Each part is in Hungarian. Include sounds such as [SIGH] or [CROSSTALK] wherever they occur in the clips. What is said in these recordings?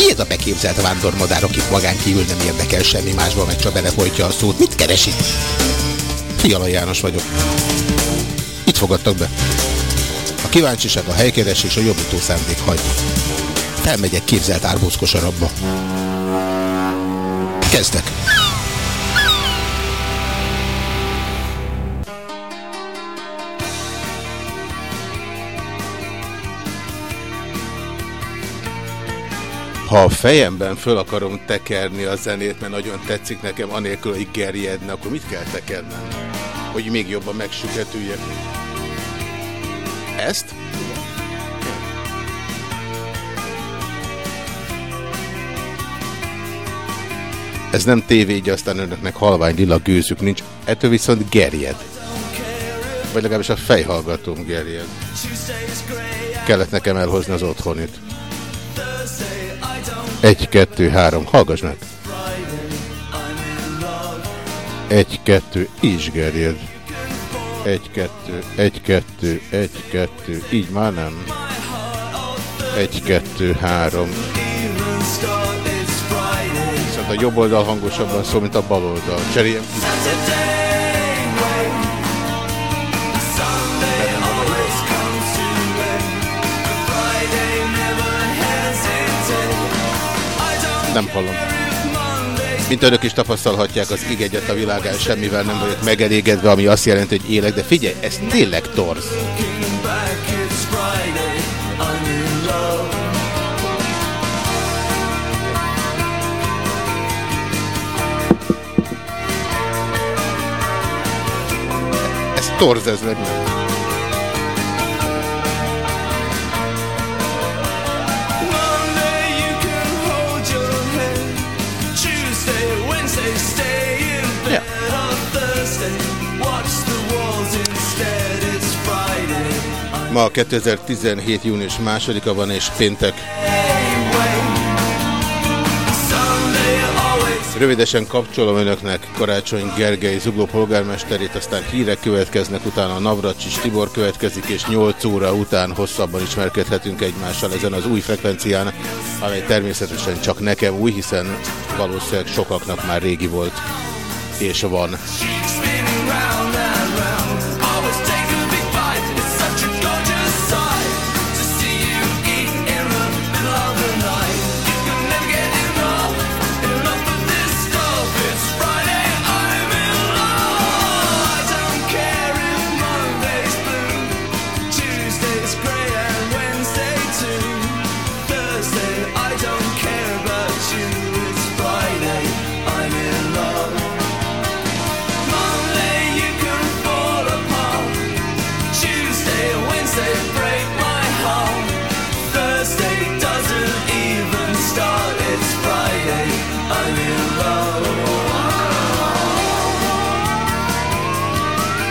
Ki ez a beképzelt vándormadár, akit magán kívül nem érdekel semmi másban, meg csak belefolytja a szót? Mit keresik? Fiala János vagyok. Itt fogadtak be. A kíváncsiság, a helykeresés, a jobbító szándék hagy. Felmegyek képzelt árbózkosarabba. Kezdek. Ha a fejemben föl akarom tekerni a zenét, mert nagyon tetszik nekem, anélkül, hogy gerjedne, akkor mit kell tekernem? Hogy még jobban megsüketüljek. Ezt? Ez nem tévé, így aztán önöknek halvány lila gőzük nincs, ettől viszont gerjed. Vagy legalábbis a fejhallgatóm gerjed. Kellett nekem elhozni az otthonit. Egy, kettő, három, hallgass meg! Egy, kettő, is gerjed. Egy, kettő, egy, kettő, egy, kettő, így már nem. Egy, kettő, három. Viszont a jobb oldal hangosabban szól, mint a bal oldal. Cseréljem Nem hallom. Mint önök is tapasztalhatják, az ig a világán semmivel nem vagyok megelégedve, ami azt jelenti, hogy élek, de figyelj, ez tényleg torz. Ez torz, ez nem. Ma 2017. június másodika van és péntek. Rövidesen kapcsolom önöknek Karácsony Gergely zugló polgármesterét, aztán hírek következnek, utána Navracsis Tibor következik, és 8 óra után hosszabban ismerkedhetünk egymással ezen az új frekvencián, amely természetesen csak nekem új, hiszen valószínűleg sokaknak már régi volt és van.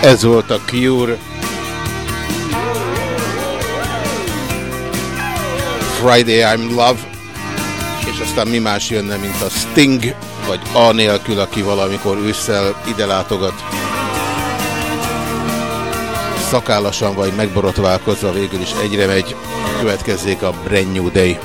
Ez volt a Cure. Friday I'm Love. És aztán mi más jönne, mint a Sting, vagy A nélkül, aki valamikor ősszel ide látogat. Szakállasan vagy megborotválkozva végül is egyre megy. Következzék a Brand New Day.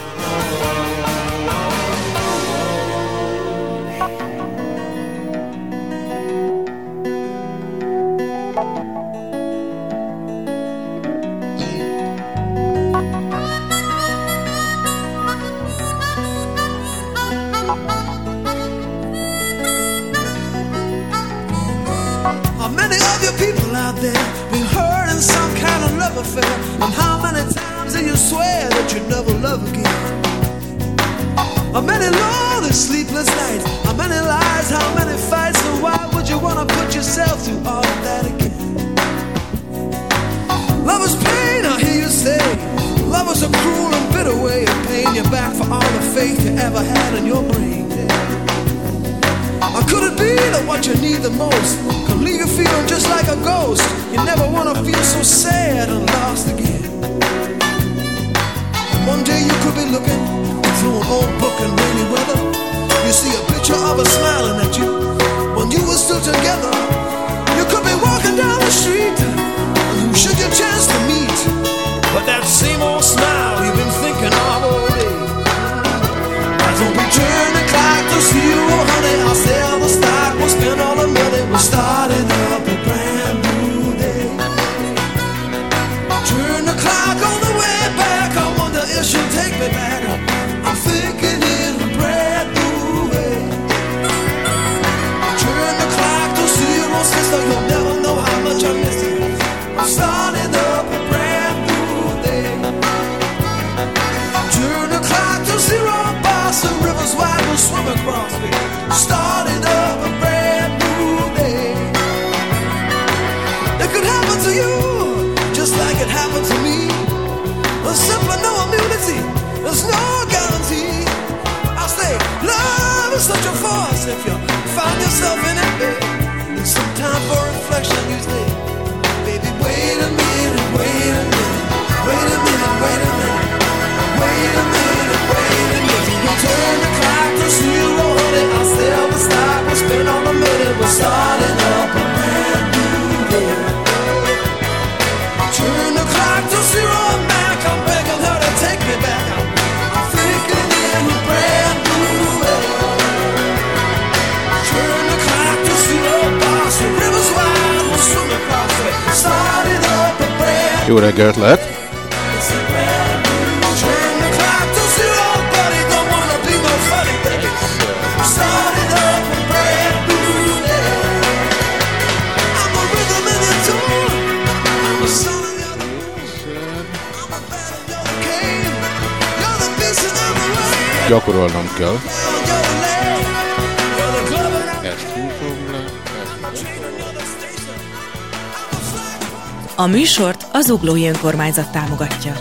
Műsort az Uglói Önkormányzat támogatja.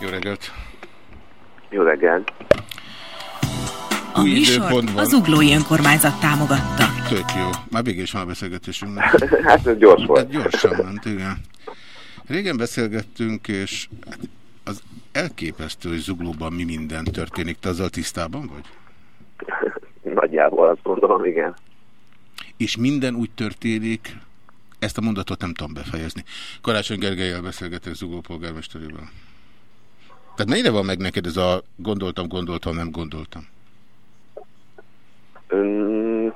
Jó reggelt! Jó reggelt! A Új műsort az Uglói Önkormányzat támogatta. Tök jó. Már végig is van a beszélgetésünk. [LAUGHS] hát ez gyors volt. Hát gyorsan ment, igen. Régen beszélgettünk, és hát az elképesztő, hogy Zuglóban mi minden történik. Te azzal tisztában vagy? [LAUGHS] Nagyjából azt gondolom, igen. És minden úgy történik, ezt a mondatot nem tudom befejezni. Karácsony Gergelyel beszélgetek Zugó polgármesterével. Tehát mennyire van meg neked ez a gondoltam, gondoltam, nem gondoltam? Um,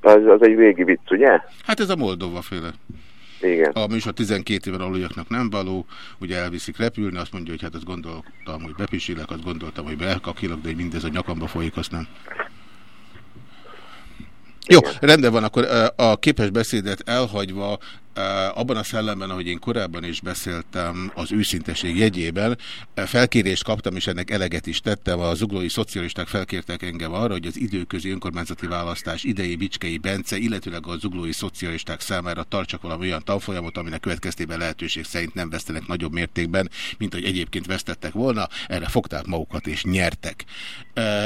az, az egy régi vicc, ugye? Hát ez a Moldova féle. Igen. A műsor 12 éven aluljaknak nem való, ugye elviszik repülni, azt mondja, hogy hát azt gondoltam, hogy bepisilek, azt gondoltam, hogy belkakilok, de mindez a nyakamba folyik, azt nem. Jó, rendben van, akkor a képes beszédet elhagyva abban a szellemben, ahogy én korábban is beszéltem az őszinteség jegyében, felkérést kaptam, és ennek eleget is tettem. A zuglói szocialisták felkértek engem arra, hogy az időközi önkormányzati választás idei Bicskei Bence, illetőleg a zuglói szocialisták számára tartsak valami olyan tanfolyamot, aminek következtében lehetőség szerint nem vesztenek nagyobb mértékben, mint hogy egyébként vesztettek volna. Erre fogták magukat és nyertek.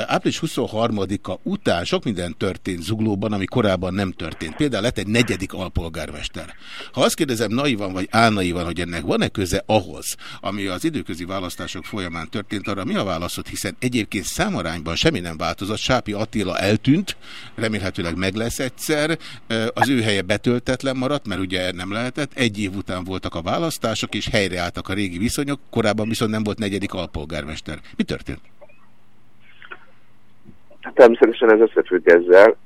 Április 23-a után sok minden történt Zuglóban, ami korábban nem történt. Például lett egy negyedik alpolgármester. Ha azt kérdezem naivan vagy álnaivan, hogy ennek van-e köze ahhoz, ami az időközi választások folyamán történt, arra mi a válaszod, hiszen egyébként számarányban semmi nem változott, Sápi Attila eltűnt, remélhetőleg meg lesz egyszer, az ő helye betöltetlen maradt, mert ugye nem lehetett, egy év után voltak a választások, és helyreálltak a régi viszonyok, korábban viszont nem volt negyedik alpolgármester. Mi történt? Természetesen ez összefügg ezzel.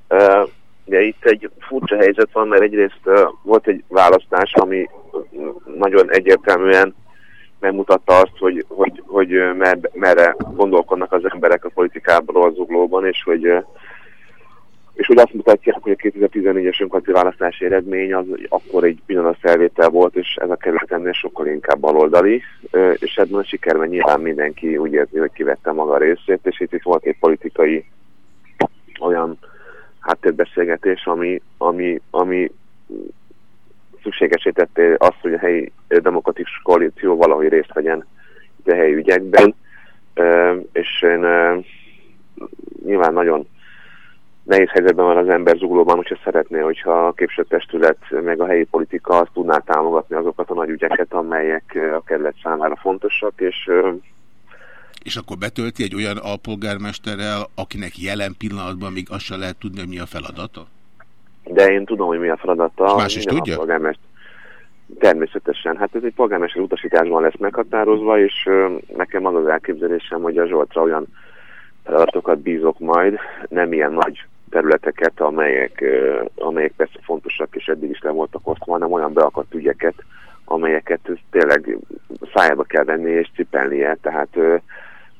Ugye itt egy furcsa helyzet van, mert egyrészt uh, volt egy választás, ami nagyon egyértelműen megmutatta azt, hogy, hogy, hogy mer, merre gondolkodnak az emberek a politikából az uglóban, és hogy és hogy azt mutatják, hogy a 2014-es önkormányzati választási eredmény az akkor egy felvétel volt, és ez a kerület ennél sokkal inkább baloldali, és ebben a sikerben nyilván mindenki úgy érzi, hogy kivette maga részét, és itt, itt volt egy politikai olyan háttérbeszélgetés, ami, ami, ami szükségesítette azt, hogy a helyi demokratikus koalíció valahogy részt vegyen a helyi ügyekben, és én nyilván nagyon nehéz helyzetben van az ember zuglóban, hogyha szeretné, hogyha a képviselőtestület meg a helyi politika azt tudná támogatni azokat a nagy ügyeket, amelyek a kerület számára fontosak, és és akkor betölti egy olyan alpolgármesterrel, akinek jelen pillanatban még azt sem lehet tudni, hogy mi a feladata? De én tudom, hogy mi a feladata. És más is tudja? Természetesen. Hát ez egy polgármester utasításban lesz meghatározva, és nekem az az elképzelésem, hogy a Zsoltra olyan feladatokat bízok majd, nem ilyen nagy területeket, amelyek, amelyek persze fontosak, és eddig is le voltak osztva, hanem olyan beakadt ügyeket, amelyeket tényleg szájába kell venni és cipelnie, tehát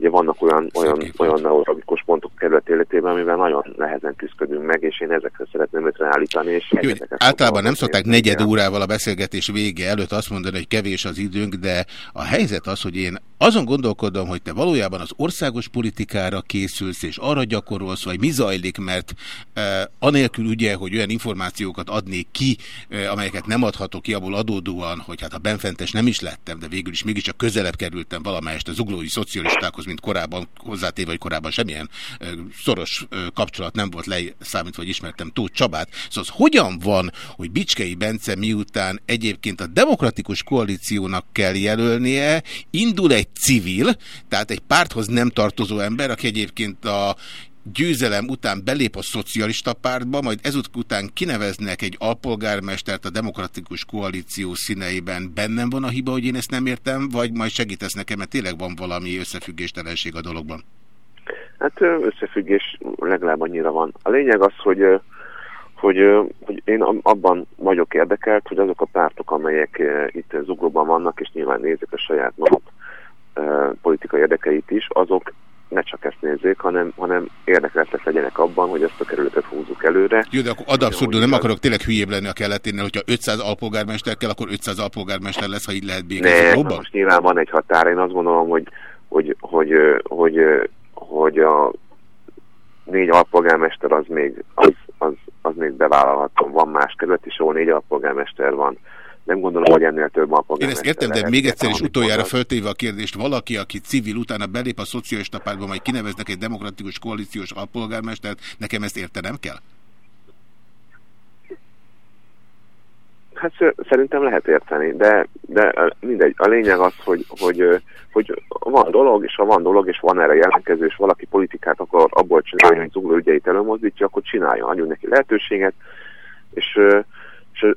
ugye vannak olyan, olyan, olyan neurologikus pontok kerület életében, amivel nagyon nehezen küzdködünk meg, és én ezekre szeretném őt állítani. És Jó, általában nem szokták negyed órával a beszélgetés vége előtt azt mondani, hogy kevés az időnk, de a helyzet az, hogy én azon gondolkodom, hogy te valójában az országos politikára készülsz, és arra gyakorolsz, vagy mi zajlik, mert e, anélkül ugye, hogy olyan információkat adnék ki, e, amelyeket nem adhatok ki abból adódóan, hogy hát a benfentes nem is lettem, de végül is mégiscsak közelebb kerültem valamelyest az uglói szocialistákhoz, mint korábban hozzátéve, vagy korábban semmilyen szoros kapcsolat nem volt leszámítva, hogy ismertem Tóth Csabát. Szóval az hogyan van, hogy Bicskei Bence miután egyébként a demokratikus koalíciónak kell jelölnie, indul egy civil, tehát egy párthoz nem tartozó ember, aki egyébként a győzelem után belép a szocialista pártba, majd ezután kineveznek egy alpolgármestert a demokratikus koalíció színeiben. Bennem van a hiba, hogy én ezt nem értem, vagy majd segítesz nekem, mert tényleg van valami összefüggéstelenség a dologban? Hát összefüggés legalább annyira van. A lényeg az, hogy hogy, hogy én abban vagyok érdekelt, hogy azok a pártok, amelyek itt zuglóban vannak, és nyilván nézik a saját maguk politikai érdekeit is, azok ne csak ezt nézzék, hanem, hanem érdekeltek legyenek abban, hogy ezt a kerületet húzzuk előre. Jó, de akkor ad abszurdum, nem akarok tényleg hülyébb lenni a kelleténél, hogyha 500 alpolgármester kell, akkor 500 alpolgármester lesz, ha így lehet békezni. Ne, most nyilván van egy határ, én azt gondolom, hogy, hogy, hogy, hogy, hogy a négy alpolgármester az még, az, az, az még bevállalható. Van más kerület is, ahol négy alpolgármester van nem gondolom, hogy ennél több a Én ezt értem, de még egyszer is utoljára föltéve a kérdést, valaki, aki civil utána belép a szocialista pártba, majd kineveznek egy demokratikus koalíciós alpolgármestert, nekem ezt értenem kell? Hát szerintem lehet érteni, de, de mindegy. A lényeg az, hogy, hogy, hogy van dolog, és ha van dolog, és van erre jelentkező, és valaki politikát akar abból csinálni, hogy zugló ügyeit előmozdítja, akkor csinálja, adjunk neki lehetőséget, és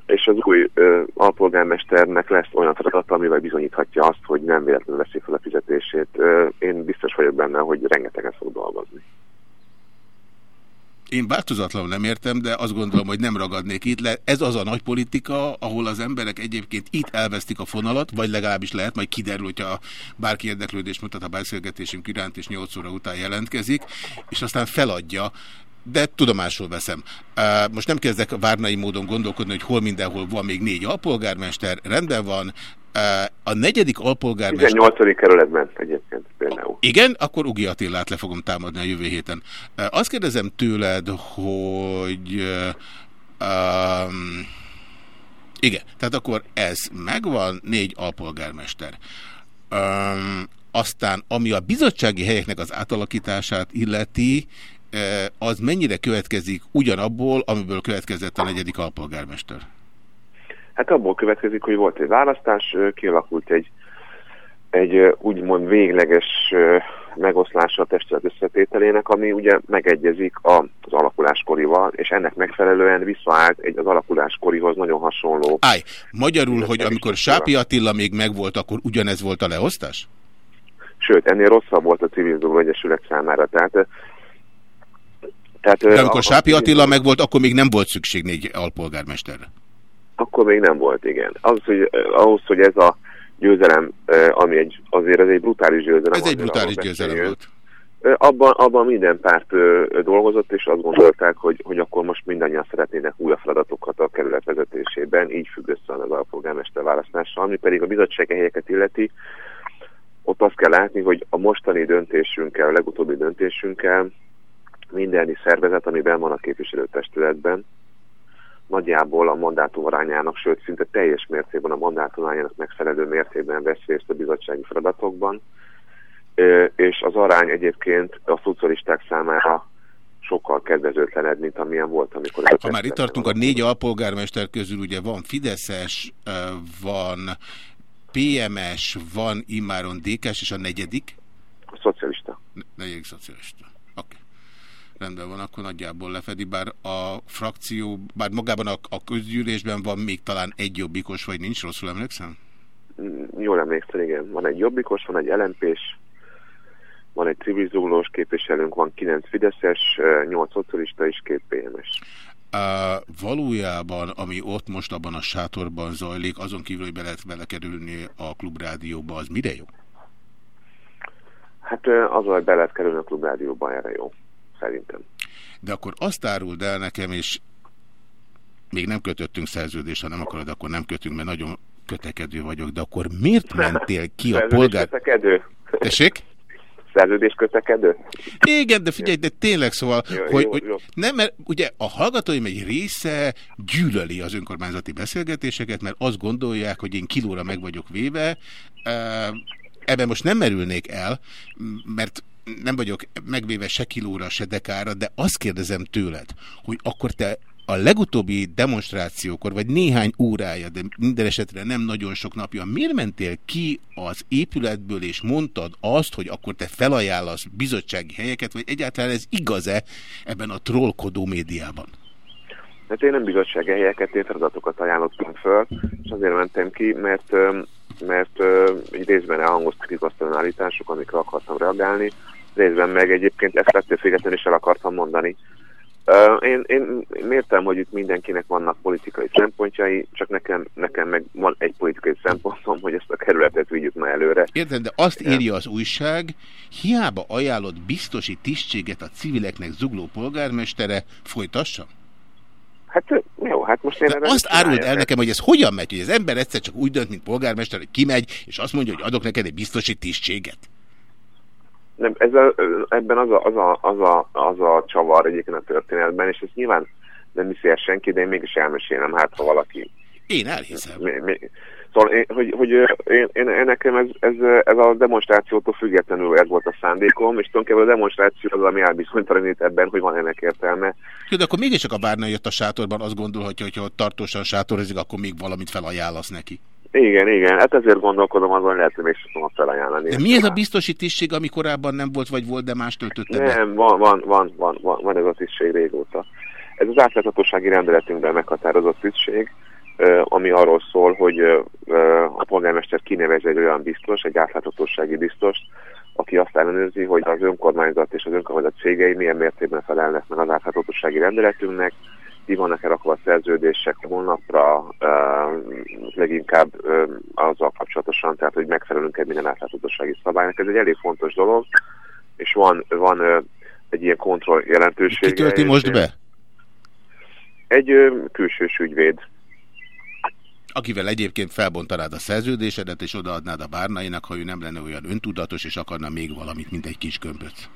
és, az új ö, alpolgármesternek lesz olyan feladat, amivel bizonyíthatja azt, hogy nem véletlenül veszi fel a fizetését. Ö, én biztos vagyok benne, hogy rengeteget fog dolgozni. Én változatlanul nem értem, de azt gondolom, hogy nem ragadnék itt le. Ez az a nagy politika, ahol az emberek egyébként itt elvesztik a fonalat, vagy legalábbis lehet, majd kiderül, hogyha bárki érdeklődést mutat a beszélgetésünk iránt, és 8 óra után jelentkezik, és aztán feladja de tudomásul veszem. Most nem kezdek várnai módon gondolkodni, hogy hol mindenhol van még négy alpolgármester, rendben van. A negyedik alpolgármester... 18. kerületben egyébként például. Igen, akkor Ugi Attilát le fogom támadni a jövő héten. Azt kérdezem tőled, hogy... Um, igen, tehát akkor ez megvan, négy alpolgármester. Um, aztán, ami a bizottsági helyeknek az átalakítását illeti, az mennyire következik ugyanabból, amiből következett a negyedik alpolgármester? Hát abból következik, hogy volt egy választás, kialakult egy, egy úgymond végleges megoszlása a testület összetételének, ami ugye megegyezik az alakuláskorival, és ennek megfelelően visszaállt egy az alakuláskorihoz nagyon hasonló. Állj, magyarul, hogy amikor Sápi Attila még megvolt, akkor ugyanez volt a leosztás? Sőt, ennél rosszabb volt a Civil Zoló Egyesület számára. Tehát tehát, De amikor a, Sápi Attila meg volt, akkor még nem volt szükség négy alpolgármesterre. Akkor még nem volt, igen. Az, hogy, ahhoz, hogy ez a győzelem, ami egy, azért ez egy brutális győzelem. Ez egy brutális győzelem volt. Abban, abban minden párt dolgozott, és azt gondolták, hogy, hogy akkor most mindannyian szeretnének újabb feladatokat a kerület vezetésében, így függ össze az alpolgármester választással, ami pedig a bizottsági helyeket illeti. Ott azt kell látni, hogy a mostani döntésünkkel, a legutóbbi döntésünkkel mindenni szervezet, amiben van a képviselőtestületben, nagyjából a mandátum arányának, sőt szinte teljes mértékben a mandátum arányának megfelelő mértékben vesz részt a bizottsági feladatokban, és az arány egyébként a szocialisták számára sokkal kedvezőtlenebb, mint amilyen volt, amikor... Ha már itt tartunk, a négy alpolgármester közül ugye van Fideszes, van PMS, van immáron DK-s, és a negyedik? A szocialista. Negyedik szocialista. Rendben van, akkor nagyjából lefedi, bár a frakció, bár magában a, a közgyűlésben van még talán egy jobbikos, vagy nincs, rosszul emlékszem? Jól emlékszel, igen. Van egy jobbikos, van egy lmp van egy civilizólós képviselőnk, van kilenc Fideszes, nyolc szocialista és két PMS. Uh, valójában, ami ott most abban a sátorban zajlik, azon kívül, hogy be lehet vele kerülni a klubrádióba, az mire jó? Hát az, hogy be lehet kerülni a klubrádióba, erre jó, szerintem. De akkor azt áruld el nekem, és még nem kötöttünk szerződést, ha nem akarod, akkor nem kötünk, mert nagyon kötekedő vagyok, de akkor miért [LAUGHS] mentél ki a polgár... kötekedő? Tessék? Szerződés kötekedő? Igen, de figyelj, de tényleg szóval, jó, hogy, jó, hogy jó. nem, mert ugye a hallgatóim egy része gyűlöli az önkormányzati beszélgetéseket, mert azt gondolják, hogy én kilóra meg vagyok véve, ebben most nem merülnék el, mert nem vagyok megvéve se kilóra, se dekára, de azt kérdezem tőled, hogy akkor te a legutóbbi demonstrációkor, vagy néhány órája, de minden esetre nem nagyon sok napja, miért mentél ki az épületből, és mondtad azt, hogy akkor te felajánlasz bizottsági helyeket, vagy egyáltalán ez igaz-e ebben a trollkodó médiában? Hát én nem bizottsági helyeket, én feladatokat ajánlottam föl, és azért mentem ki, mert, mert egy részben elhangoztak igaztalan állítások, amikre akartam reagálni, részben meg egyébként ezt ettől függetlenül is el akartam mondani. Én, én, én értem, hogy itt mindenkinek vannak politikai szempontjai, csak nekem, nekem meg van egy politikai szempontom, hogy ezt a kerületet vigyük már előre. Értem, de azt írja az újság, hiába ajánlott biztosi tisztséget a civileknek zugló polgármestere, folytassam? Hát jó, hát most én... Azt áruld el nekem, hogy ez hogyan megy, hogy az ember egyszer csak úgy dönt, mint polgármester, hogy kimegy, és azt mondja, hogy adok neked egy biztosi tisztséget. Nem, ez a, ebben az a, az, a, az, a, az a csavar egyébként a történetben, és ezt nyilván nem hiszi el senki, de én mégis elmesélem, hát ha valaki... Én elhiszem. Mi, mi, szóval, én, hogy, hogy én, én, én nekem ez, ez, ez a demonstrációtól függetlenül ez volt a szándékom, és tulajdonképpen a demonstráció az, ami elbizonytalanít ebben, hogy van ennek értelme. Jó, de akkor mégis csak a bárna jött a sátorban, azt gondolhatja, hogy ha tartósan sátorozik, akkor még valamit felajánlasz neki. Igen, igen, hát ezért gondolkodom azon, hogy lehet, hogy még tudom felajánlani. De mi ez a biztosi tisztség, ami korábban nem volt, vagy volt, de más töltötte be? Nem, van, van, van, van, van, van ez a tisztség régóta. Ez az átláthatósági rendeletünkben meghatározott tisztség, ami arról szól, hogy a polgármester kinevez egy olyan biztos, egy átláthatósági biztos, aki azt ellenőrzi, hogy az önkormányzat és az önkormányzat cégei milyen mértékben felelnek meg az átláthatósági rendeletünknek, ki vannak elrakva a szerződések a honlapra, leginkább azzal kapcsolatosan, tehát hogy megfelelünk minden átláthatósági szabálynak. Ez egy elég fontos dolog, és van, van egy ilyen kontroll jelentősége. Ki tölti most be? Egy külsős ügyvéd. Akivel egyébként felbontanád a szerződésedet, és odaadnád a bárnainak, ha ő nem lenne olyan öntudatos, és akarna még valamit, mint egy kis gömböt.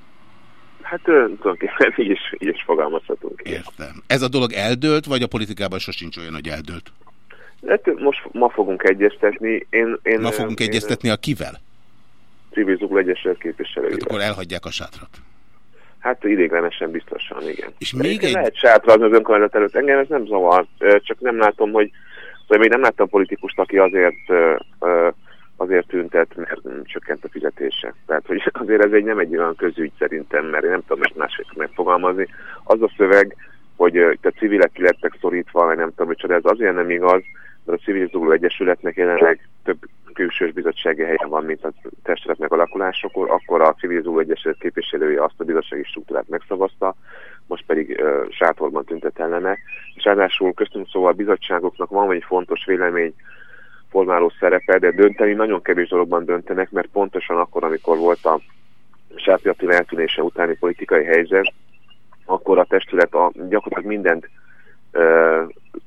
Hát tulajdonképpen [LAUGHS] így is, így is fogalmazhatunk. Értem. Ez a dolog eldőlt, vagy a politikában sosincs olyan, hogy eldőlt? Hát most ma fogunk egyeztetni. Én, én, ma fogunk én, egyeztetni a kivel? Civil Zugló Egyesület képviselőjével. Akkor elhagyják a sátrat. Hát idéglenesen biztosan, igen. És még egy... Lehet sátrazni az önkormányzat előtt. Engem ez nem zavar, csak nem látom, hogy szóval még nem láttam politikust, aki azért azért tüntet, mert csökkent a fizetése. Tehát, hogy [LAUGHS] azért ez egy nem egy olyan közügy szerintem, mert én nem tudom ezt máshogy megfogalmazni. Az a szöveg, hogy a civilek ki lettek szorítva, vagy nem tudom, hogy ez azért nem igaz, mert a Civil Zugló Egyesületnek jelenleg több külsős bizottsági helyen van, mint a testület megalakulásokor, akkor a Civil Zugló Egyesület képviselője azt a bizottsági struktúrát megszavazta, most pedig uh, sátorban tüntet ellene. És ráadásul köztünk szóval a bizottságoknak van egy fontos vélemény, formáló szerepe, de dönteni nagyon kevés dologban döntenek, mert pontosan akkor, amikor volt a Sárpi eltűnése utáni politikai helyzet, akkor a testület a, gyakorlatilag mindent ö,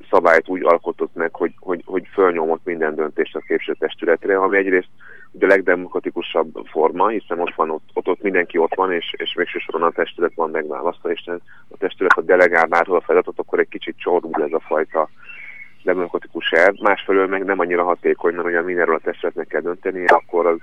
szabályt úgy alkotott meg, hogy, hogy, hogy fölnyomott minden döntést a képső testületre, ami egyrészt ugye a legdemokratikusabb forma, hiszen most van ott, ott, ott mindenki ott van, és, és végső soron a testület van megválasztva, és a testület a delegál bárhol a feladatot, akkor egy kicsit csorul ez a fajta demokratikus elv, másfelől meg nem annyira hatékony, mert olyan mindenről a testületnek kell dönteni, akkor az,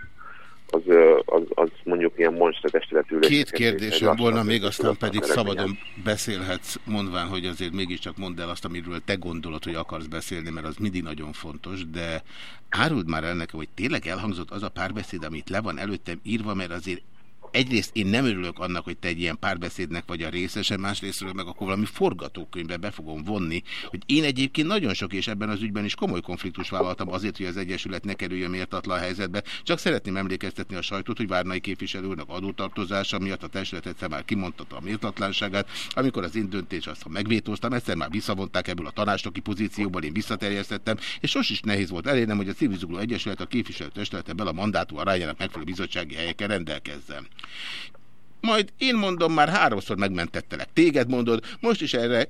az, az, az mondjuk ilyen monster testületülés. Két kérdésem volna, még aztán pedig szabadon beszélhetsz, mondván, hogy azért mégiscsak mondd el azt, amiről te gondolod, hogy akarsz beszélni, mert az mindig nagyon fontos, de áruld már el nekem, hogy tényleg elhangzott az a párbeszéd, amit le van előttem írva, mert azért egyrészt én nem örülök annak, hogy te egy ilyen párbeszédnek vagy a részese, másrésztről meg akkor valami forgatókönyvbe be fogom vonni, hogy én egyébként nagyon sok és ebben az ügyben is komoly konfliktus vállaltam azért, hogy az Egyesület ne kerüljön méltatlan helyzetbe. Csak szeretném emlékeztetni a sajtót, hogy Várnai képviselőnek adótartozása miatt a testület egyszer már kimondta a méltatlanságát, amikor az én döntés azt, ha megvétóztam, egyszer már visszavonták ebből a tanácsnoki pozícióból, én visszaterjesztettem, és sos is nehéz volt elérnem, hogy a Civil Egyesület a képviselőtestülete bele a mandátum arányának megfelelő bizottsági helyeken rendelkezzen. Majd én mondom, már háromszor megmentettelek. Téged mondod, most is erre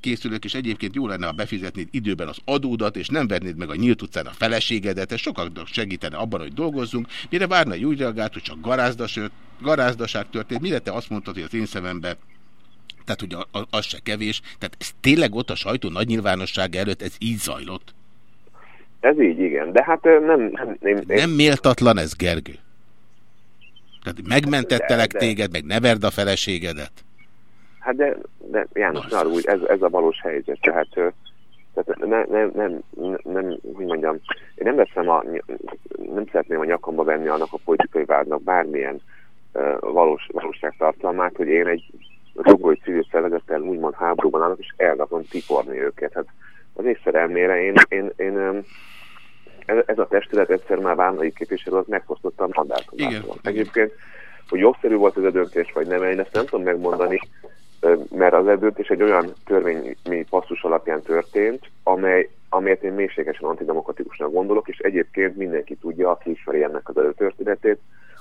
készülök, és egyébként jó lenne, ha befizetnéd időben az adódat, és nem vernéd meg a nyílt utcán a feleségedet, ez sokat segítene abban, hogy dolgozzunk. Mire várna úgy reagált, hogy csak garázdaság történt, mire te azt mondtad, hogy az én szememben tehát hogy az se kevés. Tehát ez tényleg ott a sajtó nagy nyilvánosság előtt ez így zajlott? Ez így, igen. De hát nem... Nem, nem, nem méltatlan ez, Gergő? Tehát megmentettelek de, de, téged, meg ne verd a feleségedet. Hát de, de János, na, úgy, ez, ez a valós helyzet. Tehát, tehát ne, ne, nem, nem, hogy mondjam, én nem veszem a, nem szeretném a nyakamba venni annak a politikai vádnak bármilyen uh, valós, valóságtartalmát, hogy én egy rogói civil szervezettel úgymond háborúban állok, és el akarom tiporni őket. Hát az észszerelmére én, én, én, én ez a testület egyszer már Várnai képviselő megfosztotta a mandátumától. Egyébként, hogy jogszerű volt ez a döntés, vagy nem, én ezt nem tudom megmondani, mert az döntés egy olyan törvényi passzus alapján történt, amely, amelyet én mélységesen antidemokratikusnak gondolok, és egyébként mindenki tudja, aki ismeri ennek az előtörténetét,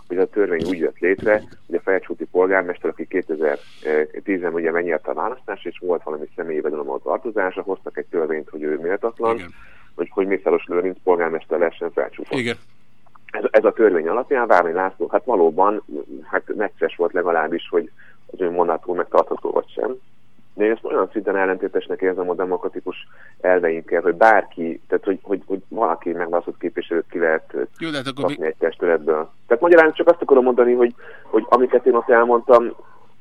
hogy a törvény úgy jött létre, hogy a felcsúti polgármester, aki 2010-ben ugye megnyerte a választást, és volt valami személyi a tartozása, hoztak egy törvényt, hogy ő méltatlan, Igen hogy, hogy Mészáros Lőrinc polgármester lehessen felcsúfolt. Igen. Ez, ez a törvény alapján Várni László, hát valóban hát necces volt legalábbis, hogy az ő mandátum megtartható vagy sem. De én ezt olyan szinten ellentétesnek érzem a demokratikus elveinkkel, hogy bárki, tehát hogy, hogy, hogy valaki megválasztott képviselőt ki lehet Jó, hát akkor mi... egy testületből. Tehát magyarán csak azt akarom mondani, hogy, hogy amiket én ott elmondtam,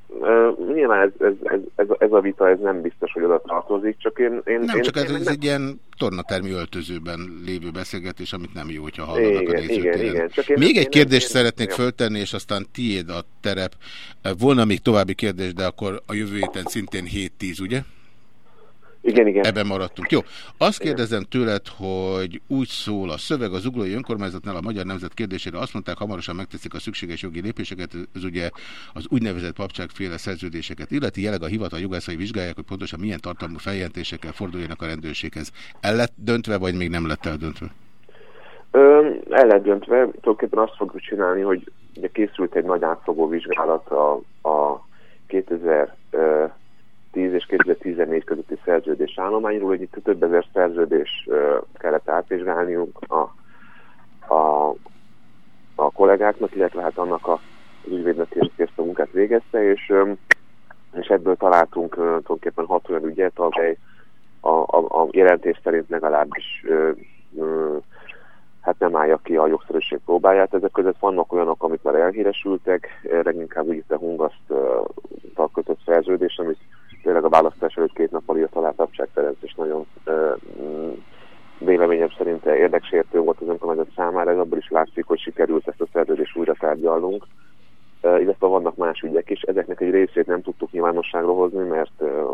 Uh, nyilván ez, ez, ez, ez, ez a vita ez nem biztos, hogy oda tartozik, csak én... én nem, én, csak ez, én, ez nem... egy ilyen tornatermi öltözőben lévő beszélgetés, amit nem jó, hogyha hallanak igen, a nézőtéren. Igen, igen. Csak én, még én, egy kérdést én, szeretnék én, föltenni, és aztán tiéd a terep. Volna még további kérdés, de akkor a jövő héten szintén 7-10, ugye? Igen, igen. Ebben maradtunk. Jó. Azt kérdezem tőled, hogy úgy szól a szöveg az uglói önkormányzatnál a magyar nemzet kérdésére. Azt mondták, hamarosan megteszik a szükséges jogi lépéseket, ez ugye az úgynevezett papságféle szerződéseket illeti. Jelenleg a hivatal jogászai vizsgálják, hogy pontosan milyen tartalmú feljelentésekkel forduljanak a rendőrséghez. El lett döntve, vagy még nem lett eldöntve? Ö, el lett döntve. Tulajdonképpen azt fogjuk csinálni, hogy ugye készült egy nagy átfogó vizsgálat a, a 2000 2010 és 2014 közötti szerződés állományról, hogy itt több ezer szerződés kellett átvizsgálniuk a, a, a kollégáknak, illetve hát annak a, az ügyvédnek, aki ezt a munkát végezte, és, és ebből találtunk tulajdonképpen hat olyan ügyet, amely a, a, a jelentés szerint legalábbis hát nem állja ki a jogszerűség próbáját. Ezek között vannak olyanok, amik már elhíresültek, leginkább úgy a Hungaszt kötött szerződés, amit tényleg a választás előtt két nappal írt alá Tapsák Ferenc, és nagyon mm, véleményem szerint érdeksértő volt az önkormányzat számára, ez abból is látszik, hogy sikerült ezt a szerződést újra tárgyalnunk illetve vannak más ügyek is. Ezeknek egy részét nem tudtuk nyilvánosságra hozni, mert...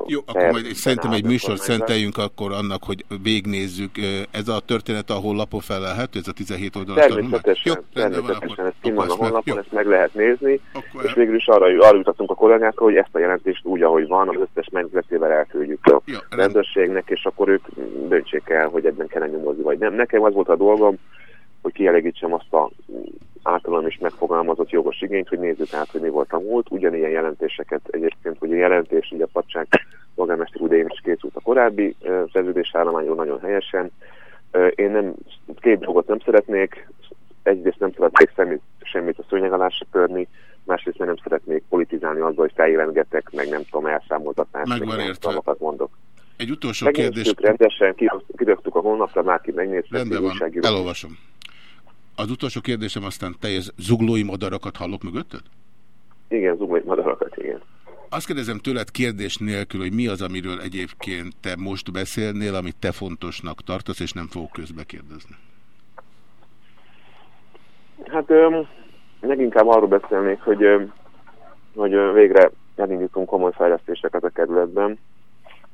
Jó, akkor majd szerintem egy műsor szenteljünk akkor annak, hogy végnézzük. Ez a történet a honlapon felelhető, ez a 17 oldalas Természetesen, Jó, természetesen ez kim van a honlapon, ezt meg lehet nézni, akkor és végül is arra, arra jutottunk a kollégákkal, hogy ezt a jelentést úgy, ahogy van, az összes megvezetével elküldjük a rendőrségnek, és akkor ők döntsék el, hogy ebben kell nyomozni, vagy nem. Nekem az volt a dolgom, hogy kielégítsem azt a általam is megfogalmazott jogos igényt, hogy nézzük át, hogy mi volt a múlt. Ugyanilyen jelentéseket egyébként, hogy a jelentés, ugye a Pacsák polgármester idején is készült a korábbi szerződésállományról nagyon helyesen. Én nem, két dolgot nem szeretnék, egyrészt nem szeretnék semmit, semmit a szőnyeg alá törni, másrészt nem szeretnék politizálni azzal, hogy feljelengetek, meg nem tudom elszámoltatni, meg van értve. mondok. Egy utolsó kérdés. rendesen, kirögtük a honlapra, már ki megnézte. Rendben van, elolvasom. Az utolsó kérdésem aztán teljes zuglói madarakat hallok mögötted? Igen, zuglói madarakat, igen. Azt kérdezem tőled kérdés nélkül, hogy mi az, amiről egyébként te most beszélnél, amit te fontosnak tartasz, és nem fogok közbe kérdezni. Hát öm, leginkább arról beszélnék, hogy, hogy végre elindítunk komoly fejlesztéseket a kerületben,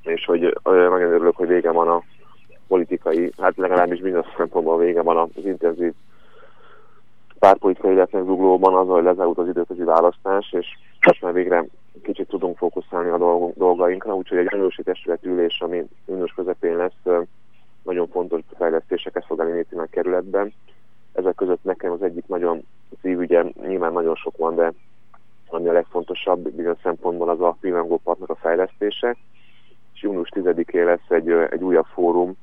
és hogy nagyon örülök, hogy vége van a politikai, hát legalábbis minden szempontból vége van az intenzív pártpolitikai életnek zuglóban az, hogy lezárult az időközi választás, és most már végre kicsit tudunk fókuszálni a dolgainkra, úgyhogy egy önösi testületülés, ami június közepén lesz, nagyon fontos fejlesztéseket fog elindítani a kerületben. Ezek között nekem az egyik nagyon szívügyem, nyilván nagyon sok van, de ami a legfontosabb bizonyos szempontból az a Pillangó Partnak a fejlesztése. És június 10-én lesz egy, egy újabb fórum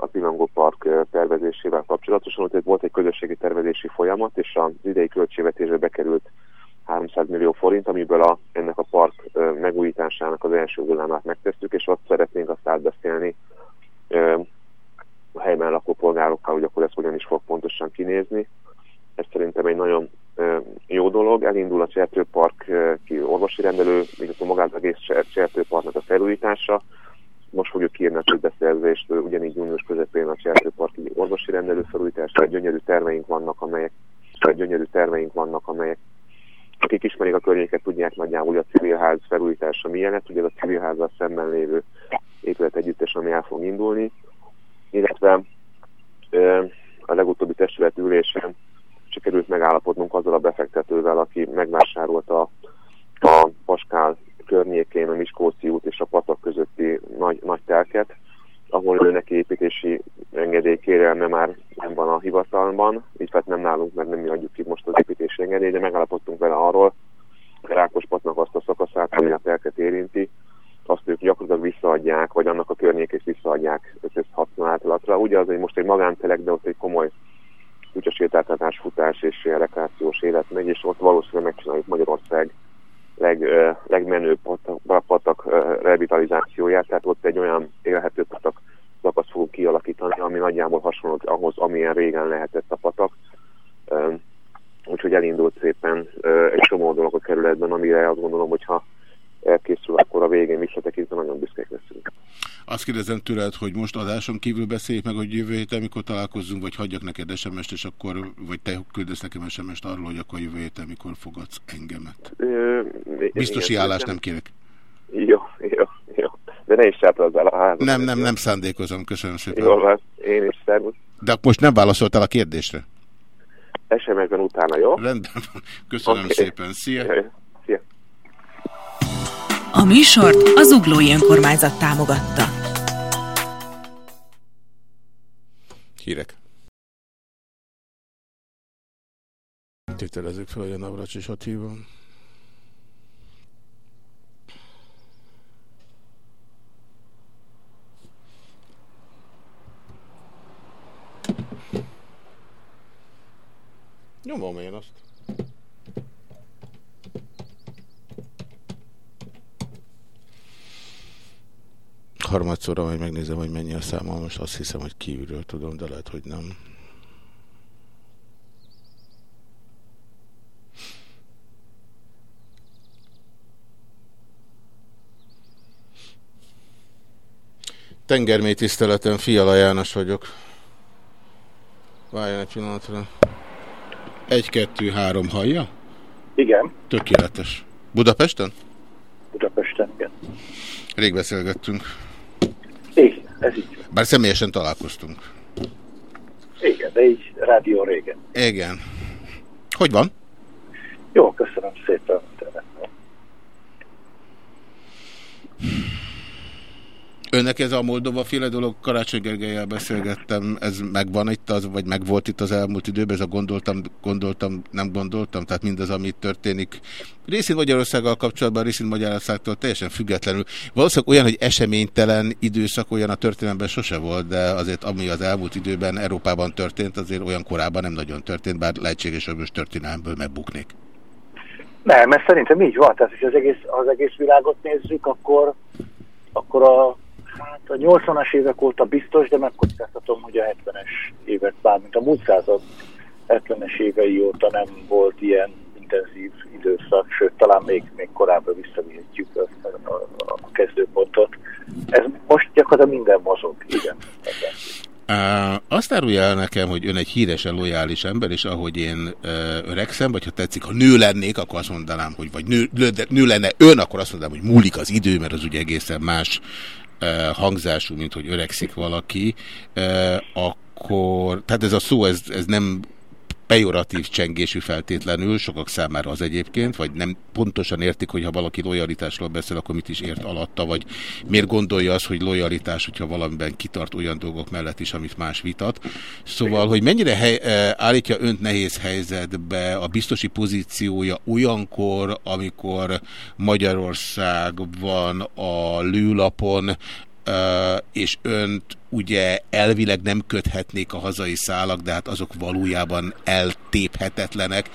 a Pillangó Park tervezésével kapcsolatosan. hogy volt egy közösségi tervezési folyamat, és az idei költségvetésbe bekerült 300 millió forint, amiből a, ennek a park megújításának az első hullámát megtesztük, és ott szeretnénk azt átbeszélni a helyben lakó polgárokkal, hogy akkor ez hogyan is fog pontosan kinézni. Ez szerintem egy nagyon jó dolog. Elindul a Csertőpark ki orvosi rendelő, a magát egész Csertőparknak a felújítása. Most fogjuk kiírni a közbeszerzést, ugyanígy június közepén a Csertőparki orvosi rendelő felújításra. Gyönyörű terveink vannak, amelyek gyönyörű terveink vannak, amelyek akik ismerik a környéket, tudják nagyjából, hogy a civilház felújítása milyen lett, ugye ez a civilházzal szemben lévő épület együttes, ami el fog indulni, illetve a legutóbbi testületülésen sikerült megállapodnunk azzal a befektetővel, aki megvásárolta a Paskál környékén a Miskolci út és a patak közötti nagy, nagy telket, ahol ő neki építési engedélykérelme már nem van a hivatalban, így hát nem nálunk, mert nem mi adjuk ki most az építési engedélyt, de megállapodtunk vele arról, hogy Rákospatnak azt a szakaszát, ami a telket érinti, azt ők gyakorlatilag visszaadják, vagy annak a környékét visszaadják használatra. Ugye az, hogy most egy magántelek, de ott egy komoly kutyasétáltatás, futás és rekreációs élet megy, és ott valószínűleg megcsináljuk Magyarország leg, legmenőbb patak, patak revitalizációját, tehát ott egy olyan élhető patak szakasz fogunk kialakítani, ami nagyjából hasonló ahhoz, amilyen régen lehetett a patak. Úgyhogy elindult szépen egy csomó dolog a kerületben, amire azt gondolom, hogyha elkészül, akkor a végén visszatekintve nagyon büszkék leszünk. Azt kérdezem tőled, hogy most adáson kívül beszéljük meg, hogy jövő héten, mikor találkozzunk, vagy hagyjak neked sms és akkor, vagy te küldesz nekem SMS-t arról, hogy akkor jövő héten mikor fogadsz engemet. Ö, Biztosi igen, állást nem kérek. Jó, jó, jó. De ne is sátrazzál a házat. Nem, nem, nem szándékozom, köszönöm szépen. Jól van, én is, szervusz. De most nem válaszoltál a kérdésre? SMS-ben utána, jó? Rendben, köszönöm okay. szépen, szia. Szia. A műsort az Uglói Önkormányzat támogatta. Hírek. Tételezzük fel, hogy a Navracsis Attila. Nyomom én azt. Harmadszorra majd megnézem, hogy mennyi a száma. Most azt hiszem, hogy kívülről tudom, de lehet, hogy nem. Tengermély tiszteletem, Fiala János vagyok. Várjon egy pillanatra. Egy, kettő, három, hallja? Igen. Tökéletes. Budapesten? Budapesten, igen. Rég beszélgettünk. Ez így. Bár személyesen találkoztunk. Igen, de így rádió régen. Igen. Hogy van? Jó, köszönöm szépen. Önnek ez a Moldova féle dolog, Karácsony Gergelyel beszélgettem, ez megvan itt, az, vagy megvolt itt az elmúlt időben, ez a gondoltam, gondoltam, nem gondoltam, tehát mindaz, ami történik. Részint Magyarországgal kapcsolatban, részint Magyarországtól teljesen függetlenül. Valószínűleg olyan, hogy eseménytelen időszak olyan a történelemben sose volt, de azért ami az elmúlt időben Európában történt, azért olyan korábban nem nagyon történt, bár lehetséges, hogy most történelmből megbuknék. Nem, mert szerintem így van. Tehát, hogy az egész, az egész világot nézzük, akkor, akkor a Hát a 80-as évek óta biztos, de megkockáztatom, hogy a 70-es évek, bármint a múlt század 70-es évei óta nem volt ilyen intenzív időszak, sőt, talán még, még korábban visszavihetjük a, a, a kezdőpontot. Ez most gyakorlatilag minden mozog, igen. Uh, azt árulja el nekem, hogy ön egy híresen lojális ember, és ahogy én uh, öregszem, vagy ha tetszik, ha nő lennék, akkor azt mondanám, hogy vagy nő, nő, nő lenne ön, akkor azt mondanám, hogy múlik az idő, mert az ugye egészen más hangzású, mint hogy öregszik valaki, akkor, tehát ez a szó, ez, ez nem pejoratív csengésű feltétlenül, sokak számára az egyébként, vagy nem pontosan értik, hogy ha valaki lojalitásról beszél, akkor mit is ért alatta, vagy miért gondolja az, hogy lojalitás, hogyha valamiben kitart olyan dolgok mellett is, amit más vitat. Szóval, hogy mennyire hely, eh, állítja önt nehéz helyzetbe a biztosi pozíciója olyankor, amikor Magyarország van a lőlapon, és önt ugye elvileg nem köthetnék a hazai szálak, de hát azok valójában eltéphetetlenek.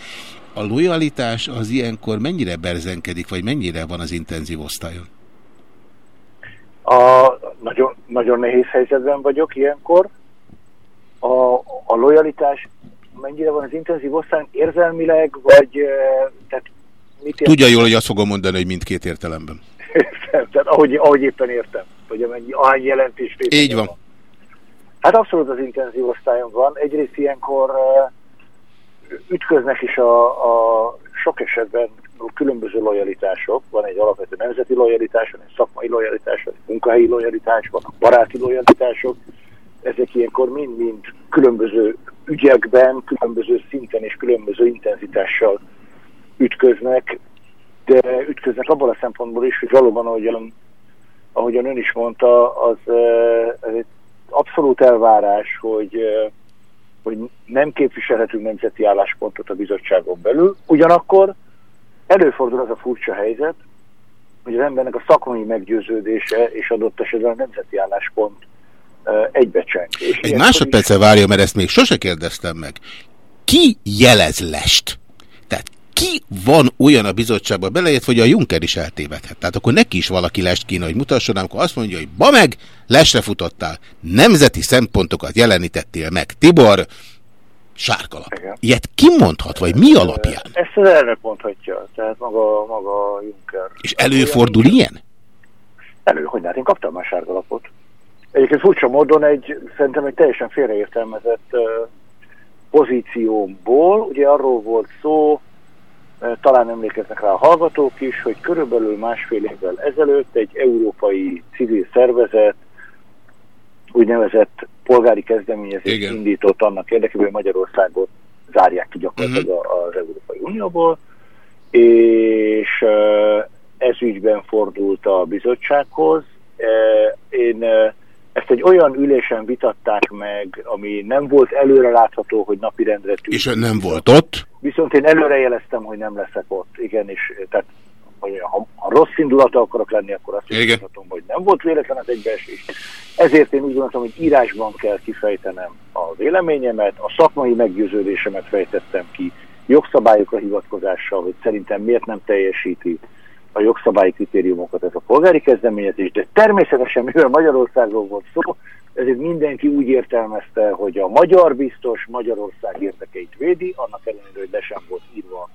A lojalitás az ilyenkor mennyire berzenkedik, vagy mennyire van az intenzív osztályon? A, nagyon, nagyon nehéz helyzetben vagyok ilyenkor. A, a lojalitás mennyire van az intenzív osztályon érzelmileg, vagy tehát mit Tudja jól, hogy azt fogom mondani, hogy mindkét értelemben. [LAUGHS] tehát ahogy, ahogy éppen értem hogy amennyi, ahány jelentés Így van. van. Hát abszolút az intenzív osztályon van. Egyrészt ilyenkor ütköznek is a, a sok esetben különböző lojalitások. Van egy alapvető nemzeti lojalitás, van egy szakmai lojalitás, van egy munkahelyi lojalitás, vannak baráti lojalitások. Ezek ilyenkor mind-mind különböző ügyekben, különböző szinten és különböző intenzitással ütköznek, de ütköznek abban a szempontból is, hogy valóban, ahogyan ahogyan ön is mondta, az, az egy abszolút elvárás, hogy, hogy nem képviselhetünk nemzeti álláspontot a bizottságon belül. Ugyanakkor előfordul az a furcsa helyzet, hogy az embernek a szakmai meggyőződése és adott esetben a nemzeti álláspont egybecseng. Egy másodperce várja, mert ezt még sose kérdeztem meg. Ki jelez lest? Ki van olyan a bizottságban beleért, hogy a Juncker is eltévedhet. Tehát akkor neki is valaki lest kéne, hogy mutasson, amikor azt mondja, hogy ba meg, lesre futottál, nemzeti szempontokat jelenítettél meg. Tibor, sárkalap. Igen. Ilyet ki mondhat, vagy mi alapján? Ezt az elnök mondhatja, tehát maga, maga Juncker. És előfordul ilyen? Elő, hogy hát én kaptam már sárgalapot. Egyébként furcsa módon egy, szerintem egy teljesen félreértelmezett uh, pozíciómból, ugye arról volt szó, talán emlékeznek rá a hallgatók is, hogy körülbelül másfél évvel ezelőtt egy európai civil szervezet úgynevezett polgári kezdeményezést Igen. indított annak érdekében, hogy Magyarországot zárják ki gyakorlatilag uh mhm. -huh. az Európai Unióból, és ez ügyben fordult a bizottsághoz. Én ezt egy olyan ülésen vitatták meg, ami nem volt előre látható, hogy napirendre tűnt. És nem volt ott? Viszont én előre jeleztem, hogy nem leszek ott. Igen, és tehát ha, ha rossz indulata akarok lenni, akkor azt is mondhatom, hogy nem volt véletlen az egybeesés. Ezért én úgy gondoltam, hogy írásban kell kifejtenem a véleményemet, a szakmai meggyőződésemet fejtettem ki, jogszabályokra hivatkozással, hogy szerintem miért nem teljesíti a jogszabályi kritériumokat ez a polgári kezdeményezés, de természetesen, mivel Magyarországról volt szó, ezért mindenki úgy értelmezte, hogy a magyar biztos Magyarország érdekeit védi, annak ellenére, hogy le sem volt írva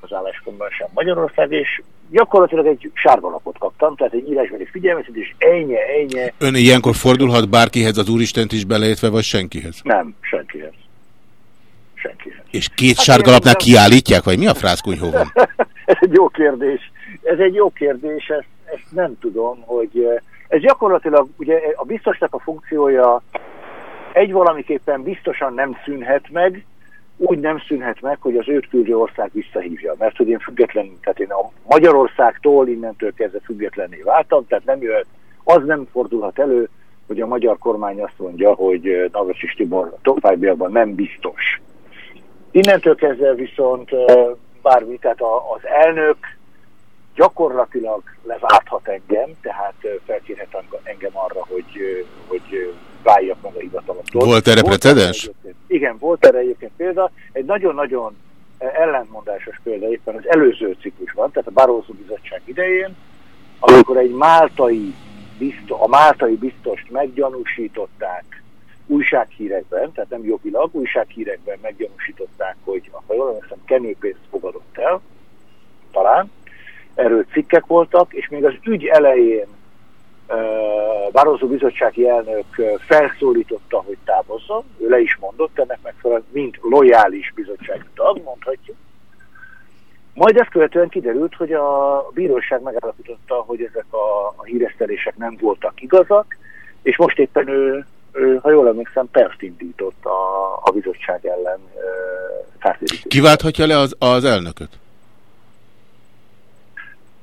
az álláspontban sem Magyarország, és gyakorlatilag egy sárgalapot kaptam, tehát egy írásbeli figyelmeztet, és ennyi, ennyi. Ön ilyenkor fordulhat bárkihez az Úristent is beleértve, vagy senkihez? Nem, senkihez. Senkihez. És két hát sárgalapnál nem... kiállítják, vagy mi a frászkunyhó van? [LAUGHS] Ez egy jó kérdés. Ez egy jó kérdés, ezt, ezt nem tudom, hogy ez gyakorlatilag ugye a biztosnak a funkciója egy valamiképpen biztosan nem szűnhet meg, úgy nem szűnhet meg, hogy az őt küldő ország visszahívja. Mert hogy én független, tehát én a Magyarországtól innentől kezdve függetlenné váltam, tehát nem jöhet, az nem fordulhat elő, hogy a magyar kormány azt mondja, hogy Navracsis Tibor továbbiakban nem biztos. Innentől kezdve viszont bármi, tehát az elnök gyakorlatilag leválthat engem, tehát felkérhet engem arra, hogy, hogy váljak meg a hivatalomtól. Volt erre precedens? Igen, volt erre egyébként példa. Egy nagyon-nagyon ellentmondásos példa éppen az előző ciklusban, tehát a Barózó Bizottság idején, amikor egy máltai biztos, a máltai biztost meggyanúsították újsághírekben, tehát nem jogilag, újsághírekben meggyanúsították, hogy ha jól emlékszem, kenőpénzt fogadott el, talán, erről cikkek voltak, és még az ügy elején Barroso bizottsági elnök felszólította, hogy távozzon, ő le is mondott ennek megfelelően, mint lojális bizottsági tag, mondhatjuk. Majd ezt követően kiderült, hogy a bíróság megállapította, hogy ezek a, a híresztelések nem voltak igazak, és most éppen ő, ő ha jól emlékszem, pert indított a, a bizottság ellen kártérítést. Kiválthatja le az, az elnököt?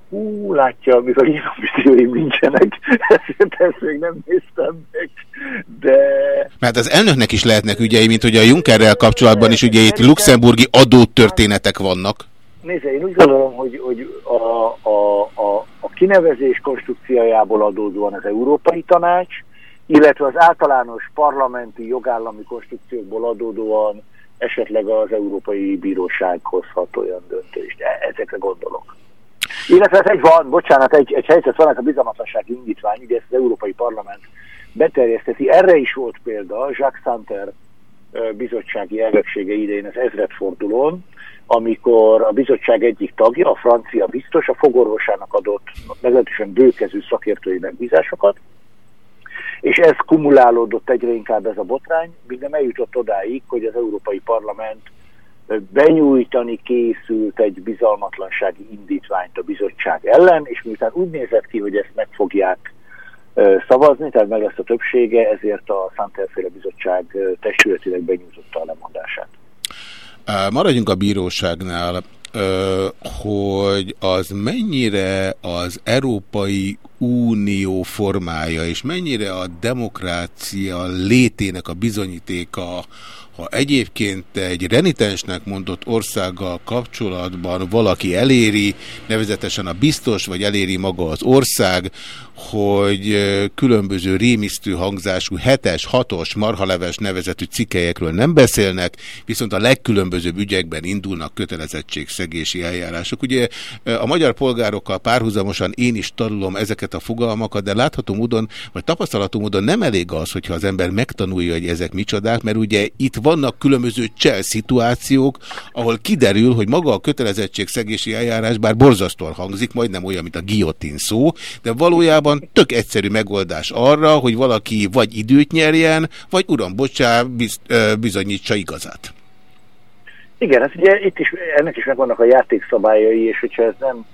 Hú, látja, mivel ilyen ambícióim nincsenek, [LAUGHS] ezért ezt még nem néztem meg, de... Mert az elnöknek is lehetnek ügyei, mint hogy a Junckerrel kapcsolatban is ugye itt luxemburgi adótörténetek vannak. Nézze, én úgy gondolom, hogy, hogy a, a, a, a kinevezés konstrukciójából adódóan az Európai Tanács, illetve az általános parlamenti jogállami konstrukciókból adódóan esetleg az Európai Bíróság hozhat olyan döntést. E, ezekre gondolok. Illetve ez egy van, bocsánat, egy, egy helyzet van, ez a bizalmatlansági indítvány, ugye ezt az Európai Parlament beterjeszteti. Erre is volt példa, Jacques Santer bizottsági elnöksége idején az ezredfordulón, amikor a bizottság egyik tagja, a francia biztos, a fogorvosának adott meglehetősen bőkezű szakértői megbízásokat, és ez kumulálódott egyre inkább ez a botrány, nem eljutott odáig, hogy az Európai Parlament benyújtani készült egy bizalmatlansági indítványt a bizottság ellen, és miután úgy nézett ki, hogy ezt meg fogják szavazni, tehát meg lesz a többsége, ezért a Szántelféle Bizottság testületileg benyújtotta a lemondását. Maradjunk a bíróságnál, hogy az mennyire az Európai Unió formája, és mennyire a demokrácia létének a bizonyítéka ha egyébként egy renitensnek mondott országgal kapcsolatban valaki eléri, nevezetesen a biztos, vagy eléri maga az ország, hogy különböző rémisztő hangzású hetes, hatos, marhaleves nevezetű cikkelyekről nem beszélnek, viszont a legkülönbözőbb ügyekben indulnak kötelezettségszegési eljárások. Ugye a magyar polgárokkal párhuzamosan én is tanulom ezeket a fogalmakat, de látható módon, vagy tapasztalatú módon nem elég az, hogyha az ember megtanulja, hogy ezek micsodák, mert ugye itt vannak különböző csel szituációk, ahol kiderül, hogy maga a kötelezettségszegési eljárás, bár borzasztóan hangzik, majdnem olyan, mint a guillotine szó, de valójában tök egyszerű megoldás arra, hogy valaki vagy időt nyerjen, vagy uram, bocsá, biz, bizonyítsa igazát. Igen, ez ugye itt is, ennek is megvannak a játékszabályai, és hogyha ez nem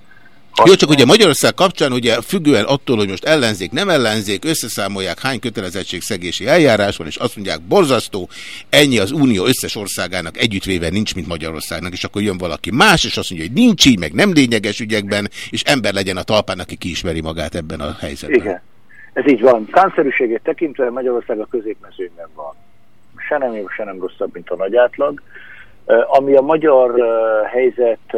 jó, csak ugye Magyarország kapcsán ugye függően attól, hogy most ellenzék, nem ellenzék, összeszámolják hány kötelezettségszegési eljárás van, és azt mondják, borzasztó, ennyi az Unió összes országának együttvéve nincs, mint Magyarországnak, és akkor jön valaki más, és azt mondja, hogy nincs így, meg nem lényeges ügyekben, és ember legyen a talpán, aki kiismeri magát ebben a helyzetben. Igen, ez így van. Számszerűségét tekintve Magyarország a középmezőnyben van. Se nem jobb, se nem rosszabb, mint a nagy átlag. Ami a magyar helyzet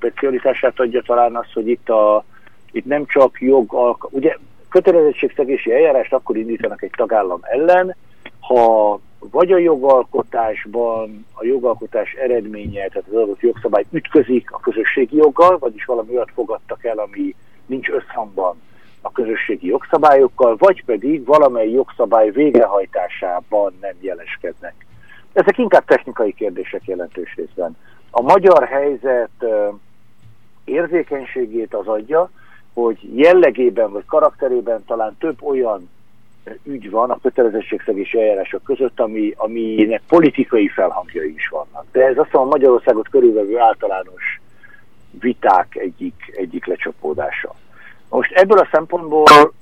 specialitását adja talán az, hogy itt, a, itt nem csak jogalka, ugye kötelezettségszegési eljárást akkor indítanak egy tagállam ellen, ha vagy a jogalkotásban a jogalkotás eredménye, tehát az adott jogszabály ütközik a közösségi joggal, vagyis valami olyat fogadtak el, ami nincs összhangban a közösségi jogszabályokkal, vagy pedig valamely jogszabály végrehajtásában nem jeleskednek. Ezek inkább technikai kérdések jelentős részben. A magyar helyzet érzékenységét az adja, hogy jellegében vagy karakterében talán több olyan ügy van a kötelezettségszegési eljárások között, ami, aminek politikai felhangjai is vannak. De ez azt a Magyarországot körülvevő általános viták egyik, egyik lecsapódása. Most ebből a szempontból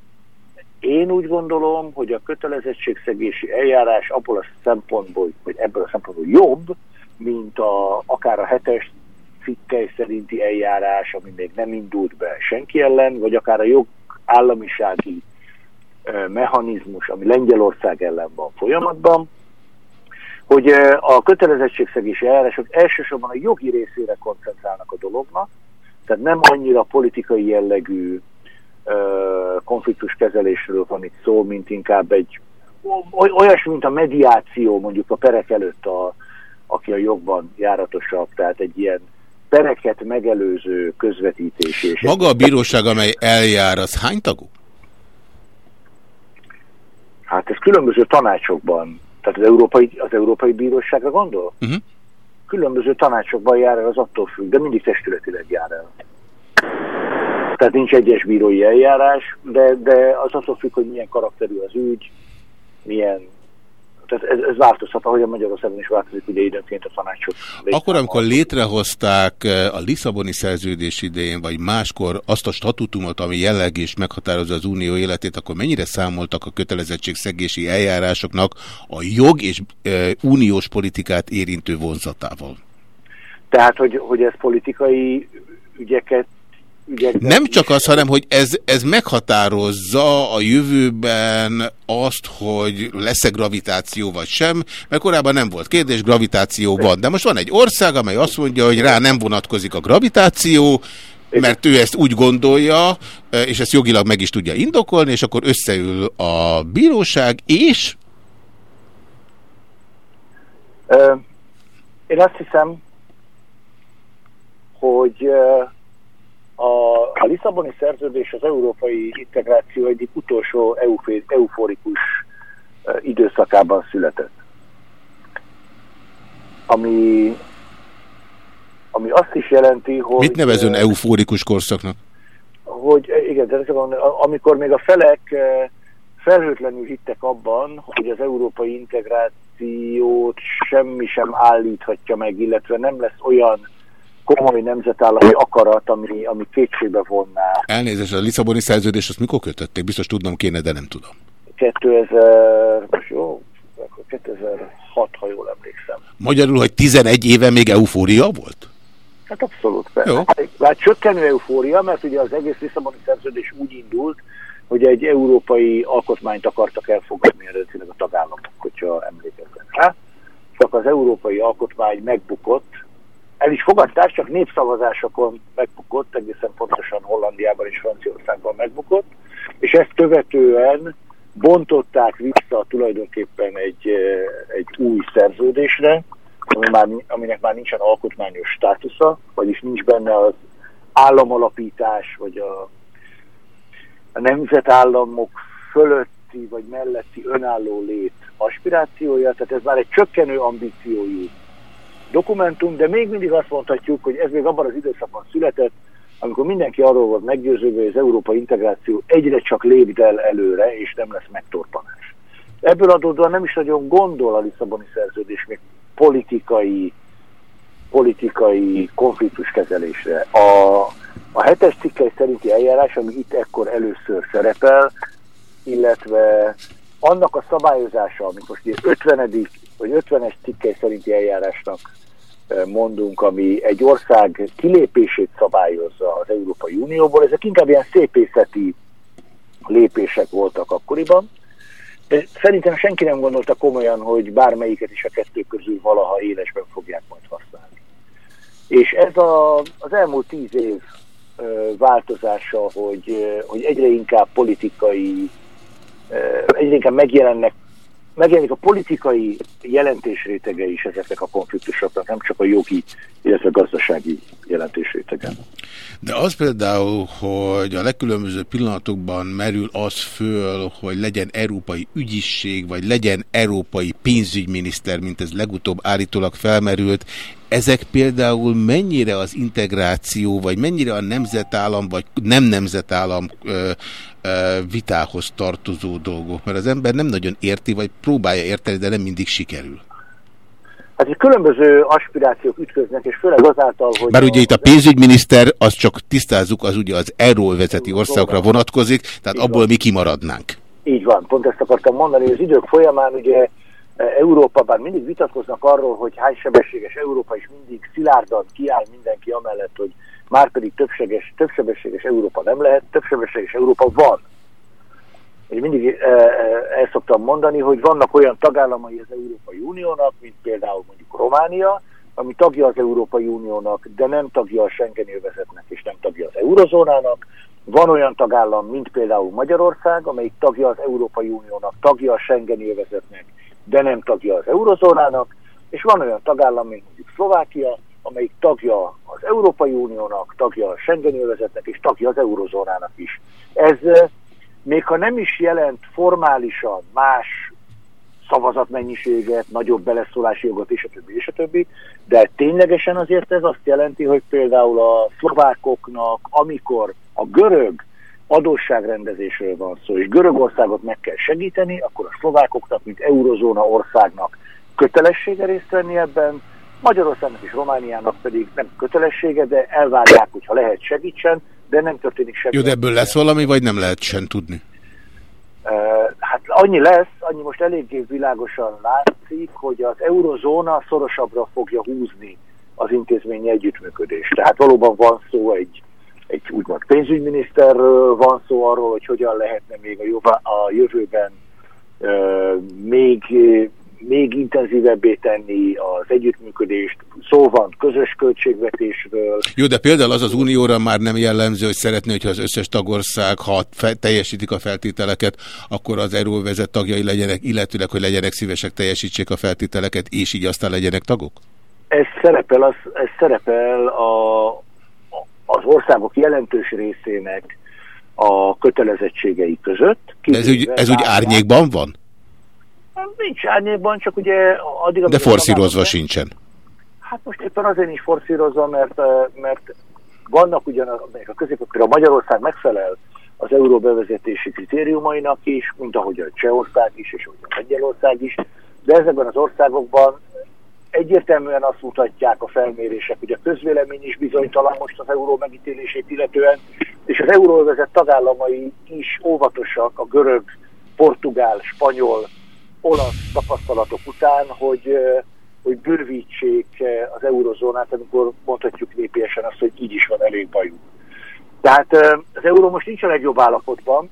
én úgy gondolom, hogy a kötelezettségszegési eljárás abból a szempontból, hogy ebből a szempontból jobb, mint a, akár a hetes cikkely szerinti eljárás, ami még nem indult be senki ellen, vagy akár a jogállamisági mechanizmus, ami Lengyelország ellen van folyamatban, hogy a kötelezettségszegési eljárások elsősorban a jogi részére koncentrálnak a dolognak, tehát nem annyira politikai jellegű konfliktus kezelésről van itt szó, mint inkább egy olyasmi, mint a mediáció mondjuk a perek előtt, a, aki a jogban járatosabb, tehát egy ilyen pereket megelőző közvetítés. És Maga a bíróság, amely eljár, az hány tagú? Hát ez különböző tanácsokban, tehát az Európai, az Európai Bíróságra gondol? Uh mhm. -huh. Különböző tanácsokban jár el, az attól függ, de mindig testületileg jár el. Tehát nincs egyes bírói eljárás, de, de az attól függ, hogy milyen karakterű az ügy, milyen tehát ez, ez változhat, ahogy a Magyarországon is változik ugye időnként a tanácsok. Akkor, amikor létrehozták eh, a Lisszaboni szerződés idején, vagy máskor azt a statutumot, ami jelleg is meghatározza az unió életét, akkor mennyire számoltak a kötelezettségszegési eljárásoknak a jog és e, uniós politikát érintő vonzatával? Tehát, hogy, hogy ez politikai ügyeket ügyekben. Nem csak az, hanem hogy ez, ez meghatározza a jövőben azt, hogy lesz-e gravitáció vagy sem, mert korábban nem volt kérdés, gravitáció van. De most van egy ország, amely azt mondja, hogy rá nem vonatkozik a gravitáció, mert ő ezt úgy gondolja, és ezt jogilag meg is tudja indokolni, és akkor összeül a bíróság, és... Én azt hiszem, hogy a, a Lisszaboni szerződés az európai integráció egyik utolsó euforikus időszakában született. Ami, ami azt is jelenti, hogy... Mit nevezön euforikus korszaknak? Hogy igen, de amikor még a felek felhőtlenül hittek abban, hogy az európai integrációt semmi sem állíthatja meg, illetve nem lesz olyan komoly nemzetállami akarat, ami, ami kétségbe vonná. Elnézést, a Lisszaboni szerződés azt mikor kötötték? Biztos tudnom kéne, de nem tudom. 2000, most jó, 2006, ha jól emlékszem. Magyarul, hogy 11 éve még eufória volt? Hát abszolút persze. Jó. Hát csökkenő eufória, mert ugye az egész Lisszaboni szerződés úgy indult, hogy egy európai alkotmányt akartak elfogadni eredetileg a tagállamok, hogyha emlékeznek rá. Csak az európai alkotmány megbukott, el is fogadták, csak népszavazásokon megbukott, egészen pontosan Hollandiában és Franciaországban megbukott, és ezt követően bontották vissza tulajdonképpen egy, eh, egy új szerződésre, ami már, aminek már nincsen alkotmányos státusza, vagyis nincs benne az államalapítás, vagy a, a nemzetállamok fölötti vagy melletti önálló lét aspirációja, tehát ez már egy csökkenő ambíciójú dokumentum, de még mindig azt mondhatjuk, hogy ez még abban az időszakban született, amikor mindenki arról volt meggyőződve, hogy az európai integráció egyre csak lépdel előre, és nem lesz megtorpanás. Ebből adódóan nem is nagyon gondol a Lisszaboni szerződés még politikai, politikai konfliktuskezelésre. A, a hetes cikkely szerinti eljárás, ami itt ekkor először szerepel, illetve annak a szabályozása, amikor most 50. vagy 50-es cikkely szerinti eljárásnak mondunk, ami egy ország kilépését szabályozza az Európai Unióból, ezek inkább ilyen szépészeti lépések voltak akkoriban. De szerintem senki nem gondolta komolyan, hogy bármelyiket is a kettő közül valaha élesben fogják majd használni. És ez a, az elmúlt tíz év változása, hogy, hogy egyre inkább politikai, egyre inkább megjelennek megjelenik a politikai jelentésrétege is ezeknek a konfliktusoknak, nem csak a jogi, illetve gazdasági jelentésrétege. De az például, hogy a legkülönböző pillanatokban merül az föl, hogy legyen európai ügyisség, vagy legyen európai pénzügyminiszter, mint ez legutóbb állítólag felmerült, ezek például mennyire az integráció, vagy mennyire a nemzetállam, vagy nem nemzetállam ö, ö, vitához tartozó dolgok? Mert az ember nem nagyon érti, vagy próbálja érteni, de nem mindig sikerül. Hát különböző aspirációk ütköznek, és főleg azáltal, hogy... Bár ugye itt a pénzügyminiszter, az csak tisztázzuk, az ugye az erről vezeti országokra vonatkozik, tehát abból mi kimaradnánk. Így van, pont ezt akartam mondani, hogy az idők folyamán ugye Európa, bár mindig vitatkoznak arról, hogy hány sebességes Európa, is mindig szilárdan kiáll mindenki amellett, hogy már pedig többséges, többsebességes Európa nem lehet, többsebességes Európa van. Én mindig el szoktam mondani, hogy vannak olyan tagállamai az Európai Uniónak, mint például mondjuk Románia, ami tagja az Európai Uniónak, de nem tagja a Schengen övezetnek, és nem tagja az Eurozónának. Van olyan tagállam, mint például Magyarország, amelyik tagja az Európai Uniónak, tagja a Schengen övezetnek, de nem tagja az eurozónának, és van olyan tagállam, mint mondjuk Szlovákia, amelyik tagja az Európai Uniónak, tagja a Schengen övezetnek, és tagja az eurozónának is. Ez még ha nem is jelent formálisan más szavazatmennyiséget, nagyobb beleszólási jogot, és a többi, és a többi. De ténylegesen azért ez azt jelenti, hogy például a szlovákoknak, amikor a görög adósságrendezésről van szó, és Görögországot meg kell segíteni, akkor a szlovákoknak, mint eurozóna országnak kötelessége részt venni ebben, Magyarországnak és Romániának pedig nem kötelessége, de elvárják, hogyha lehet segítsen, de nem történik semmi. Jó, de ebből lesz valami, vagy nem lehet sem tudni? Hát annyi lesz, annyi most eléggé világosan látszik, hogy az eurozóna szorosabbra fogja húzni az intézményi együttműködést. Tehát valóban van szó egy, egy úgymond pénzügyminiszterről, van szó arról, hogy hogyan lehetne még a, jövő, a jövőben uh, még még intenzívebbé tenni az együttműködést, szó van közös költségvetésről. Jó, de például az az unióra már nem jellemző, hogy szeretné, hogyha az összes tagország, ha teljesítik a feltételeket, akkor az euróvezet tagjai legyenek, illetőleg, hogy legyenek szívesek, teljesítsék a feltételeket, és így aztán legyenek tagok? Ez szerepel, az, ez szerepel a, az országok jelentős részének a kötelezettségei között. De ez úgy, ez úgy árnyékban van? Nincs árnyékban, csak ugye addig... De forszírozva sincsen. Hát most éppen azért is forszírozva, mert, mert vannak ugyan a, a középokra Magyarország megfelel az euró bevezetési kritériumainak is, mint ahogy a Csehország is, és ahogy a Magyarország is, de ezekben az országokban egyértelműen azt mutatják a felmérések, hogy a közvélemény is bizonytalan most az euró megítélését illetően, és az euróvezet tagállamai is óvatosak a görög, portugál, spanyol, olasz tapasztalatok után, hogy, hogy bővítsék az eurozónát, amikor mondhatjuk népiesen azt, hogy így is van elég bajuk. Tehát az euró most nincs a legjobb állapotban,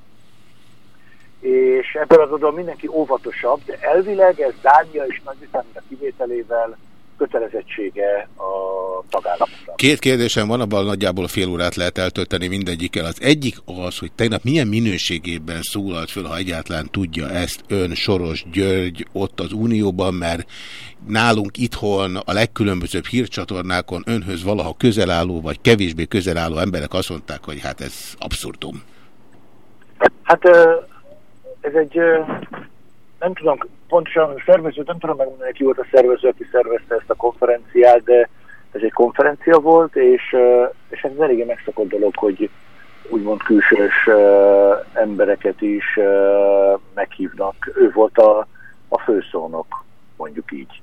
és ebből az oldalon mindenki óvatosabb, de elvileg ez Dánia és Nagy-Britannia kivételével kötelezettsége a tagállamokra. Két kérdésem van, abban nagyjából fél órát lehet eltölteni mindegyikkel. Az egyik az, hogy tegnap milyen minőségében szólalt föl, ha egyáltalán tudja ezt ön Soros György ott az Unióban, mert nálunk itthon a legkülönbözőbb hírcsatornákon önhöz valaha közelálló vagy kevésbé közelálló emberek azt mondták, hogy hát ez abszurdum. Hát ez egy nem tudom pontosan a szervező, nem tudom megmondani, ki volt a szervező, aki szervezte ezt a konferenciát, de ez egy konferencia volt, és, és ez eléggé megszokott dolog, hogy úgymond külsős embereket is meghívnak. Ő volt a, a főszónok, mondjuk így.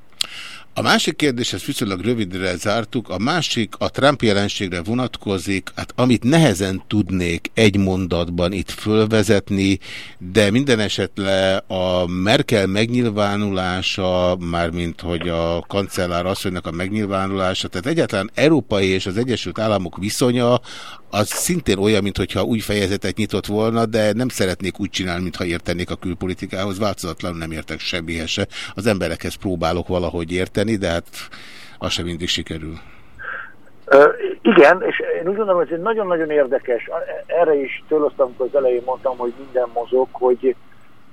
A másik kérdés, ezt viszonylag rövidre zártuk, a másik a Trump jelenségre vonatkozik, hát amit nehezen tudnék egy mondatban itt fölvezetni, de minden esetre a Merkel megnyilvánulása, mármint hogy a kancellár asszonynak a megnyilvánulása, tehát egyáltalán Európai és az Egyesült Államok viszonya, az szintén olyan, mintha új fejezetet nyitott volna, de nem szeretnék úgy csinálni, mintha értenék a külpolitikához, változatlanul nem értek semmihez se. Az emberekhez próbálok valahogy érteni, de hát az sem mindig sikerül. Uh, igen, és én úgy gondolom, hogy ez nagyon-nagyon érdekes. Erre is tőlöztem, amikor az elején mondtam, hogy minden mozog, hogy,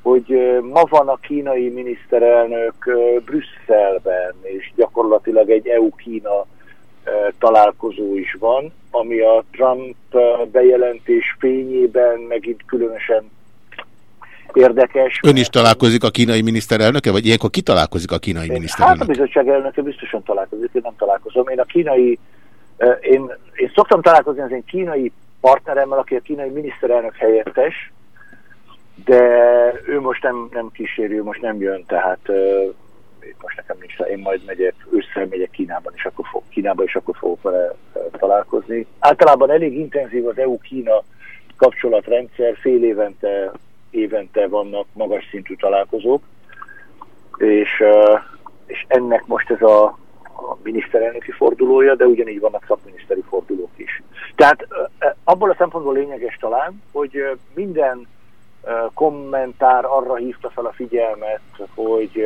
hogy ma van a kínai miniszterelnök Brüsszelben, és gyakorlatilag egy EU-Kína találkozó is van, ami a Trump bejelentés fényében megint különösen érdekes. Ön is találkozik a kínai miniszterelnöke, vagy ilyenkor ki találkozik a kínai miniszterelnöke? Hát a bizottság elnöke biztosan találkozik, én nem találkozom. Én a kínai, én, én szoktam találkozni az én kínai partneremmel, aki a kínai miniszterelnök helyettes, de ő most nem, nem kísérő, most nem jön, tehát most nekem nincs, én majd megyek, ősszel megyek Kínában, és akkor fog, Kínában, és akkor fogok vele találkozni. Általában elég intenzív az EU-Kína kapcsolatrendszer, fél évente, évente vannak magas szintű találkozók, és, és ennek most ez a, a miniszterelnöki fordulója, de ugyanígy vannak szakminiszteri fordulók is. Tehát abból a szempontból lényeges talán, hogy minden kommentár arra hívta fel a figyelmet, hogy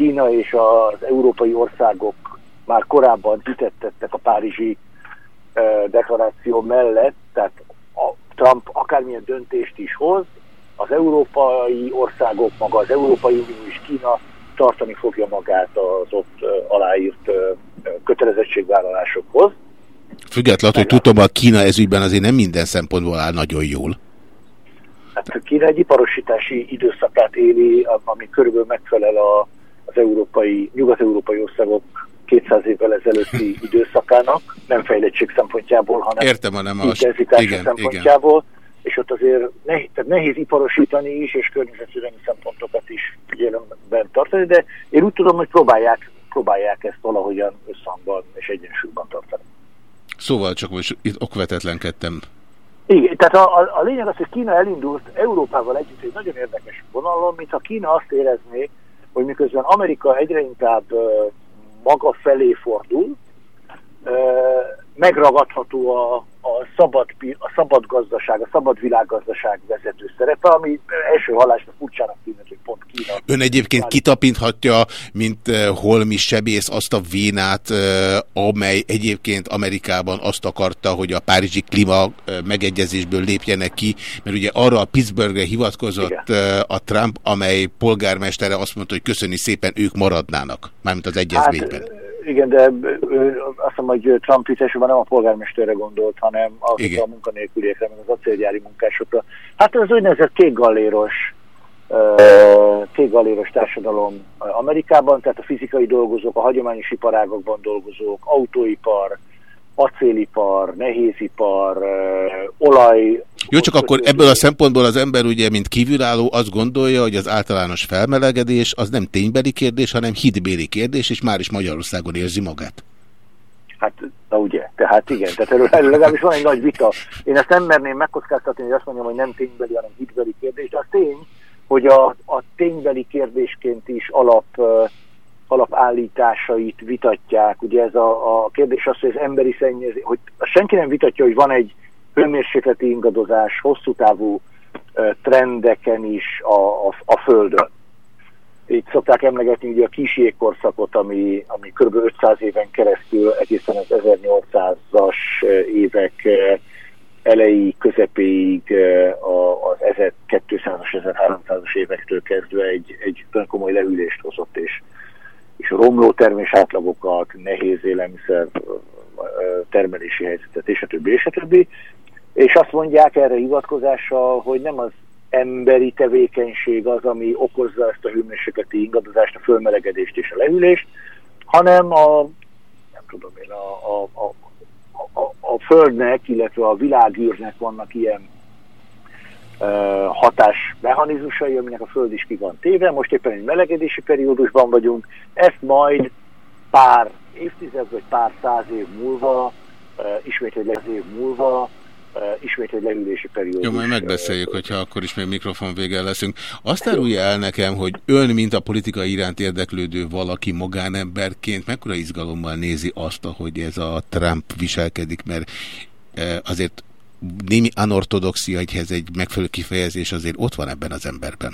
Kína és az európai országok már korábban hitettettek a párizsi deklaráció mellett, tehát a Trump akármilyen döntést is hoz, az európai országok, maga az Európai Unió és Kína tartani fogja magát az ott aláírt kötelezettségvállalásokhoz. Függetlenül, hogy tudom, a Kína ezügyben azért nem minden szempontból áll nagyon jól. Hát Kína egy iparosítási időszakát éli, ami körülbelül megfelel a, az európai, nyugat-európai országok 200 évvel ezelőtti [LAUGHS] időszakának, nem fejlettség szempontjából, hanem Értem, hanem a igen, szempontjából, igen. és ott azért nehéz, tehát nehéz iparosítani is, és környezetvédelmi szempontokat is figyelemben tartani, de én úgy tudom, hogy próbálják, próbálják ezt valahogyan összhangban és egyensúlyban tartani. Szóval csak most itt okvetetlenkedtem. Igen, tehát a, a, a lényeg az, hogy Kína elindult Európával együtt egy nagyon érdekes vonalon, mintha Kína azt érezné, hogy miközben Amerika egyre inkább maga felé fordul, megragadható a, a, szabad, a szabad gazdaság, a szabad világgazdaság vezető szerepe, ami első hallásra furcsának tűnhet, hogy pont Kína. Ön egyébként kitapinthatja, mint holmi sebész azt a vénát, amely egyébként Amerikában azt akarta, hogy a párizsi klíma megegyezésből lépjenek ki, mert ugye arra a Pittsburghre hivatkozott Igen. a Trump, amely polgármestere azt mondta, hogy köszöni szépen, ők maradnának, mármint az egyezményben. Hát, igen, de azt mondom, hogy Trump itt nem a polgármesterre gondolt, hanem azokra a munkanélküliekre, meg az acélgyári munkásokra. Hát az úgynevezett kékgalléros kékgalléros társadalom Amerikában, tehát a fizikai dolgozók, a hagyományos iparágokban dolgozók, autóipar, acélipar, nehézipar, olaj... Jó, csak akkor ebből a szempontból az ember ugye, mint kívülálló azt gondolja, hogy az általános felmelegedés az nem ténybeli kérdés, hanem hitbéli kérdés, és már is Magyarországon érzi magát. Hát, na ugye, tehát igen, tehát erről, erről legalábbis van egy nagy vita. Én ezt nem merném megkockáztatni, hogy azt mondjam, hogy nem ténybeli, hanem hitbeli kérdés, de az tény, hogy a, a ténybeli kérdésként is alap alapállításait vitatják. Ugye ez a, a kérdés az, hogy az emberi szennyezés, hogy senki nem vitatja, hogy van egy hőmérsékleti ingadozás hosszú távú trendeken is a, a, a Földön. Itt szokták emlegetni ugye a kis jégkorszakot, ami, ami kb. 500 éven keresztül egészen az 1800-as évek elejé közepéig az 1200-as, 1300-as évektől kezdve egy, egy komoly lehűlést hozott, és és romló termés átlagokat, nehéz élelmiszer termelési helyzetet, és a többi, és a többi. És azt mondják erre hivatkozással, hogy nem az emberi tevékenység az, ami okozza ezt a hőmérsékleti ingadozást, a fölmelegedést és a lehűlést, hanem a, nem tudom én, a, a, a, a, a Földnek, illetve a világűrnek vannak ilyen hatásmechanizmusai, aminek a Föld is ki van téve. Most éppen egy melegedési periódusban vagyunk, ezt majd pár évtized vagy pár száz év múlva, ismét egy év múlva, ismét egy leülési periódus. Jó, majd megbeszéljük, hogyha akkor is még mikrofon vége leszünk. Azt árulja el nekem, hogy ön, mint a politika iránt érdeklődő valaki magánemberként, mekkora izgalommal nézi azt, hogy ez a Trump viselkedik, mert azért némi anortodoxia, egyhez egy megfelelő kifejezés azért ott van ebben az emberben.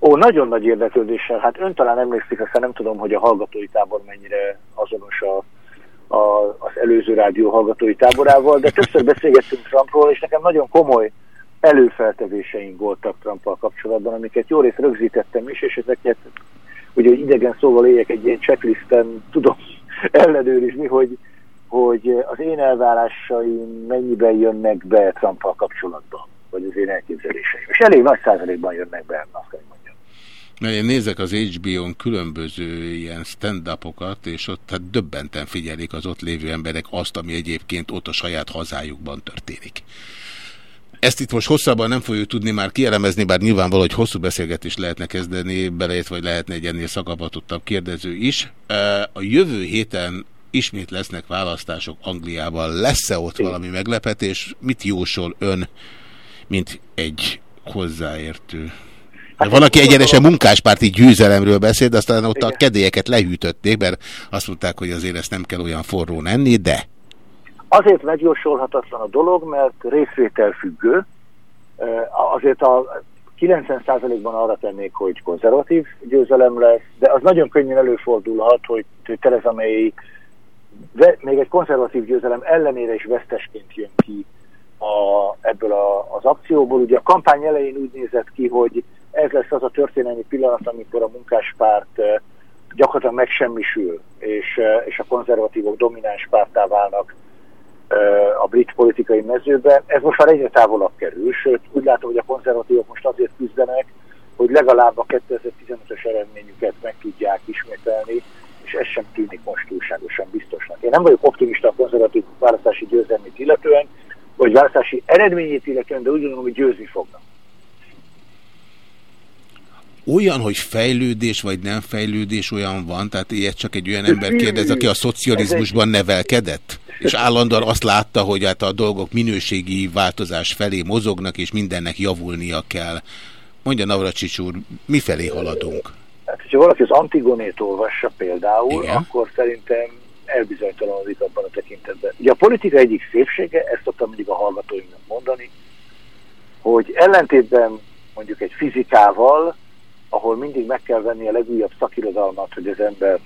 Ó, nagyon nagy érdeklődéssel. Hát ön talán emlékszik, aztán nem tudom, hogy a hallgatói tábor mennyire azonos a, a, az előző rádió hallgatói táborával, de többször beszélgettünk Trumpról, és nekem nagyon komoly előfeltevéseink voltak Trumpal kapcsolatban, amiket jó részt rögzítettem is, és ezeket ugye idegen szóval éljek egy ilyen checklisten, tudom [LAUGHS] ellenőrizni, hogy hogy az én elvárásaim mennyiben jönnek be Trumpal kapcsolatban, vagy az én elképzeléseim. És elég nagy százalékban jönnek be, azt kell mondjam. Na, én nézek az HBO-n különböző ilyen stand-upokat, és ott hát döbbenten figyelik az ott lévő emberek azt, ami egyébként ott a saját hazájukban történik. Ezt itt most hosszabban nem fogjuk tudni már kielemezni, bár nyilvánvaló, hogy hosszú beszélgetést lehetne kezdeni, belejött, vagy lehetne egy ennél szakavatottabb kérdező is. A jövő héten ismét lesznek választások Angliában. Lesz-e ott valami meglepetés? Mit jósol ön, mint egy hozzáértő? Hát van, aki egyenesen munkáspárti győzelemről beszél, de aztán ott Igen. a kedélyeket lehűtötték, mert azt mondták, hogy azért ezt nem kell olyan forró enni, de... Azért megjósolhatatlan a dolog, mert részvétel függő. Azért a 90%-ban arra tennék, hogy konzervatív győzelem lesz, de az nagyon könnyen előfordulhat, hogy Tereza May még egy konzervatív győzelem ellenére is vesztesként jön ki a, ebből a, az akcióból. Ugye a kampány elején úgy nézett ki, hogy ez lesz az a történelmi pillanat, amikor a munkáspárt gyakorlatilag megsemmisül, és, és a konzervatívok domináns pártá válnak a brit politikai mezőben. Ez most már egyre távolabb kerül, sőt úgy látom, hogy a konzervatívok most azért küzdenek, hogy legalább a 2015-ös eredményüket meg tudják ismételni, és ez sem tűnik most túlságosan biztosnak. Én nem vagyok optimista a konzervatív választási győzelmét illetően, vagy választási eredményét illetően, de úgy gondolom, hogy győzni fognak. Olyan, hogy fejlődés vagy nem fejlődés olyan van, tehát ilyet csak egy olyan ember kérdez, aki a szocializmusban nevelkedett? És állandóan azt látta, hogy hát a dolgok minőségi változás felé mozognak, és mindennek javulnia kell. Mondja Navracsics úr, mifelé haladunk? Hát, hogyha valaki az Antigonét olvassa például, Igen. akkor szerintem elbizonytalanodik abban a tekintetben. Ugye a politika egyik szépsége, ezt szoktam mindig a hallgatóinknak mondani, hogy ellentétben mondjuk egy fizikával, ahol mindig meg kell venni a legújabb szakirodalmat, hogy az ember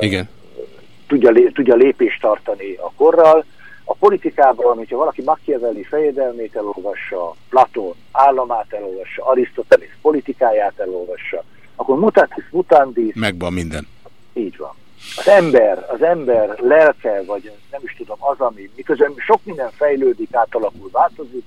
Igen. Uh, tudja, tudja lépést tartani a korral, a politikában, hogyha valaki Machiavelli fejedelmét elolvassa, Platón államát elolvassa, Arisztotelész politikáját elolvassa, akkor mutatis mutandis... Megvan minden. Így van. Az ember, az ember lelke, vagy nem is tudom, az, ami miközben sok minden fejlődik, átalakul, változik,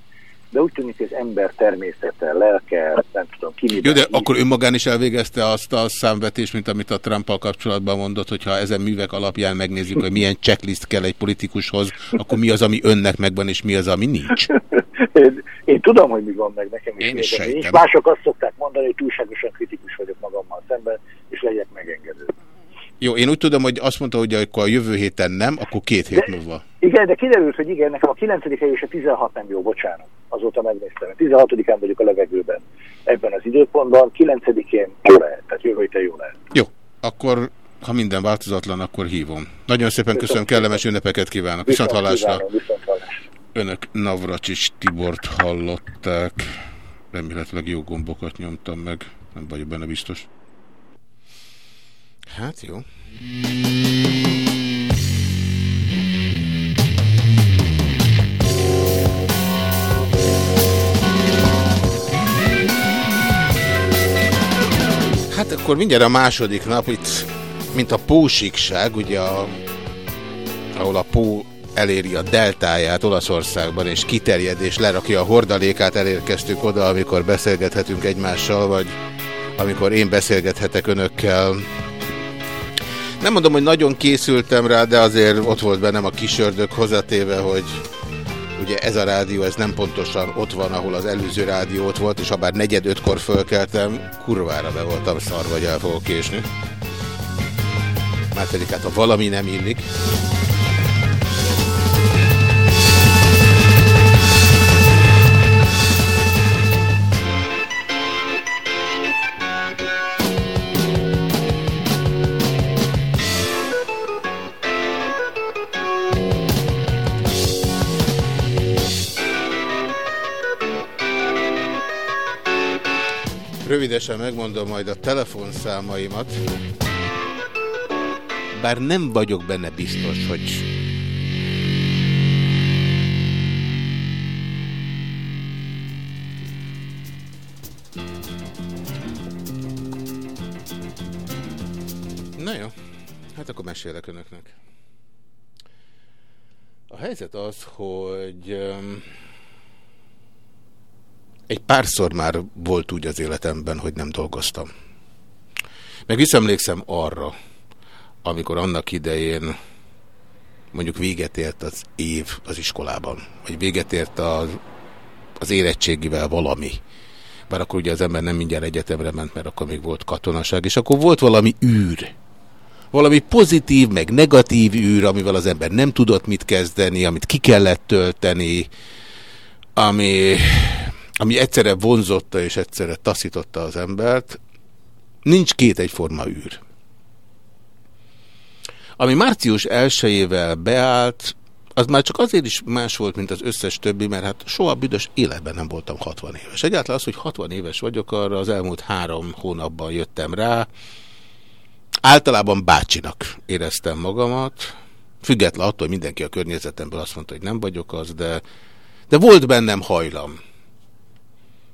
de úgy tűnik, hogy az ember természete, lelke, nem tudom ki Jó, de így. akkor önmagán is elvégezte azt a számvetést, mint amit a trump kapcsolatban mondott, hogyha ezen művek alapján megnézzük, hogy milyen checklist kell egy politikushoz, akkor mi az, ami önnek megvan, és mi az, ami nincs? [LAUGHS] én, én tudom, hogy mi van meg nekem is. Én is sejtem. Mások azt szokták mondani, hogy túlságosan kritikus vagyok magammal szemben, és legyek megengedő. Jó, én úgy tudom, hogy azt mondta, hogy akkor a jövő héten nem, akkor két hét de, múlva. Igen, de kiderült, hogy igen, nekem a 9 hely és a 16 nem jó, bocsánat. Azóta megnéztem. 16-án vagyok a levegőben ebben az időpontban, 9-én jó lehet, tehát jövő héten jó lehet. Jó, akkor ha minden változatlan, akkor hívom. Nagyon szépen köszönöm, kellemes ünnepeket kívánok. Viszont, hallásra. Viszont hallásra. Önök Navracsics Tibort hallották. Remélhetőleg jó gombokat nyomtam meg. Nem vagyok benne biztos. Hát jó. Hát akkor mindjárt a második nap itt, mint a pósikság, ugye a, ahol a pó eléri a deltáját Olaszországban, és kiterjed és lerakja a hordalékát, elérkeztünk oda, amikor beszélgethetünk egymással, vagy amikor én beszélgethetek önökkel nem mondom, hogy nagyon készültem rá, de azért ott volt bennem a kisördök hozzatéve, hogy ugye ez a rádió, ez nem pontosan ott van, ahol az előző rádió ott volt, és ha bár negyed ötkor fölkeltem, kurvára be voltam szar, vagy el fogok késni. Már pedig hát, ha valami nem illik, Rövidesen megmondom majd a telefonszámaimat. Bár nem vagyok benne biztos, hogy... Na jó, hát akkor mesélek önöknek. A helyzet az, hogy... Um, egy párszor már volt úgy az életemben, hogy nem dolgoztam. Meg visszaemlékszem arra, amikor annak idején mondjuk véget ért az év az iskolában, vagy véget ért az, az érettségivel valami. Bár akkor ugye az ember nem mindjárt egyetemre ment, mert akkor még volt katonaság, és akkor volt valami űr. Valami pozitív, meg negatív űr, amivel az ember nem tudott mit kezdeni, amit ki kellett tölteni, ami ami egyszerre vonzotta és egyszerre taszította az embert, nincs két egyforma űr. Ami március 1-ével beállt, az már csak azért is más volt, mint az összes többi, mert hát soha büdös életben nem voltam 60 éves. Egyáltalán az, hogy 60 éves vagyok, arra az elmúlt három hónapban jöttem rá. Általában bácsinak éreztem magamat, független attól, hogy mindenki a környezetemből azt mondta, hogy nem vagyok az, de, de volt bennem hajlam.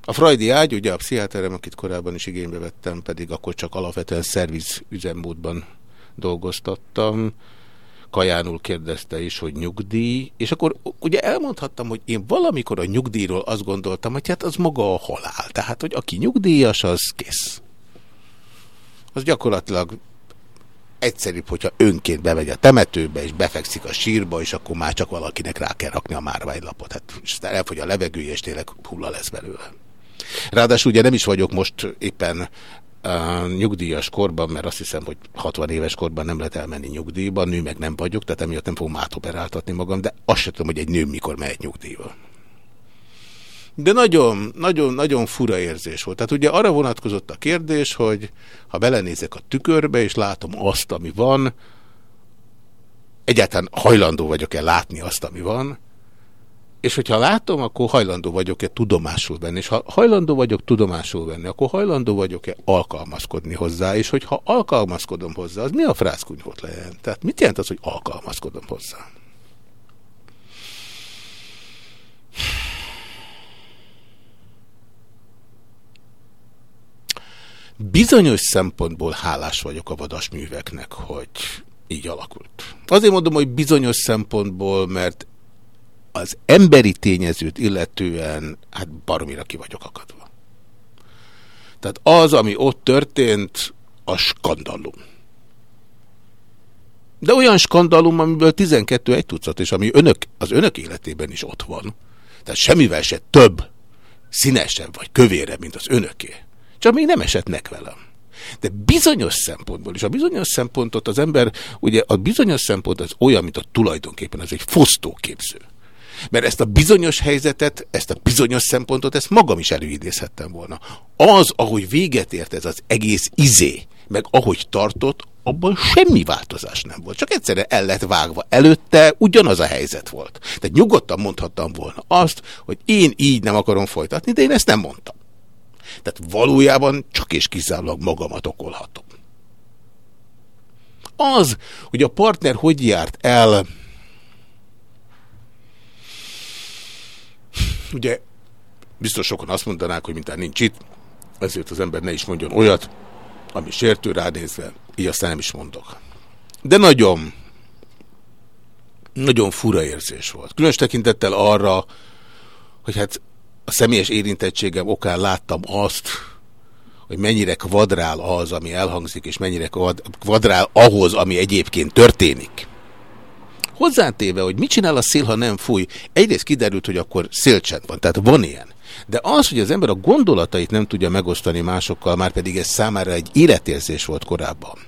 A Freudi ágy, ugye a pszichiáterem, akit korábban is igénybe vettem, pedig akkor csak alapvetően szerviz üzemmódban dolgoztattam. Kajánul kérdezte is, hogy nyugdíj, és akkor ugye elmondhattam, hogy én valamikor a nyugdíjról azt gondoltam, hogy hát az maga a halál. Tehát, hogy aki nyugdíjas, az kész. Az gyakorlatilag egyszerűbb, hogyha önként bemegy a temetőbe, és befekszik a sírba, és akkor már csak valakinek rá kell rakni a márványlapot. Hát, és elfogy a levegője, és tényleg hulla lesz belőle. Ráadásul ugye nem is vagyok most éppen a nyugdíjas korban, mert azt hiszem, hogy 60 éves korban nem lehet elmenni nyugdíjba, nő meg nem vagyok, tehát emiatt nem fogom átoperáltatni magam, de azt sem tudom, hogy egy nő mikor megy nyugdíjba. De nagyon, nagyon, nagyon fura érzés volt. Tehát ugye arra vonatkozott a kérdés, hogy ha belenézek a tükörbe, és látom azt, ami van, egyáltalán hajlandó vagyok-e látni azt, ami van, és hogyha látom, akkor hajlandó vagyok-e tudomásul venni, és ha hajlandó vagyok tudomásul venni, akkor hajlandó vagyok-e alkalmazkodni hozzá, és hogyha alkalmazkodom hozzá, az mi a frászkunyhot lehet? Tehát mit jelent az, hogy alkalmazkodom hozzá? Bizonyos szempontból hálás vagyok a vadasműveknek, hogy így alakult. Azért mondom, hogy bizonyos szempontból, mert az emberi tényezőt illetően, hát baromira ki vagyok akadva. Tehát az, ami ott történt, a skandalum. De olyan skandalum, amiből 12 egy tucat, és ami önök, az önök életében is ott van. Tehát semmivel se több, színesebb vagy kövére, mint az önöké. Csak még nem esett meg velem. De bizonyos szempontból is, a bizonyos szempontot az ember, ugye a bizonyos szempont az olyan, mint a tulajdonképpen, ez egy fosztóképző. Mert ezt a bizonyos helyzetet, ezt a bizonyos szempontot, ezt magam is előidézhettem volna. Az, ahogy véget ért ez az egész izé, meg ahogy tartott, abban semmi változás nem volt. Csak egyszerre el lett vágva. Előtte ugyanaz a helyzet volt. Tehát nyugodtan mondhattam volna azt, hogy én így nem akarom folytatni, de én ezt nem mondtam. Tehát valójában csak és kizárólag magamat okolhatom. Az, hogy a partner hogy járt el Ugye biztos sokan azt mondanák, hogy mintán nincs itt, ezért az ember ne is mondjon olyat, ami sértő ránézve, így aztán nem is mondok. De nagyon, nagyon fura érzés volt. Különös tekintettel arra, hogy hát a személyes érintettségem okán láttam azt, hogy mennyire kvadrál az, ami elhangzik, és mennyire kvadrál ahhoz, ami egyébként történik. Hozzátéve, hogy mit csinál a szél, ha nem fúj, egyrészt kiderült, hogy akkor szélcsend van, tehát van ilyen. De az, hogy az ember a gondolatait nem tudja megosztani másokkal, már pedig ez számára egy életérzés volt korábban,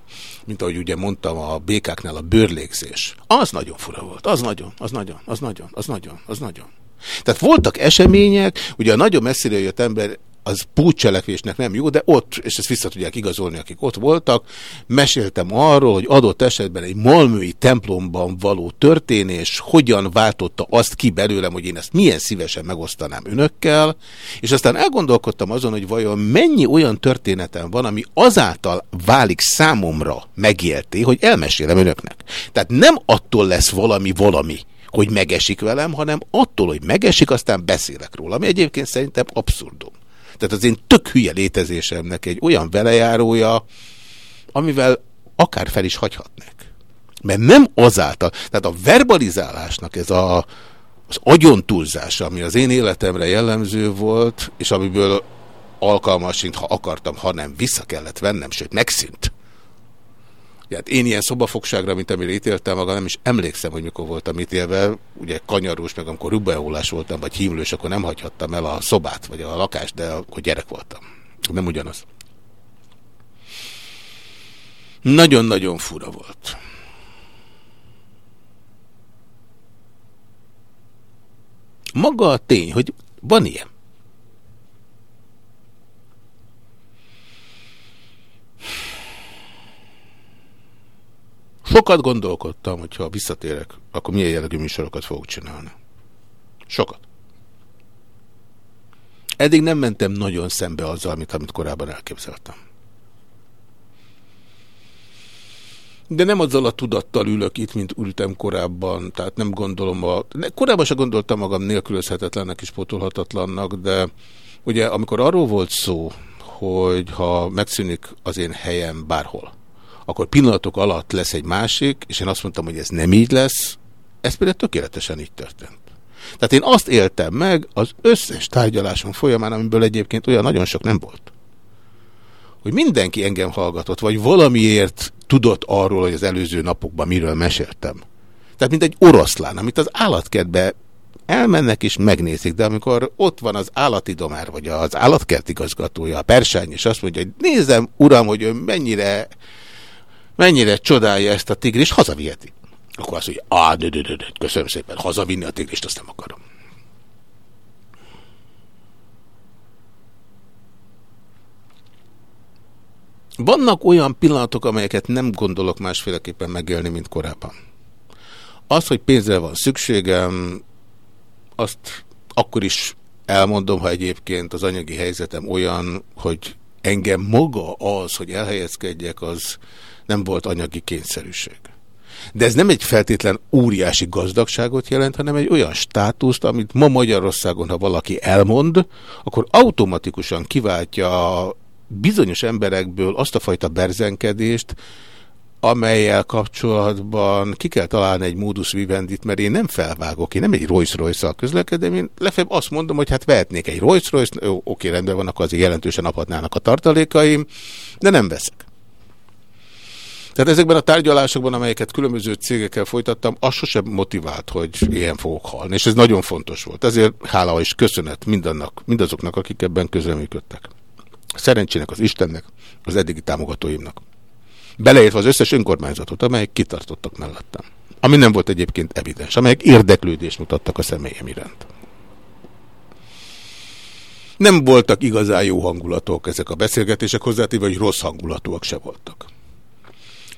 mint ahogy ugye mondtam a békáknál a bőrlégzés, az nagyon fura volt, az nagyon, az nagyon, az nagyon, az nagyon, az nagyon. Tehát voltak események, ugye a nagyon messziről jött ember az púcselekvésnek nem jó, de ott, és ezt vissza tudják igazolni, akik ott voltak, meséltem arról, hogy adott esetben egy malmői templomban való történés hogyan váltotta azt ki belőlem, hogy én ezt milyen szívesen megosztanám önökkel, és aztán elgondolkodtam azon, hogy vajon mennyi olyan történetem van, ami azáltal válik számomra megélté, hogy elmesélem önöknek. Tehát nem attól lesz valami valami, hogy megesik velem, hanem attól, hogy megesik, aztán beszélek róla, ami egyébként szerintem abszurdum. Tehát az én tök hülye létezésemnek egy olyan velejárója, amivel akár fel is hagyhatnék. Mert nem azáltal, tehát a verbalizálásnak ez a, az agyontúlzása, ami az én életemre jellemző volt, és amiből alkalmasint, ha akartam, ha nem, vissza kellett vennem, sőt megszűnt. Hát én ilyen szobafogságra, mint amire ítéltem maga, nem is emlékszem, hogy mikor voltam ítélve, ugye kanyarús, meg amikor rubeolás voltam, vagy hímlős, akkor nem hagyhattam el a szobát, vagy a lakást, de akkor gyerek voltam. Nem ugyanaz. Nagyon-nagyon fura volt. Maga a tény, hogy van ilyen. Sokat gondolkodtam, hogy ha visszatérek, akkor milyen jellegű műsorokat fogok csinálni. Sokat. Eddig nem mentem nagyon szembe azzal, amit, amit korábban elképzeltem. De nem azzal a tudattal ülök itt, mint ültem korábban, tehát nem gondolom a... Korábban sem gondoltam magam nélkülözhetetlennek és potolhatatlannak, de ugye amikor arról volt szó, hogy ha megszűnik az én helyem bárhol, akkor pillanatok alatt lesz egy másik, és én azt mondtam, hogy ez nem így lesz, ez például tökéletesen így történt. Tehát én azt éltem meg az összes tárgyalásom folyamán, amiből egyébként olyan nagyon sok nem volt. Hogy mindenki engem hallgatott, vagy valamiért tudott arról, hogy az előző napokban miről meséltem. Tehát mint egy oroszlán, amit az állatkertbe elmennek és megnézik, de amikor ott van az állatidomár, vagy az állatkert igazgatója, a persány, és azt mondja, hogy nézem, uram, hogy ön mennyire, mennyire csodálja ezt a tigris, hazaviheti. Akkor azt mondja, á, de, de, de, de, köszönöm szépen, hazavinni a tigrist, azt nem akarom. Vannak olyan pillanatok, amelyeket nem gondolok másféleképpen megélni, mint korábban. Az, hogy pénzre van szükségem, azt akkor is elmondom, ha egyébként az anyagi helyzetem olyan, hogy engem maga az, hogy elhelyezkedjek, az nem volt anyagi kényszerűség. De ez nem egy feltétlen óriási gazdagságot jelent, hanem egy olyan státuszt, amit ma Magyarországon, ha valaki elmond, akkor automatikusan kiváltja bizonyos emberekből azt a fajta berzenkedést, amelyel kapcsolatban ki kell találni egy módus vivendit, mert én nem felvágok, én nem egy Rolls-Royce-szal közlekedem, én lefebb azt mondom, hogy hát vehetnék egy Rolls-Royce, oké, rendben van, akkor azért jelentősen apatnának a tartalékaim, de nem veszek. Tehát ezekben a tárgyalásokban, amelyeket különböző cégekkel folytattam, az sosem motivált, hogy ilyen fogok halni, és ez nagyon fontos volt. Ezért hála és köszönet mindannak, mindazoknak, akik ebben közreműködtek. Szerencsének az Istennek, az eddigi támogatóimnak. Beleértve az összes önkormányzatot, amelyek kitartottak mellettem. Ami nem volt egyébként evidens, amelyek érdeklődést mutattak a személyem iránt. Nem voltak igazán jó hangulatok ezek a beszélgetések, hozzátéve, hogy rossz hangulatúak se voltak.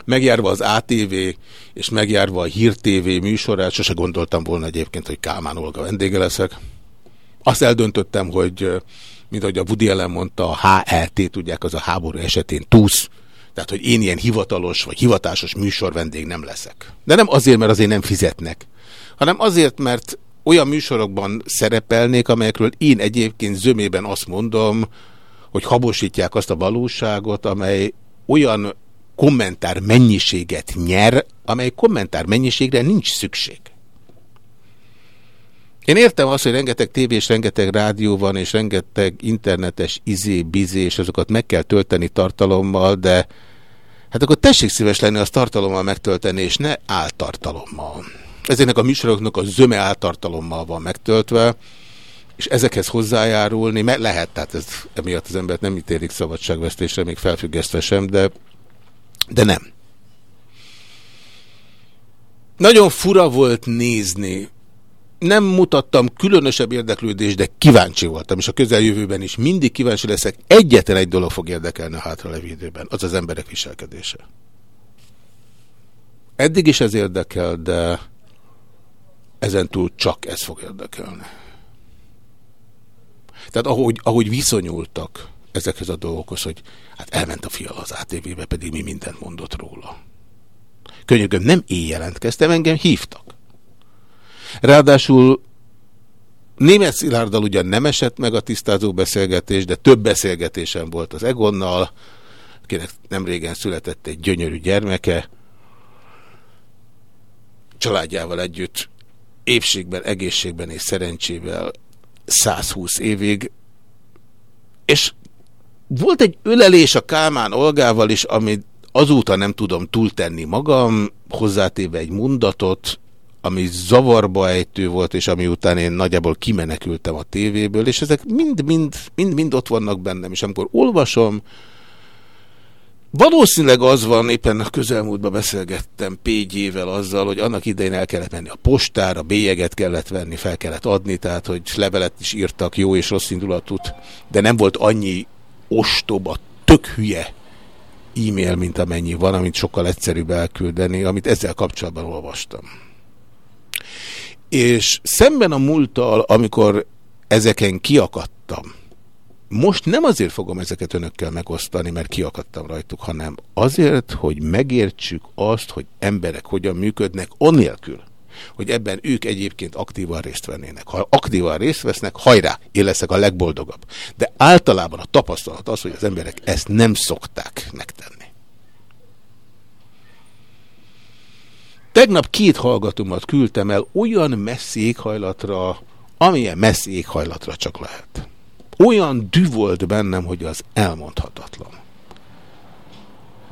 Megjárva az ATV és megjárva a Hír TV műsorát, sose gondoltam volna egyébként, hogy Kálmán Olga vendége leszek. Azt eldöntöttem, hogy, mint ahogy a Woody Allen mondta, a HLT, tudják, az a háború esetén túsz, tehát, hogy én ilyen hivatalos vagy hivatásos műsorvendég nem leszek. De nem azért, mert azért nem fizetnek, hanem azért, mert olyan műsorokban szerepelnék, amelyekről én egyébként zömében azt mondom, hogy habosítják azt a valóságot, amely olyan kommentár mennyiséget nyer, amely kommentár mennyiségre nincs szükség. Én értem azt, hogy rengeteg tévés, rengeteg rádió van, és rengeteg internetes izé-bizé, és azokat meg kell tölteni tartalommal, de hát akkor tessék szíves lenni azt tartalommal megtölteni, és ne áltartalommal. Ezeknek a műsoroknak a zöme áltartalommal van megtöltve, és ezekhez hozzájárulni, mert lehet, tehát ez emiatt az embert nem ítélik szabadságvesztésre, még felfüggesztve sem, de, de nem. Nagyon fura volt nézni nem mutattam különösebb érdeklődést, de kíváncsi voltam, és a közeljövőben is mindig kíváncsi leszek. Egyetlen egy dolog fog érdekelni a hátralevő időben, az az emberek viselkedése. Eddig is ez érdekel, de ezentúl csak ez fog érdekelni. Tehát ahogy, ahogy viszonyultak ezekhez a dolgokhoz, hogy hát elment a fiala az ATV-be, pedig mi mindent mondott róla. Könyörgöm, nem én jelentkeztem, engem hívtak. Ráadásul Német Szilárddal ugyan nem esett meg a tisztázó beszélgetés, de több beszélgetésem volt az Egonnal, akinek nem régen született egy gyönyörű gyermeke, családjával együtt épségben, egészségben és szerencsével 120 évig, és volt egy ölelés a Kálmán Olgával is, amit azóta nem tudom túltenni magam, hozzátéve egy mondatot, ami zavarba ejtő volt, és ami után én nagyjából kimenekültem a tévéből, és ezek mind-mind ott vannak bennem, és amikor olvasom, Valószínűleg az van, éppen a közelmúltban beszélgettem Pégyével azzal, hogy annak idején el kellett menni a postára, bélyeget kellett venni, fel kellett adni, tehát hogy levelet is írtak, jó és rossz indulatút, de nem volt annyi ostoba, tök hülye e-mail, mint amennyi van, amit sokkal egyszerűbb elküldeni, amit ezzel kapcsolatban olvastam. És szemben a múlttal, amikor ezeken kiakadtam, most nem azért fogom ezeket önökkel megosztani, mert kiakadtam rajtuk, hanem azért, hogy megértsük azt, hogy emberek hogyan működnek, onélkül, hogy ebben ők egyébként aktívan részt vennének. Ha aktívan részt vesznek, hajrá, én leszek a legboldogabb. De általában a tapasztalat az, hogy az emberek ezt nem szokták megtenni. Tegnap két hallgatómat küldtem el olyan messzi éghajlatra, amilyen messzi éghajlatra csak lehet. Olyan dű volt bennem, hogy az elmondhatatlan.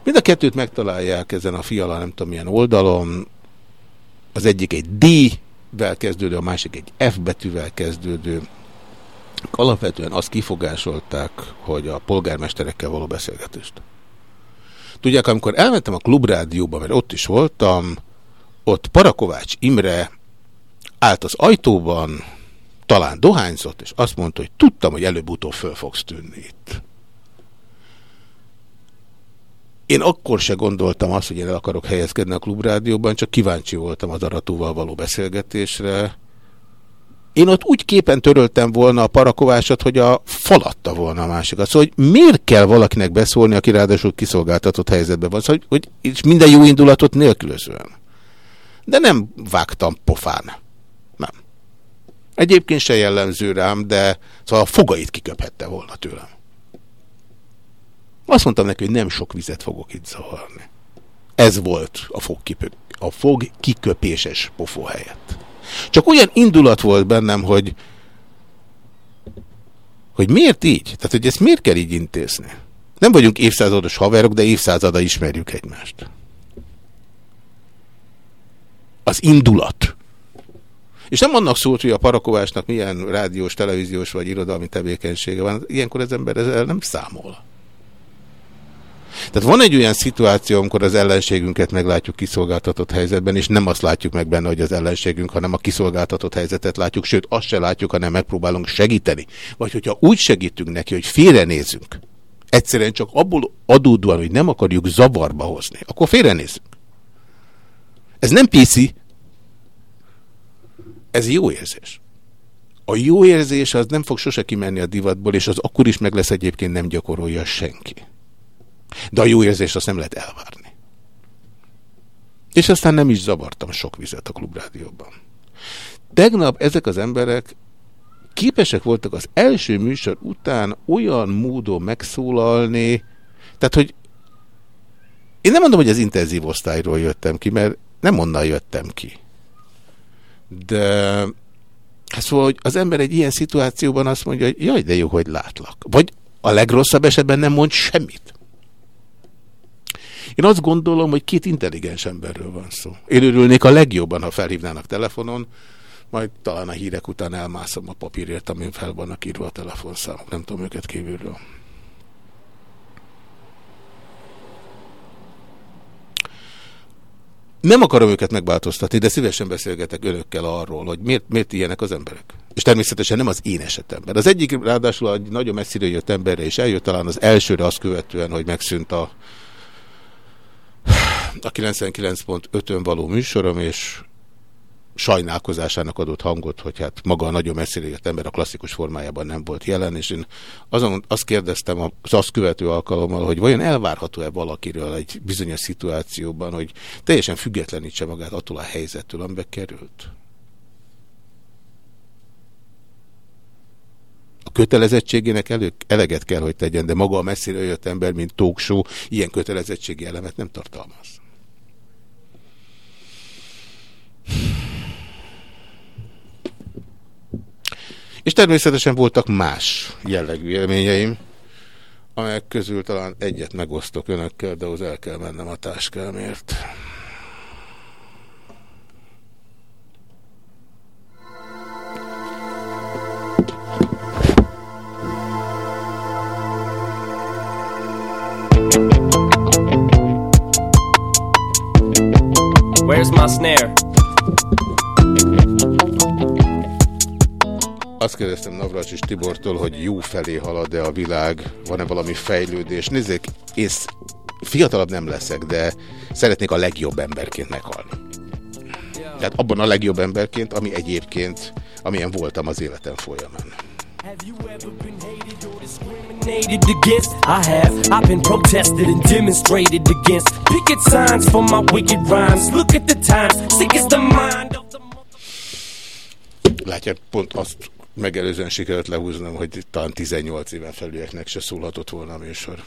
Mind a kettőt megtalálják ezen a fiala nem tudom milyen oldalon. Az egyik egy D-vel kezdődő, a másik egy F betűvel kezdődő. Alapvetően azt kifogásolták, hogy a polgármesterekkel való beszélgetést. Tudják, amikor elmentem a klubrádióba, mert ott is voltam, ott Parakovács Imre állt az ajtóban, talán dohányzott, és azt mondta, hogy tudtam, hogy előbb-utóbb föl fogsz tűnni itt. Én akkor se gondoltam azt, hogy én el akarok helyezkedni a klubrádióban, csak kíváncsi voltam az aratóval való beszélgetésre. Én ott úgy képen töröltem volna a parakovásot, hogy a falatta volna a másikat. Szóval, hogy miért kell valakinek beszólni, aki ráadásul kiszolgáltatott helyzetben van? Szóval, hogy, hogy és minden jó indulatot nélkülözően. De nem vágtam pofán. Nem. Egyébként se jellemző rám, de szóval a fogait kiköphette volna tőlem. Azt mondtam neki, hogy nem sok vizet fogok itt zavarni. Ez volt a fog, kipö a fog kiköpéses pofó helyett. Csak olyan indulat volt bennem, hogy hogy miért így? Tehát, hogy ezt miért kell így intézni? Nem vagyunk évszázados haverok, de évszázada ismerjük egymást. Az indulat. És nem annak szólt, hogy a parakovásnak milyen rádiós, televíziós vagy irodalmi tevékenysége van. Ilyenkor az ember ezzel nem számol. Tehát van egy olyan szituáció, amikor az ellenségünket meglátjuk kiszolgáltatott helyzetben, és nem azt látjuk meg benne, hogy az ellenségünk, hanem a kiszolgáltatott helyzetet látjuk, sőt azt se látjuk, hanem megpróbálunk segíteni. Vagy hogyha úgy segítünk neki, hogy félrenézünk, egyszerűen csak abból adódóan, hogy nem akarjuk zavarba hozni, akkor félrenézünk. Ez nem piszi, ez jó érzés. A jó érzés az nem fog sose kimenni a divatból, és az akkor is meg lesz egyébként nem gyakorolja senki. De a jó érzést azt nem lehet elvárni. És aztán nem is zavartam sok vizet a klubrádióban. Tegnap ezek az emberek képesek voltak az első műsor után olyan módon megszólalni, tehát, hogy én nem mondom, hogy az intenzív osztályról jöttem ki, mert nem onnan jöttem ki. De hát szóval, hogy az ember egy ilyen szituációban azt mondja, hogy jaj, de jó, hogy látlak. Vagy a legrosszabb esetben nem mond semmit. Én azt gondolom, hogy két intelligens emberről van szó. Én örülnék a legjobban, ha felhívnának telefonon, majd talán a hírek után elmászom a papírért, amin fel vannak írva a telefonszámok. Nem tudom őket kívülről. Nem akarom őket megváltoztatni, de szívesen beszélgetek önökkel arról, hogy miért, miért ilyenek az emberek. És természetesen nem az én esetemben. Az egyik ráadásul egy nagyon messzire jött emberre, és eljött talán az elsőre azt követően, hogy megszűnt a a 99.5-ön való műsorom, és sajnálkozásának adott hangot, hogy hát maga a nagyon messzire jött ember a klasszikus formájában nem volt jelen, és én azon azt kérdeztem az azt követő alkalommal, hogy vajon elvárható-e valakiről egy bizonyos szituációban, hogy teljesen függetlenítse magát attól a helyzettől, amiben került. A kötelezettségének elő, eleget kell, hogy tegyen, de maga a messzire jött ember, mint talkshow, ilyen kötelezettségi elemet nem tartalmaz. És természetesen voltak más jellegű élményeim, amelyek közül talán egyet megosztok önökkel, de az el kell mennem a táskámért. Azt kérdeztem Navracsis Tibortól, hogy jó felé halad-e a világ, van-e valami fejlődés. Nézzék, én fiatalabb nem leszek, de szeretnék a legjobb emberként meghalni. Tehát abban a legjobb emberként, ami egyébként, amilyen voltam az életem folyamán. discriminated against? I have. I've been protested and demonstrated against. Picket signs for my wicked rhymes. Look at the times. Sick is the mind of the... Látja, pont azt megelőzően sikerült lehúznom, hogy talán 18 éven felülieknek se szólhatott volna a műsor.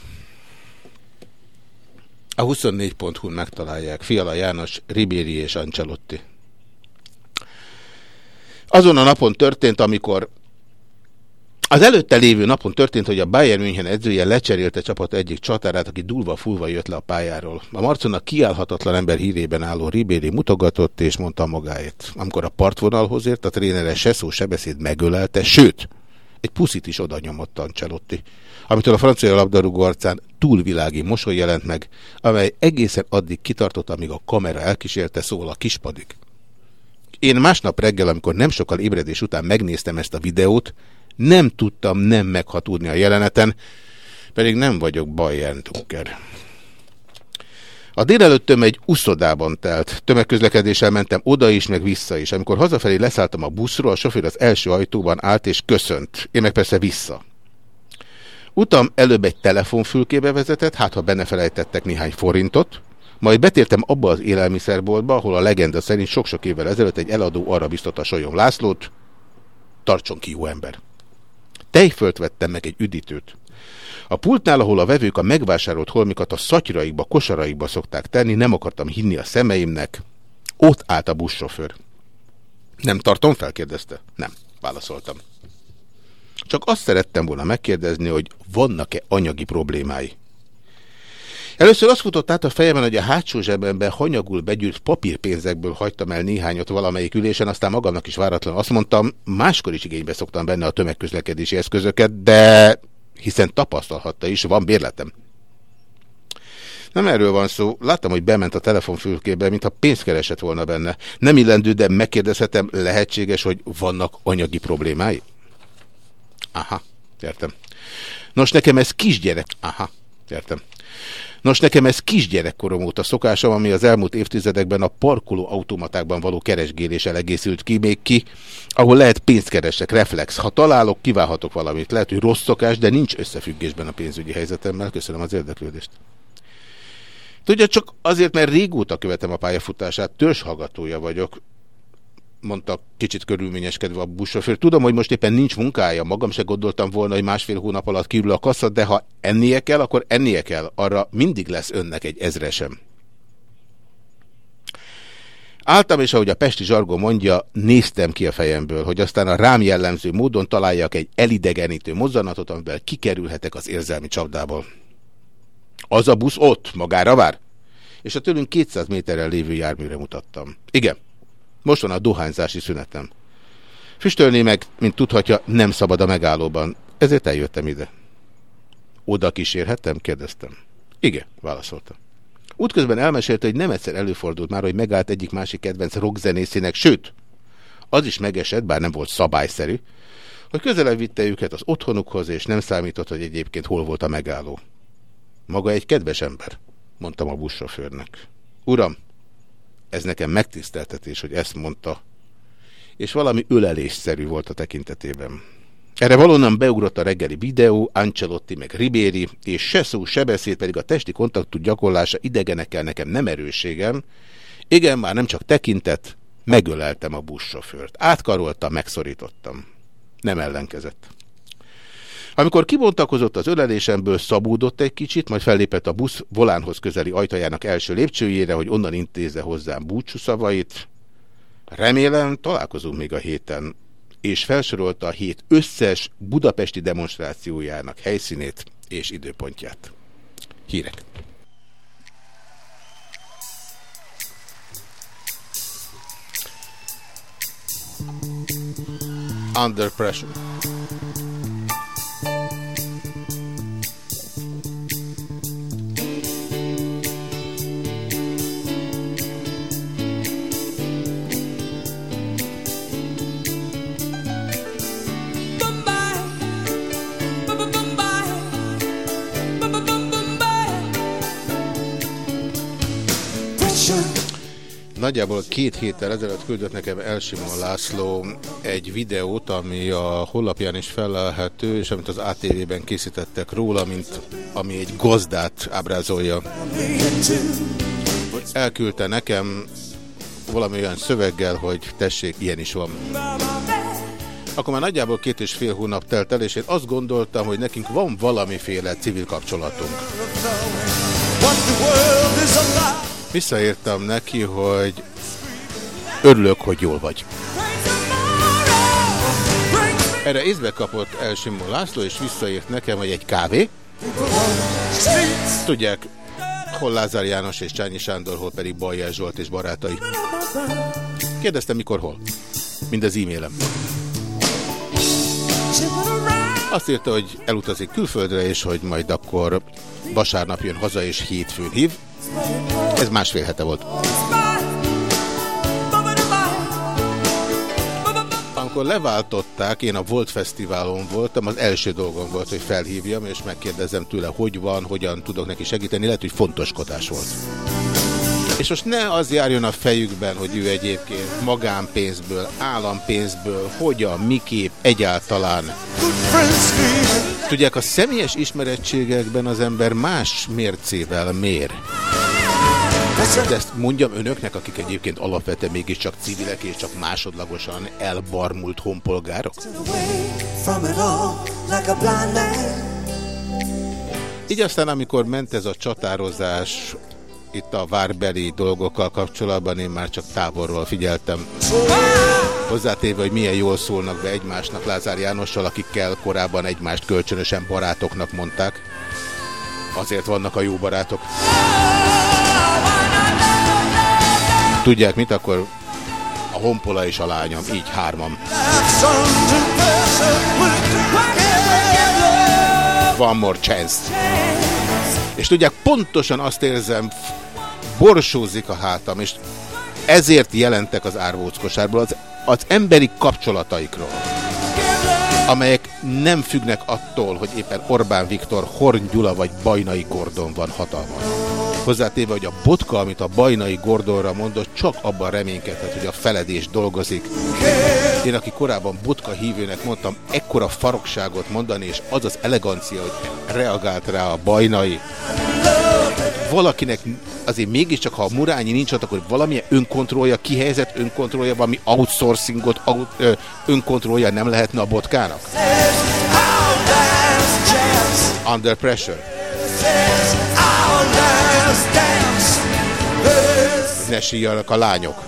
A 24.hu-n megtalálják Fiala János, Ribéri és Ancelotti. Azon a napon történt, amikor az előtte lévő napon történt, hogy a Bayern München edzője lecserélte csapat egyik csatárát, aki dulva fulva jött le a pályáról. A Marconak kiállhatatlan ember hírében álló Ribéri mutogatott és mondta magáét. Amikor a partvonalhoz ért, a trénere se szó se beszéd megölelte, sőt, egy puszit is oda nyomott Ancelotti, amitől a francia labdarúgó arcán túlvilági mosoly jelent meg, amely egészen addig kitartott, amíg a kamera elkísérte szól a kispadig. Én másnap reggel, amikor nem sokkal ébredés után megnéztem ezt a videót, nem tudtam nem meghatódni a jeleneten, pedig nem vagyok Bayern Tucker. A délelőttöm egy uszodában telt. Tömegközlekedéssel mentem oda is, meg vissza is. Amikor hazafelé leszálltam a buszról, a sofőr az első ajtóban állt és köszönt. Én meg persze vissza. Utam előbb egy telefonfülkébe vezetett, hát ha benne felejtettek néhány forintot, majd betértem abba az élelmiszerboltba, ahol a legenda szerint sok-sok évvel ezelőtt egy eladó arra biztatta Solyom Lászlót, tartson ki jó ember. Tejfölt vettem meg egy üdítőt. A pultnál, ahol a vevők a megvásárolt holmikat a szatyraikba, kosaraikba szokták tenni, nem akartam hinni a szemeimnek. Ott állt a buszsofőr. Nem tartom fel? kérdezte. Nem, válaszoltam. Csak azt szerettem volna megkérdezni, hogy vannak-e anyagi problémái. Először azt futott át a fejemben, hogy a hátsó zsebemben hanyagul begyűrt papírpénzekből hagytam el néhányat valamelyik ülésen, aztán magamnak is váratlan azt mondtam, máskor is igénybe szoktam benne a tömegközlekedési eszközöket, de hiszen tapasztalhatta is, van bérletem. Nem erről van szó. Láttam, hogy bement a telefonfülkébe, mintha pénzt keresett volna benne. Nem illendő, de megkérdezhetem, lehetséges, hogy vannak anyagi problémái? Aha, értem. Nos, nekem ez kisgyerek. Aha, értem. Nos, nekem ez kisgyerekkorom óta szokásom, ami az elmúlt évtizedekben a parkoló automatákban való keresgéléssel egészült ki, még ki, ahol lehet pénzt keresek, reflex. Ha találok, kiválhatok valamit. Lehet, hogy rossz szokás, de nincs összefüggésben a pénzügyi helyzetemmel. Köszönöm az érdeklődést. Tudja, csak azért, mert régóta követem a pályafutását, törzshallgatója vagyok, mondta kicsit körülményeskedve a buszsofőr. Tudom, hogy most éppen nincs munkája, magam se gondoltam volna, hogy másfél hónap alatt kirül a kassa, de ha ennie kell, akkor ennie kell. Arra mindig lesz önnek egy ezresem. Álltam, és ahogy a pesti zsargó mondja, néztem ki a fejemből, hogy aztán a rám jellemző módon találjak egy elidegenítő mozzanatot, amivel kikerülhetek az érzelmi csapdából. Az a busz ott, magára vár? És a tőlünk 200 méterrel lévő járműre mutattam. Igen. Most van a dohányzási szünetem. Füstölni meg, mint tudhatja, nem szabad a megállóban. Ezért eljöttem ide. Oda kísérhettem? kérdeztem. Igen, válaszolta. Útközben elmesélte, hogy nem egyszer előfordult már, hogy megállt egyik másik kedvenc rockzenészének, sőt, az is megesett, bár nem volt szabályszerű, hogy közelebb vitte őket az otthonukhoz, és nem számított, hogy egyébként hol volt a megálló. Maga egy kedves ember, mondtam a buszsofőrnek. Uram, ez nekem megtiszteltetés, hogy ezt mondta, és valami ölelésszerű volt a tekintetében. Erre valóban beugrott a reggeli videó, Ancelotti meg Ribéri, és se szó, se beszéd, pedig a testi kontaktus gyakorlása idegenekkel nekem nem erősségem. Igen, már nem csak tekintet, megöleltem a buszsofőrt. Átkaroltam, megszorítottam. Nem ellenkezett. Amikor kibontakozott az ölelésemből, szabódott egy kicsit, majd fellépett a busz volánhoz közeli ajtajának első lépcsőjére, hogy onnan intézze hozzám búcsú szavait. Remélem, találkozunk még a héten, és felsorolta a hét összes budapesti demonstrációjának helyszínét és időpontját. Hírek! Under pressure. Nagyjából két héttel ezelőtt küldött nekem Elsimon László egy videót, ami a honlapján is felelhető, és amit az ATV-ben készítettek róla, mint ami egy gazdát ábrázolja. Elküldte nekem valami olyan szöveggel, hogy tessék, ilyen is van. Akkor már nagyjából két és fél hónap telt el, és én azt gondoltam, hogy nekünk van valamiféle civil kapcsolatunk. Visszaírtam neki, hogy örülök, hogy jól vagy. Erre észbe kapott Elsimó László, és visszaírt nekem, hogy egy kávé. Tudják, hol Lázár János és Csányi Sándor, hol pedig Bajjel Zsolt és barátai. Kérdeztem, mikor hol. Mind az e-mailem. Azt írta, hogy elutazik külföldre, és hogy majd akkor vasárnap jön haza, és hétfőn hív. Ez másfél hete volt. Amikor leváltották, én a Volt Fesztiválon voltam, az első dolgom volt, hogy felhívjam, és megkérdezem tőle, hogy van, hogyan tudok neki segíteni, lehet, hogy fontoskodás volt. És most ne az járjon a fejükben, hogy ő egyébként magánpénzből, állampénzből, hogyan, miképp, egyáltalán. Tudják, a személyes ismerettségekben az ember más mércével mér. De ezt mondjam önöknek, akik egyébként alapvetően mégiscsak civilek és csak másodlagosan elbarmult honpolgárok? Így aztán, amikor ment ez a csatározás itt a várbeli dolgokkal kapcsolatban, én már csak távolról figyeltem. Hozzátéve, hogy milyen jól szólnak be egymásnak Lázár Jánossal, akikkel korábban egymást kölcsönösen barátoknak mondták. Azért vannak a jó barátok. Tudják mit, akkor a honpola és a lányom, így hárman. One more chance. És tudják, pontosan azt érzem, borsózik a hátam, és ezért jelentek az árvóckosárból, az, az emberi kapcsolataikról, amelyek nem függnek attól, hogy éppen Orbán Viktor, Horn Gyula vagy Bajnai Gordon van hatalma. Hozzátéve, hogy a botka, amit a Bajnai Gordonra mondott, csak abban reménykedhet, hogy a feledés dolgozik. Én, aki korábban botka hívőnek mondtam, ekkora farokságot mondani, és az az elegancia, hogy reagált rá a Bajnai. Valakinek azért mégiscsak, ha a Murányi nincs ott, akkor valamilyen önkontrollja, kihelyezett önkontrollja, valami outsourcingot, out, ö, önkontrollja nem lehetne a botkának? Under pressure. Ne síjanak a lányok.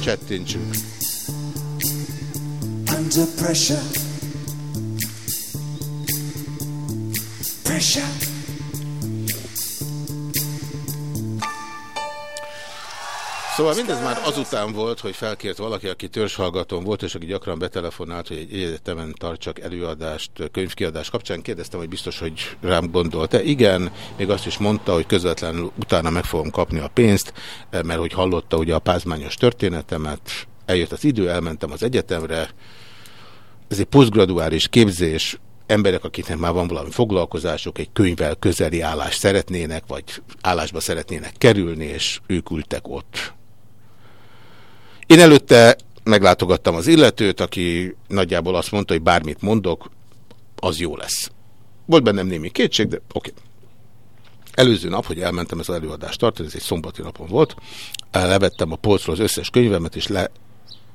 Csettintsünk. Under pressure. Pressure. Szóval mindez már azután volt, hogy felkért valaki, aki törzshallgatón volt, és aki gyakran betelefonált, hogy egy egyetemen tartsak előadást, könyvkiadás kapcsán. Kérdeztem, hogy biztos, hogy rám gondolt-e. Igen, még azt is mondta, hogy közvetlenül utána meg fogom kapni a pénzt, mert hogy hallotta ugye a pázmányos történetemet, eljött az idő, elmentem az egyetemre, ez egy posztgraduális képzés, emberek, akiknek már van valami foglalkozásuk, egy könyvvel közeli állást szeretnének, vagy állásba szeretnének kerülni, és ők ültek ott. Én előtte meglátogattam az illetőt, aki nagyjából azt mondta, hogy bármit mondok, az jó lesz. Volt bennem némi kétség, de oké. Okay. Előző nap, hogy elmentem ez az előadást tartani, ez egy szombati napon volt, levettem a polcról az összes könyvemet, és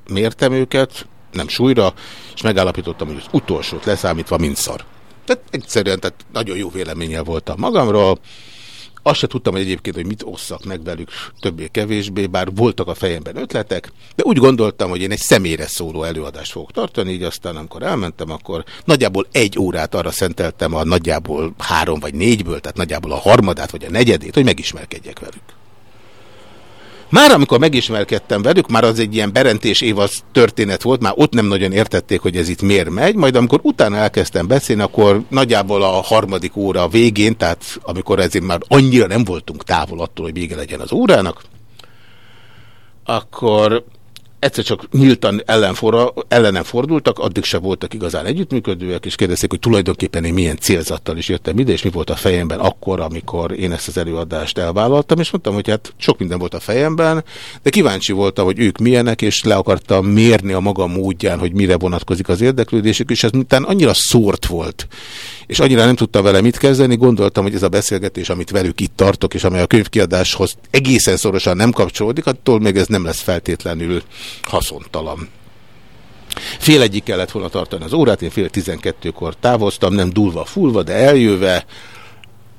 lemértem őket, nem súlyra, és megállapítottam, hogy az utolsót leszámítva mind szar. Tehát egyszerűen, tehát nagyon jó véleménnyel voltam magamról, azt se tudtam hogy egyébként, hogy mit osszak meg velük többé-kevésbé, bár voltak a fejemben ötletek, de úgy gondoltam, hogy én egy személyre szóló előadást fogok tartani, így aztán amikor elmentem, akkor nagyjából egy órát arra szenteltem a nagyjából három vagy négyből, tehát nagyjából a harmadát vagy a negyedét, hogy megismerkedjek velük. Már amikor megismerkedtem velük, már az egy ilyen berentés évasz történet volt, már ott nem nagyon értették, hogy ez itt miért megy, majd amikor utána elkezdtem beszélni, akkor nagyjából a harmadik óra végén, tehát amikor ezért már annyira nem voltunk távol attól, hogy vége legyen az órának, akkor egyszer csak nyíltan ellenfora, ellenem fordultak, addig se voltak igazán együttműködőek, és kérdezték, hogy tulajdonképpen én milyen célzattal is jöttem ide, és mi volt a fejemben akkor, amikor én ezt az előadást elvállaltam, és mondtam, hogy hát sok minden volt a fejemben, de kíváncsi voltam, hogy ők milyenek, és le akartam mérni a maga módján, hogy mire vonatkozik az érdeklődésük, és ez után annyira szórt volt, és annyira nem tudtam vele mit kezdeni, gondoltam, hogy ez a beszélgetés, amit velük itt tartok, és amely a könyvkiadáshoz egészen szorosan nem kapcsolódik, attól még ez nem lesz feltétlenül haszontalan. Fél egyik kellett volna tartani az órát, én fél tizenkettőkor távoztam, nem dulva, fulva, de eljöve,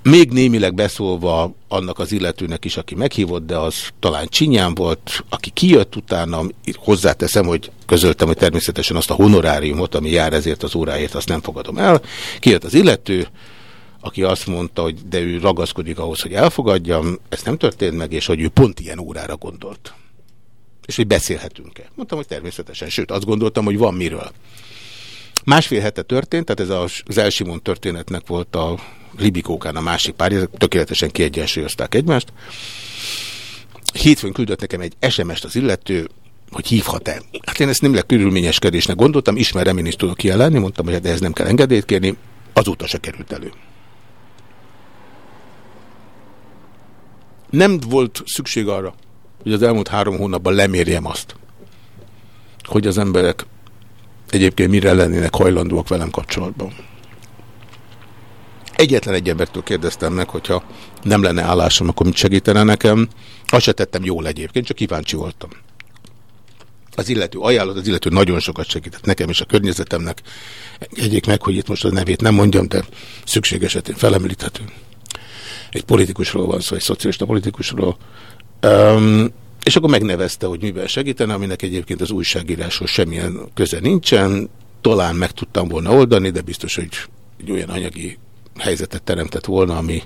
még némileg beszólva annak az illetőnek is, aki meghívott, de az talán csinyán volt, aki kijött utána, hozzáteszem, hogy közöltem, hogy természetesen azt a honoráriumot, ami jár ezért az óráért, azt nem fogadom el. Kijött az illető, aki azt mondta, hogy de ő ragaszkodik ahhoz, hogy elfogadjam, ez nem történt meg, és hogy ő pont ilyen órára gondolt. És hogy beszélhetünk-e. Mondtam, hogy természetesen, sőt, azt gondoltam, hogy van miről. Másfél hete történt, tehát ez az Elsimon történetnek volt a Libikókán a másik párja, tökéletesen kiegyensúlyozták egymást. Hétfőn küldött nekem egy SMS-t az illető, hogy hívhat-e. Hát én ezt nem körülményeskedésnek gondoltam, ismerem, én is tudok kijelenni, mondtam, hogy hát ez nem kell engedélyt kérni, azóta se került elő. Nem volt szükség arra, hogy az elmúlt három hónapban lemérjem azt, hogy az emberek egyébként mire lennének hajlandóak velem kapcsolatban. Egyetlen egy embertől kérdeztem meg, hogyha nem lenne állásom, akkor mit segítene nekem. Azt se tettem jól egyébként, csak kíváncsi voltam. Az illető ajánlott, az illető nagyon sokat segített nekem és a környezetemnek. Egyik meg, hogy itt most a nevét nem mondjam, de szükség esetén felemlíthető. Egy politikusról van szó, egy szocialista politikusról. Um, és akkor megnevezte, hogy mivel segítene, aminek egyébként az újságíráshoz semmilyen köze nincsen. Talán meg tudtam volna oldani, de biztos, hogy egy olyan anyagi helyzetet teremtett volna, ami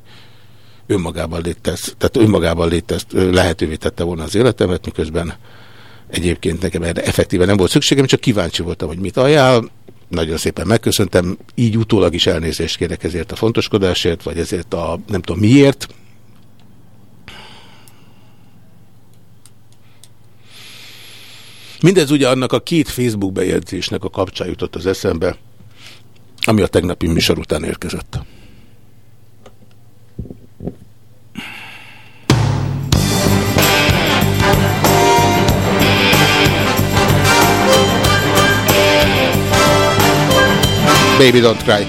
önmagában, létez, tehát önmagában létez, lehetővé tette volna az életemet, miközben egyébként nekem erre effektíven nem volt szükségem, csak kíváncsi voltam, hogy mit ajánl. Nagyon szépen megköszöntem, így utólag is elnézést kérek ezért a fontoskodásért, vagy ezért a nem tudom miért. Mindez ugye annak a két Facebook bejegyzésnek a kapcsán jutott az eszembe, ami a tegnapi műsor után érkezett. Baby Don't Cry.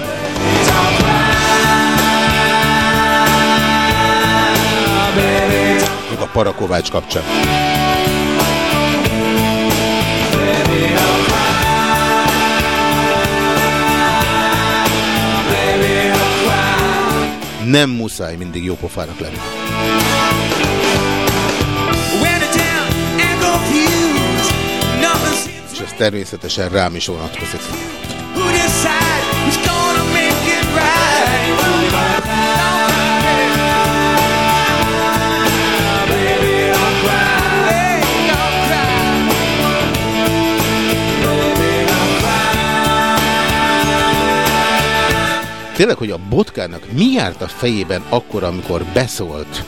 Még a Parakovács kapcsán. Nem muszáj mindig jó pofának lenni. És ez természetesen rám is vonatkozik. Tényleg, hogy a botkának mi járt a fejében akkor, amikor beszólt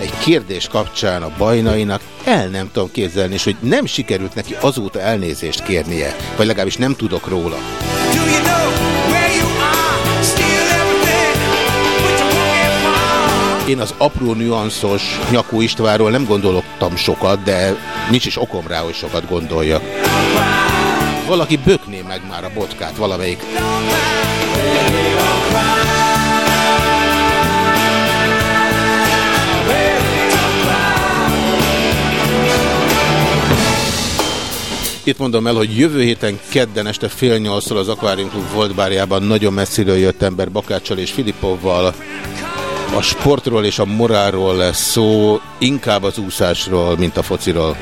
egy kérdés kapcsán a bajnainak, el nem tudom képzelni, és hogy nem sikerült neki azóta elnézést kérnie, vagy legalábbis nem tudok róla. Én az apró nüanszos Nyakó Istvánról nem gondoltam sokat, de nincs is okom rá, hogy sokat gondoljak. Valaki bökné meg már a botkát, valamelyik. Itt mondom el, hogy jövő héten kedden este fél nyolcszor az Aquarium Club volt bárjában nagyon messziről jött ember Bakáccsal és Filipovval. A sportról és a morálról lesz szó, inkább az úszásról, mint a fociról.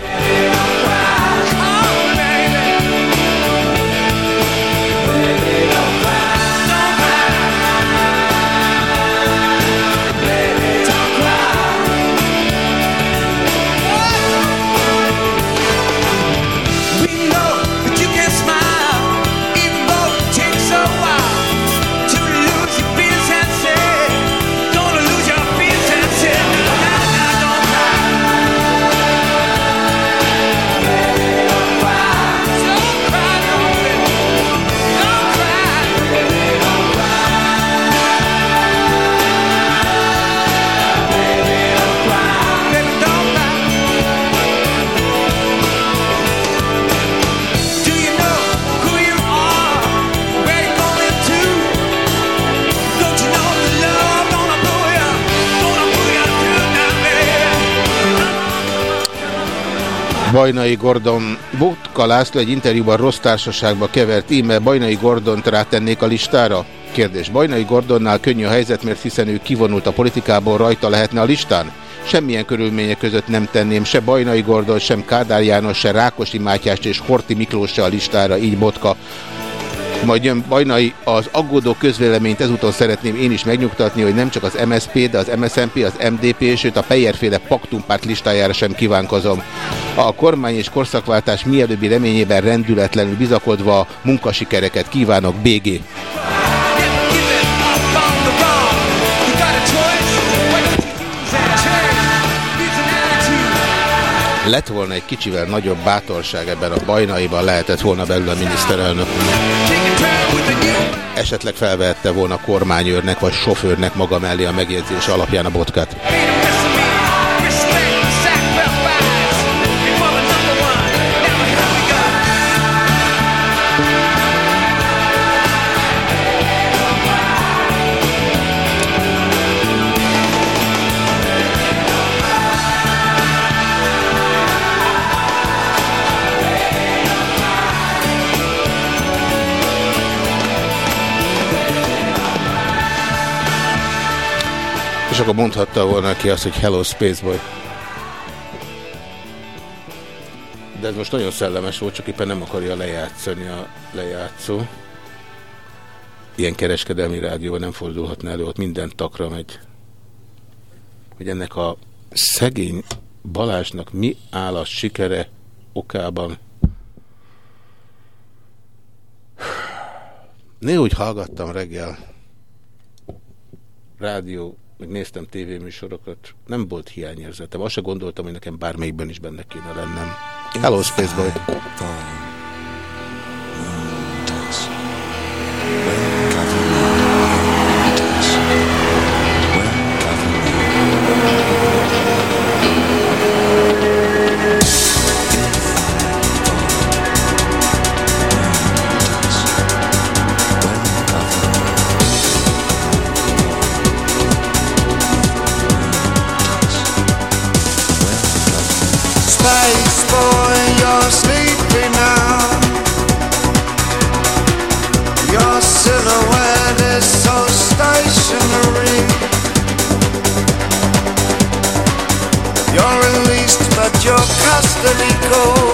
Bajnai Gordon, Botka László egy interjúban rossz társaságba kevert íme, Bajnai Gordont rátennék a listára? Kérdés. Bajnai Gordonnál könnyű a helyzet, mert hiszen ő kivonult a politikából, rajta lehetne a listán? Semmilyen körülmények között nem tenném se Bajnai Gordon, sem Kádár János, se Rákosi Mátyást és Horti Miklós se a listára, így Botka. Majd jön Bajnai, az aggódó közvéleményt ezúton szeretném én is megnyugtatni, hogy nem csak az MSP, de az MSZMP, az MDP, sőt a Pejerféle paktumpárt listájára sem kívánkozom. A kormány és korszakváltás mielőbbi reményében rendületlenül bizakodva munkasikereket kívánok, BG. Lett volna egy kicsivel nagyobb bátorság ebben a bajnaiban, lehetett volna belül a miniszterelnök. Esetleg felvehette volna kormányőrnek vagy sofőrnek maga mellé a megjegyzés alapján a botkát. Akkor mondhatta volna ki azt, hogy Hello Spaceboy. De ez most nagyon szellemes volt, csak éppen nem akarja lejátszani a lejátszó. Ilyen kereskedelmi rádió nem fordulhatna elő, ott minden takra megy. Hogy ennek a szegény Balázsnak mi áll a sikere okában. Néha úgy hallgattam reggel rádió meg néztem tévéműsorokat, nem volt hiányérzetem. Azt se gondoltam, hogy nekem bármelyikben is benne kéne lennem. Hello, Spaceboy! Costa go.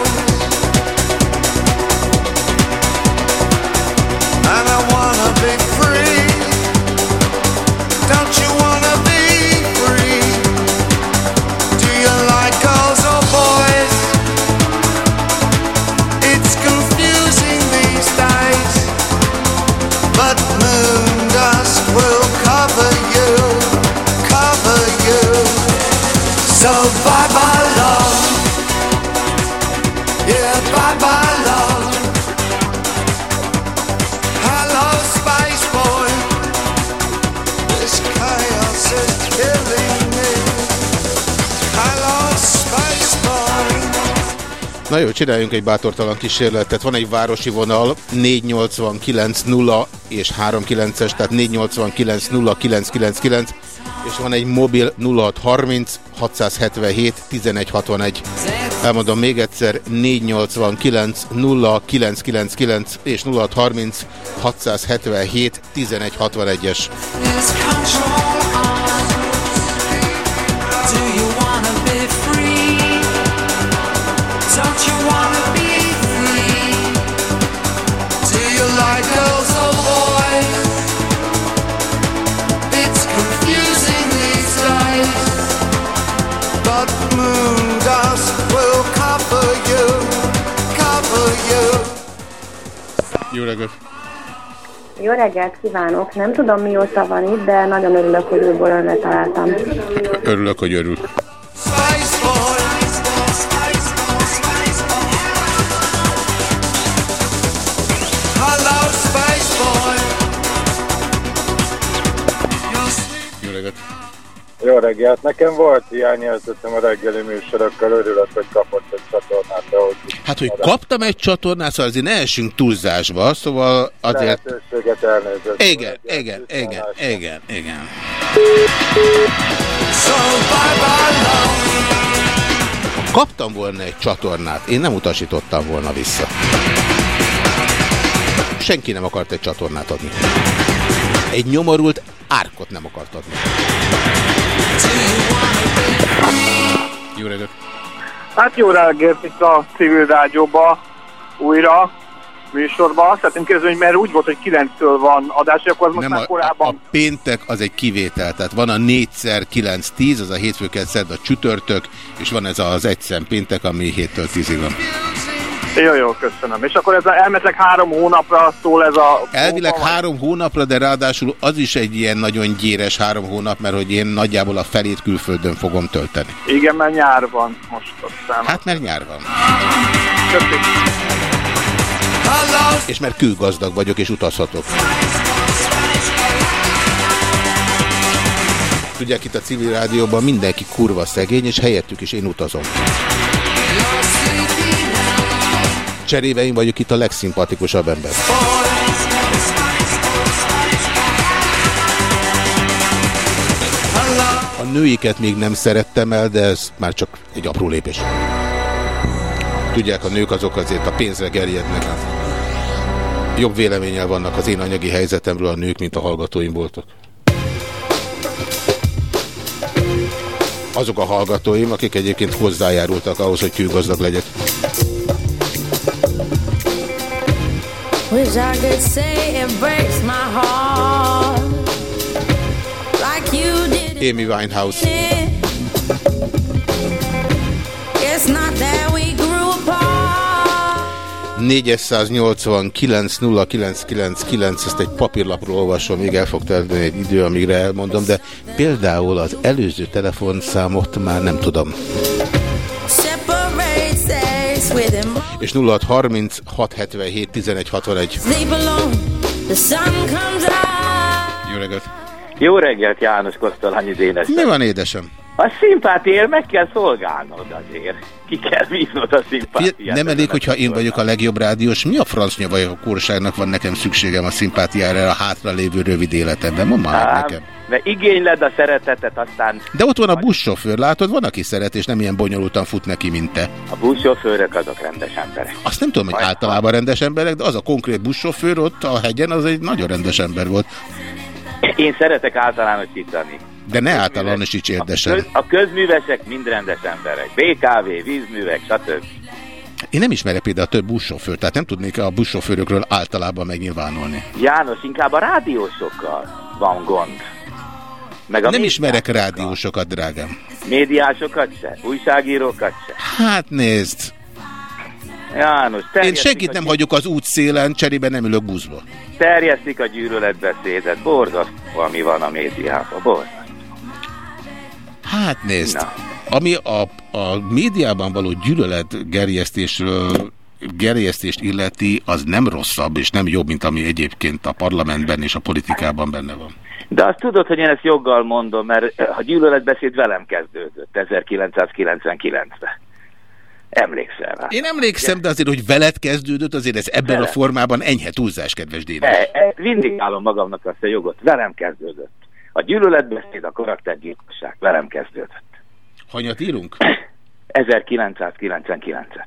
Na jó, csináljunk egy bátortalan kísérletet. Van egy városi vonal, 489 0 és 39-es, tehát 489 0 999, és van egy mobil 0630 677 1161. Elmondom még egyszer, 489 0 999 és 0630 677 1161-es. Reggelt! Jó reggelt kívánok! Nem tudom mióta van itt, de nagyon örülök, hogy újból önre találtam. Örülök, hogy örül. Jó reggelt! Nekem volt hiányérzetem a reggeli műsorokkal, örülök, hogy kapott egy csatornát. Ahogy hát, hogy kaptam egy csatornát, szóval azért ne esünk túlzásba, szóval azért... Lehetőséget elnézést. Igen, igen, igen, igen, igen. Kaptam volna egy csatornát, én nem utasítottam volna vissza. Senki nem akart egy csatornát adni. Egy nyomorult árkot nem akart adni. Jó reggelt! Hát jó reggelt itt a civil rádióba újra műsorban. Szeretném kérdezni, hogy mert úgy volt, hogy 9-től van adás, akkor most Nem, már korábban... A, a péntek az egy kivétel, tehát van a 4x9-10, az a hétfőket szed a csütörtök, és van ez az egyszem péntek, ami 7-től 10-ig van. Jó, jó, köszönöm. És akkor ez a, elméletileg három hónapra szól ez a... Elvileg hónap, három hónapra, de ráadásul az is egy ilyen nagyon gyéres három hónap, mert hogy én nagyjából a felét külföldön fogom tölteni. Igen, mert nyár van most aztán. Hát mert nyár van. Köszönöm. És mert külgazdag vagyok, és utazhatok. Tudják, itt a civil rádióban mindenki kurva szegény, és helyettük is én utazom. Cserébe én vagyok itt a legszimpatikusabb ember. A nőiket még nem szerettem el, de ez már csak egy apró lépés. Tudják, a nők azok azért a pénzre gerjednek. Jobb véleménnyel vannak az én anyagi helyzetemről a nők, mint a hallgatóim voltak. Azok a hallgatóim, akik egyébként hozzájárultak ahhoz, hogy külgazdag legyek. Wish I could say it breaks my heart. Like you did Amy Winehouse. It's not that we grew apart. 489 0999, ezt egy papírlapról olvasom, még el fog tenni egy idő, amíg elmondom, de például az előző telefonszámot már nem tudom. És 0630 677 1161. Jó reggelt! Jó reggelt, János Kosztolányi Dénes. Mi van, édesem? A szimpátiért meg kell szolgálnod azért. Ki kell bíznod a szimpátiát. Nem elég, hogyha én vagyok a legjobb rádiós. Mi a francnya vagy a kórságnak van nekem szükségem a szimpátiára a hátra lévő rövid életemben? Mondd már nekem. Mert igényled a szeretetet, aztán... De ott van a buszsofőr, látod? Van, aki szeret, és nem ilyen bonyolultan fut neki, mint te. A buszsofőrök azok rendes emberek. Azt nem tudom, hogy általában rendes emberek, de az a konkrét buszsofőr ott a hegyen, az egy nagyon rendes ember volt. Én szeretek általánosítani. De ne általánosíts érdesen. A, köz, a közművesek mind rendes emberek. BKV, vízművek, stb. Én nem ismerek például több buszsofőr, tehát nem tudnék a buszsofőrökről általában megnyilvánulni. János, inkább a rádiósokkal van gond. Meg a nem ismerek rádiósokat, drágám. Médiásokat se? Újságírókat se? Hát nézd. János, Én senkit nem hagyok az útszélen, cserébe nem ülök buszba. Terjesztik a gyűlöletbeszédet, borzasztó, ami van a médiában, borzasztó. Hát nézd, Na. ami a, a médiában való gyűlölet gerjesztésről gerjesztést illeti, az nem rosszabb és nem jobb, mint ami egyébként a parlamentben és a politikában benne van. De azt tudod, hogy én ezt joggal mondom, mert a gyűlöletbeszéd velem kezdődött 1999-ben. Emlékszel rá. Én emlékszem, de azért, hogy veled kezdődött, azért ez ebben velem. a formában enyhe túlzás, kedves Dénes. E, e, vindikálom magamnak azt a jogot. Velem kezdődött. A gyűlöletbeszéd, a karaktergyilkosság velem kezdődött. Hanyat írunk? [COUGHS] 1999-et.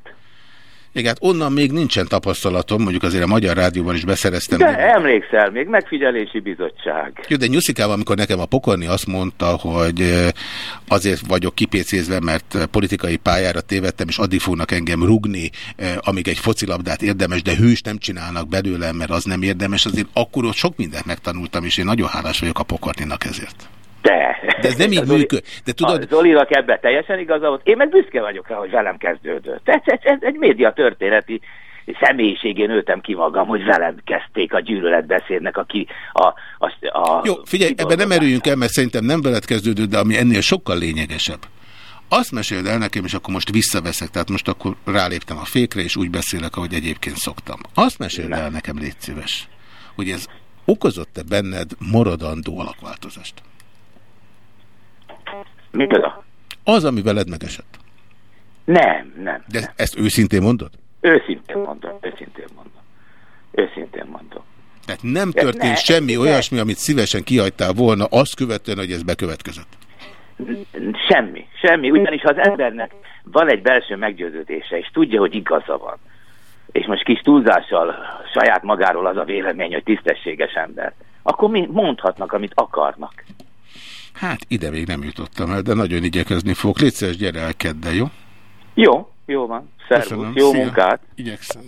Igen, hát onnan még nincsen tapasztalatom, mondjuk azért a Magyar Rádióban is beszereztem. De meg. emlékszel, még megfigyelési bizottság. Jó, de Nyuszikában, amikor nekem a pokorni azt mondta, hogy azért vagyok kipécézve, mert politikai pályára tévedtem, és addig fognak engem rugni, amíg egy focilabdát érdemes, de hős nem csinálnak belőlem, mert az nem érdemes, azért akkor ott sok mindent megtanultam, és én nagyon hálás vagyok a pokorninak ezért. De. De ez nem így működik. De tudod... Zolinak ebben teljesen igaza volt. Én meg büszke vagyok rá, hogy velem kezdődött. Ez, ez, ez egy média történeti személyiségén nőttem ki magam, hogy velem kezdték a gyűlöletbeszédnek, aki a... a, a Jó, figyelj, ebben nem erőjünk el, mert szerintem nem veled kezdődött, de ami ennél sokkal lényegesebb. Azt meséld el nekem, és akkor most visszaveszek, tehát most akkor ráléptem a fékre, és úgy beszélek, ahogy egyébként szoktam. Azt meséld el nekem, légy szíves, hogy ez okozott-e benned maradandó alakváltozást? Micsoda? Az, ami veled megesett. Nem, nem. De nem. ezt őszintén mondod? Őszintén mondom, őszintén mondom. Őszintén mondom. Tehát nem történt ne, semmi ne. olyasmi, amit szívesen kihagytál volna, azt követően, hogy ez bekövetkezett? Semmi, semmi. Ugyanis az embernek van egy belső meggyőződése, és tudja, hogy igaza van. És most kis túlzással saját magáról az a vélemény, hogy tisztességes ember akkor mi mondhatnak, amit akarnak. Hát ide még nem jutottam el, de nagyon igyekezni fogok. Légy szíves, gyere el kedde, jó? Jó, jó van. Szervusz, jó Szia. munkát. Igyekszem.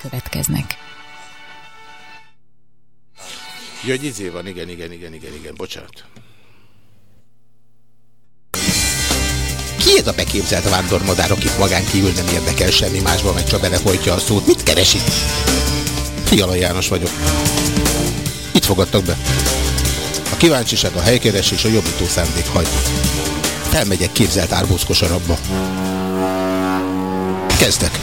Következnek. Ja, egy izé van, igen, igen, igen, igen, igen, bocsánat. Ki ez a beképzelt vándormadár, akit magán kívül nem érdekel semmi másban, meg csak belefolytja a szót? Mit keres itt? Fiala János vagyok. Itt fogadtak be. A kíváncsiság, a helykeres és a jobbító szándék hagy. Felmegyek képzelt árbózkosarabba. Kezdek.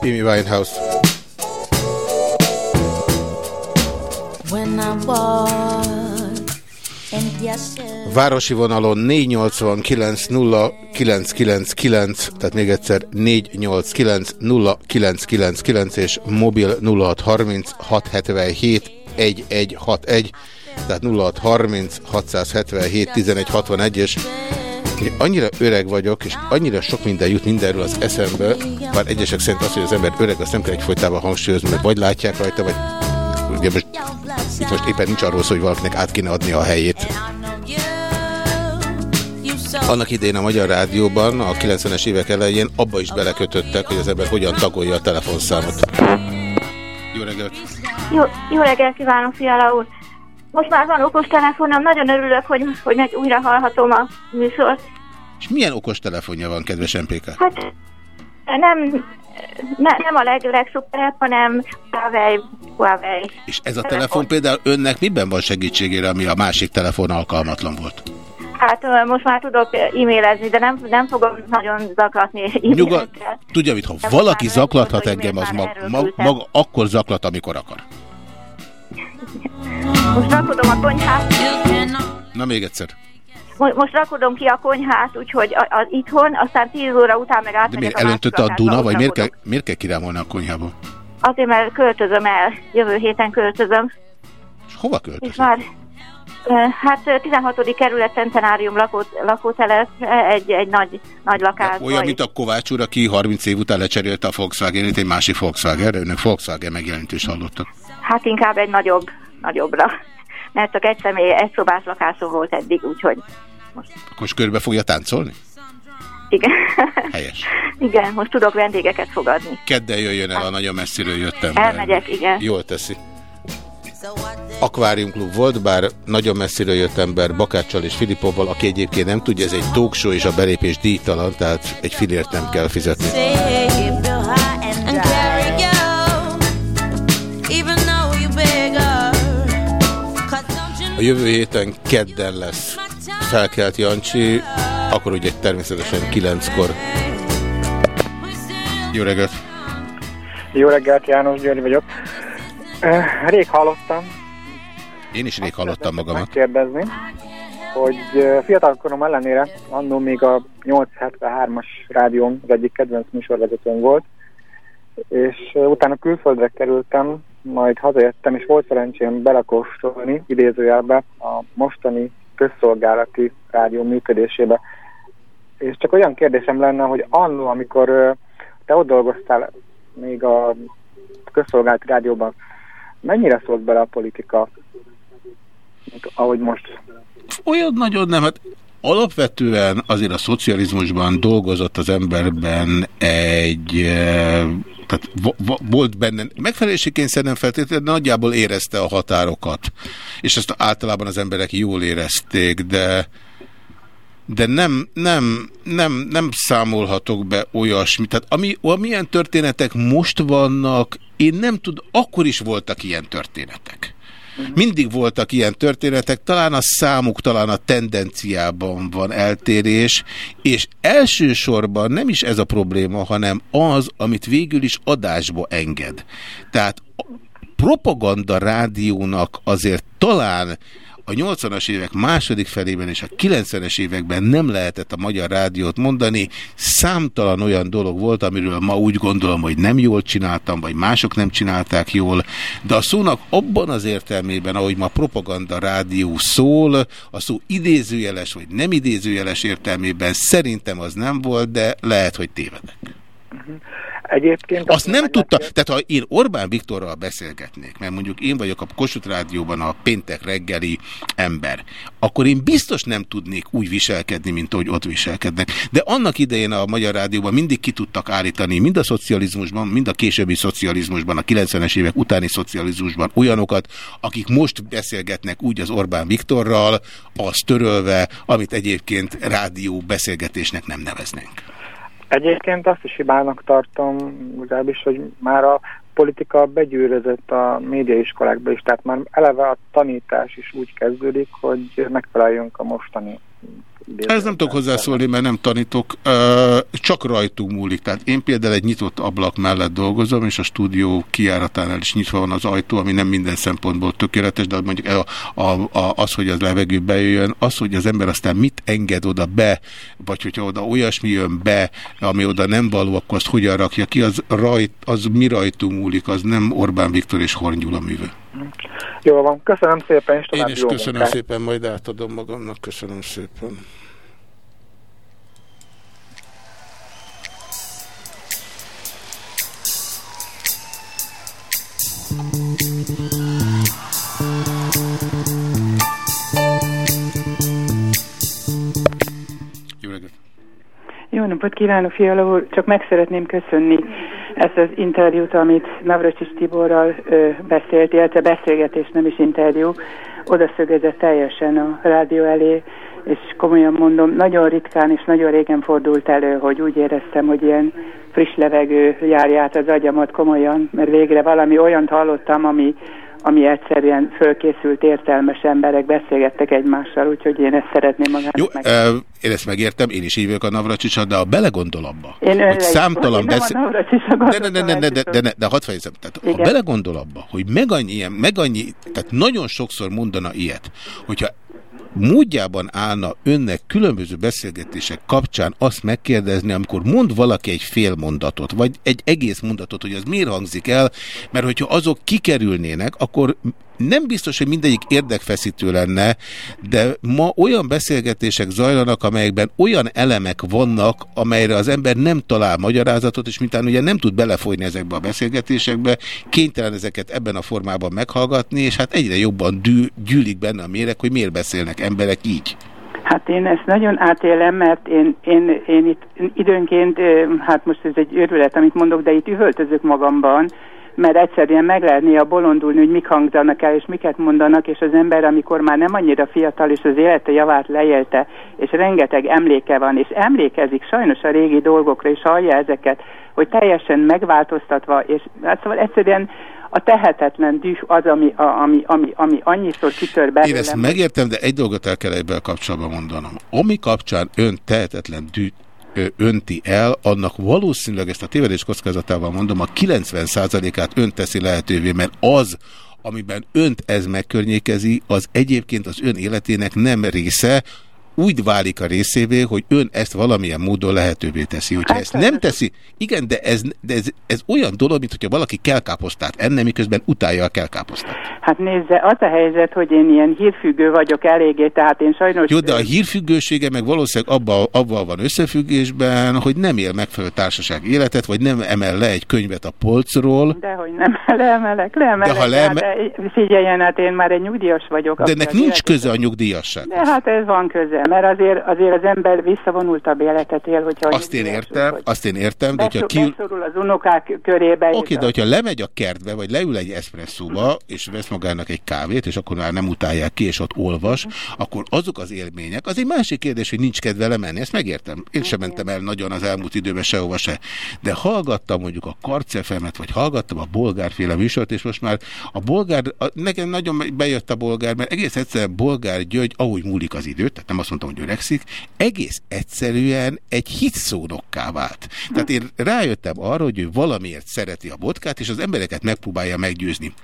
Amy Winehouse. Városi vonalon 489 0999, tehát még egyszer 489 0999 és mobil 0630 677 1161, tehát 0630 677 1161 és annyira öreg vagyok, és annyira sok minden jut mindenről az eszembe, bár egyesek szerint az, hogy az ember öreg, azt nem kell egyfolytában hangsúlyozni, mert vagy látják rajta, vagy ugye most, itt most éppen nincs arról szó, hogy valakinek át kéne adni a helyét. Annak idén a Magyar Rádióban a 90-es évek elején abba is belekötöttek, hogy az ember hogyan tagolja a telefonszámot. Jó reggelt! Jó, jó reggelt kívánok, Fiala úr! Most már van okos telefonom, nagyon örülök, hogy, hogy meg újra hallhatom a műsort. És milyen okos telefonja van, kedves MPK? Hát nem, ne, nem a leg, legszuperebb, hanem Huawei, Huawei. És ez a telefon, telefon például önnek miben van segítségére, ami a másik telefon alkalmatlan volt? Hát most már tudok e-mailezni, de nem, nem fogom nagyon zaklatni Nyugod, tudja mit, ha valaki zaklathat engem, az mag, mag, mag, akkor zaklat, amikor akar. Most rakodom a konyhát. Na még egyszer. Most rakodom ki a konyhát, úgyhogy az itthon, aztán 10 óra után meg átmegyek De miért elöntötte a Duna, vagy miért kell, miért kell kirámolni a konyhába? Azért, mert költözöm el. Jövő héten költözöm. És hova költözöm? És már Hát 16. kerület centenárium lakó, lakótelep, egy, egy nagy, nagy lakás. Olyan, mint a Kovács úr, aki 30 év után lecserélte a Volkswagen-et egy másik Volkswagen, önök Volkswagen megjelenítést hallottak. Hát inkább egy nagyobb, nagyobbra. Mert csak egy személy, egy szobás lakásom volt eddig, úgyhogy most. Akkor most körbe fogja táncolni? Igen. Helyes. Igen, most tudok vendégeket fogadni. Kedden jöjjön el a nagyon messziről jöttem. Elmegyek, igen. Jól teszi. Akváriumklub volt, bár nagyon messziről jött ember Bakáccsal és Filipovval, aki egyébként nem tudja, ez egy talkshow és a belépés díjtalan, tehát egy filért nem kell fizetni. Jövő héten kedden lesz felkelt Jancsi, akkor ugye természetesen kilenckor. Jó reggelt! Jó reggelt, János György vagyok. Rég hallottam. Én is rég hallottam magamat. Kérdezni, hogy fiatalkorom ellenére annó még a 873-as rádión az egyik kedvenc műsorvezetőm volt, és utána külföldre kerültem, majd hazajöttem, és volt szerencsém belekóstolni idézőjelbe a mostani közszolgálati rádió működésébe. És csak olyan kérdésem lenne, hogy annó, amikor te ott dolgoztál még a közszolgálati rádióban, mennyire szólt bele a politika, ahogy most? Olyan nagyon nem, hát alapvetően azért a szocializmusban dolgozott az emberben egy, eh, tehát volt benne, megfelelési kényszer nem feltétlenül, nagyjából érezte a határokat, és ezt általában az emberek jól érezték, de de nem, nem, nem, nem számolhatok be olyasmit. Tehát ami, amilyen történetek most vannak, én nem tud, akkor is voltak ilyen történetek. Mindig voltak ilyen történetek, talán a számuk, talán a tendenciában van eltérés, és elsősorban nem is ez a probléma, hanem az, amit végül is adásba enged. Tehát propaganda rádiónak azért talán a 80-as évek második felében és a 90-es években nem lehetett a Magyar Rádiót mondani, számtalan olyan dolog volt, amiről ma úgy gondolom, hogy nem jól csináltam, vagy mások nem csinálták jól, de a szónak abban az értelmében, ahogy ma propaganda rádió szól, a szó idézőjeles vagy nem idézőjeles értelmében szerintem az nem volt, de lehet, hogy tévedek. Uh mhm. -huh. Egyébként... Azt nem tudta, tehát ha én Orbán Viktorral beszélgetnék, mert mondjuk én vagyok a Kossuth Rádióban a péntek reggeli ember, akkor én biztos nem tudnék úgy viselkedni, mint ahogy ott viselkednek. De annak idején a Magyar Rádióban mindig ki tudtak állítani, mind a szocializmusban, mind a későbbi szocializmusban, a 90-es évek utáni szocializmusban olyanokat, akik most beszélgetnek úgy az Orbán Viktorral, az törölve, amit egyébként rádió beszélgetésnek nem neveznénk. Egyébként azt is hibának tartom, legalábbis, hogy már a politika begyűrözött a médiaiskolákba is, tehát már eleve a tanítás is úgy kezdődik, hogy megfeleljünk a mostani ez nem tudok hozzászólni, mert nem tanítok, csak rajtunk múlik. Tehát én például egy nyitott ablak mellett dolgozom, és a stúdió kiáratánál is nyitva van az ajtó, ami nem minden szempontból tökéletes, de mondjuk a, a, a, az, hogy az levegő bejöjjön, az, hogy az ember aztán mit enged oda be, vagy hogyha oda olyasmi jön be, ami oda nem való, akkor azt hogyan rakja ki, az, rajt, az mi rajtunk múlik, az nem Orbán Viktor és Horn Gyula műve. Jó van, köszönöm szépen, és Én is köszönöm munkát. szépen, majd átadom magamnak, köszönöm szépen. Jó napot kívánok, Fiala úr! Csak meg szeretném köszönni ezt az interjút, amit Navracsis Tiborral ö, beszélt, illetve beszélgetés, nem is interjú, oda szögezett teljesen a rádió elé, és komolyan mondom, nagyon ritkán és nagyon régen fordult elő, hogy úgy éreztem, hogy ilyen friss levegő járja át az agyamat komolyan, mert végre valami olyant hallottam, ami, ami egyszerűen fölkészült értelmes emberek beszélgettek egymással, úgyhogy én ezt szeretném magának Jó, meg. Uh, én ezt megértem, én is hívjuk a Navracsicsot, de a belegondol abba, én hogy számtalan beszél... De, de, de, de, de, de, de, de, de hadd fejezem. Tehát, ha belegondol abba, hogy meg annyi, meg annyi, tehát nagyon sokszor mondana ilyet, hogyha módjában állna önnek különböző beszélgetések kapcsán azt megkérdezni, amikor mond valaki egy fél mondatot, vagy egy egész mondatot, hogy az miért hangzik el, mert hogyha azok kikerülnének, akkor nem biztos, hogy mindegyik érdekfeszítő lenne, de ma olyan beszélgetések zajlanak, amelyekben olyan elemek vannak, amelyre az ember nem talál magyarázatot, és mintán ugye nem tud belefolyni ezekbe a beszélgetésekbe, kénytelen ezeket ebben a formában meghallgatni, és hát egyre jobban gyűlik benne a méreg, hogy miért beszélnek emberek így. Hát én ezt nagyon átélem, mert én, én, én itt időnként, hát most ez egy őrület, amit mondok, de itt üvöltözök magamban, mert egyszerűen meg lehetné a bolondulni, hogy mik hangzanak el, és miket mondanak, és az ember, amikor már nem annyira fiatal, és az élete javát leélte, és rengeteg emléke van, és emlékezik sajnos a régi dolgokra, és hallja ezeket, hogy teljesen megváltoztatva, és hát szóval egyszerűen a tehetetlen düh az, ami, a, ami, ami, ami annyiszor kitör belőlem. Én ezt megértem, de egy dolgot el kell ebben kapcsolatban mondanom. Ami kapcsán ön tehetetlen düh önti el, annak valószínűleg ezt a tévedés kockázatával mondom, a 90%-át ön teszi lehetővé, mert az, amiben önt ez megkörnyékezi, az egyébként az ön életének nem része, úgy válik a részévé, hogy ön ezt valamilyen módon lehetővé teszi. Hogyha hát, ezt nem teszi, igen, de ez, de ez, ez olyan dolog, mint hogyha valaki kelkáposztát enne, miközben utálja a kelkáposztát. Hát nézze, az a helyzet, hogy én ilyen hírfüggő vagyok eléggé, tehát én sajnos... Jó, de a hírfüggősége meg valószínűleg abban abba van összefüggésben, hogy nem él megfelelő társaság életet, vagy nem emel le egy könyvet a polcról. Dehogy nem, leemelek, [LAUGHS] leemelek. De ha leeme... hát, figyeljen, hát én már egy nyugdíjas vagyok. De ennek nincs köze a nyugdíjasság. De hát ez van köze mert azért, azért az ember visszavonultabb életet él, hogyha... Azt én értem, hogy azt én értem, de hogyha ki... Beszorul az unokák körébe... Oké, okay, de hogyha lemegy a kertbe, vagy leül egy eszpresszóba, és vesz magának egy kávét, és akkor már nem utálják ki, és ott olvas, akkor azok az élmények, az egy másik kérdés, hogy nincs kedve lemenni, ezt megértem. Én sem mentem el nagyon az elmúlt időben sehova se. De hallgattam mondjuk a karcefemet, vagy hallgattam a bolgárféle műsort, és most már a bolgár, a, nekem nagyon bejött a bolgár, mert egész egyszerűen bolgár György, ahogy múlik az idő, tehát nem azt mondtam, hogy öregszik, egész egyszerűen egy hitszónokká vált. Tehát én rájöttem arra, hogy ő valamiért szereti a botkát, és az embereket megpróbálja meggyőzni.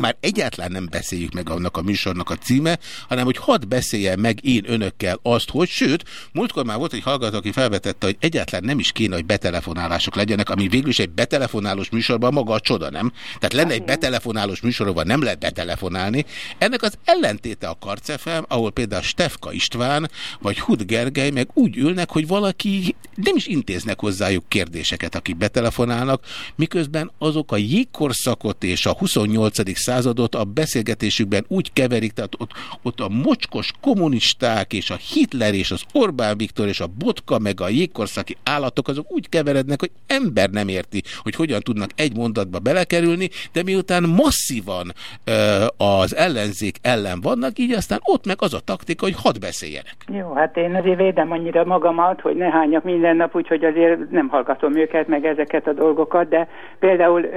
Már egyáltalán nem beszéljük meg annak a műsornak a címe, hanem hogy hadd beszéljen meg én önökkel azt, hogy sőt, múltkor már volt egy hallgató, aki felvetette, hogy egyáltalán nem is kéne, hogy betelefonálások legyenek, ami végül is egy betelefonálós műsorban maga a csoda, nem? Tehát lenne egy betelefonálós műsorban nem lehet betelefonálni. Ennek az ellentéte a Karcefem, ahol például Stefka István vagy Hud Gergely meg úgy ülnek, hogy valaki nem is intéznek hozzájuk kérdéseket, akik betelefonálnak, miközben azok a jégkorszakot és a 28. századot a beszélgetésükben úgy keverik, tehát ott, ott a mocskos kommunisták és a Hitler és az Orbán Viktor és a Botka meg a jégkorszaki állatok azok úgy keverednek, hogy ember nem érti, hogy hogyan tudnak egy mondatba belekerülni, de miután masszívan ö, az ellenzék ellen vannak, így aztán ott meg az a taktika, hogy hadd beszéljenek. Jó, hát én azért védem annyira magamat, hogy ne hányak minden nap, úgyhogy azért nem hallgatom őket, meg ezeket a dolgokat, de például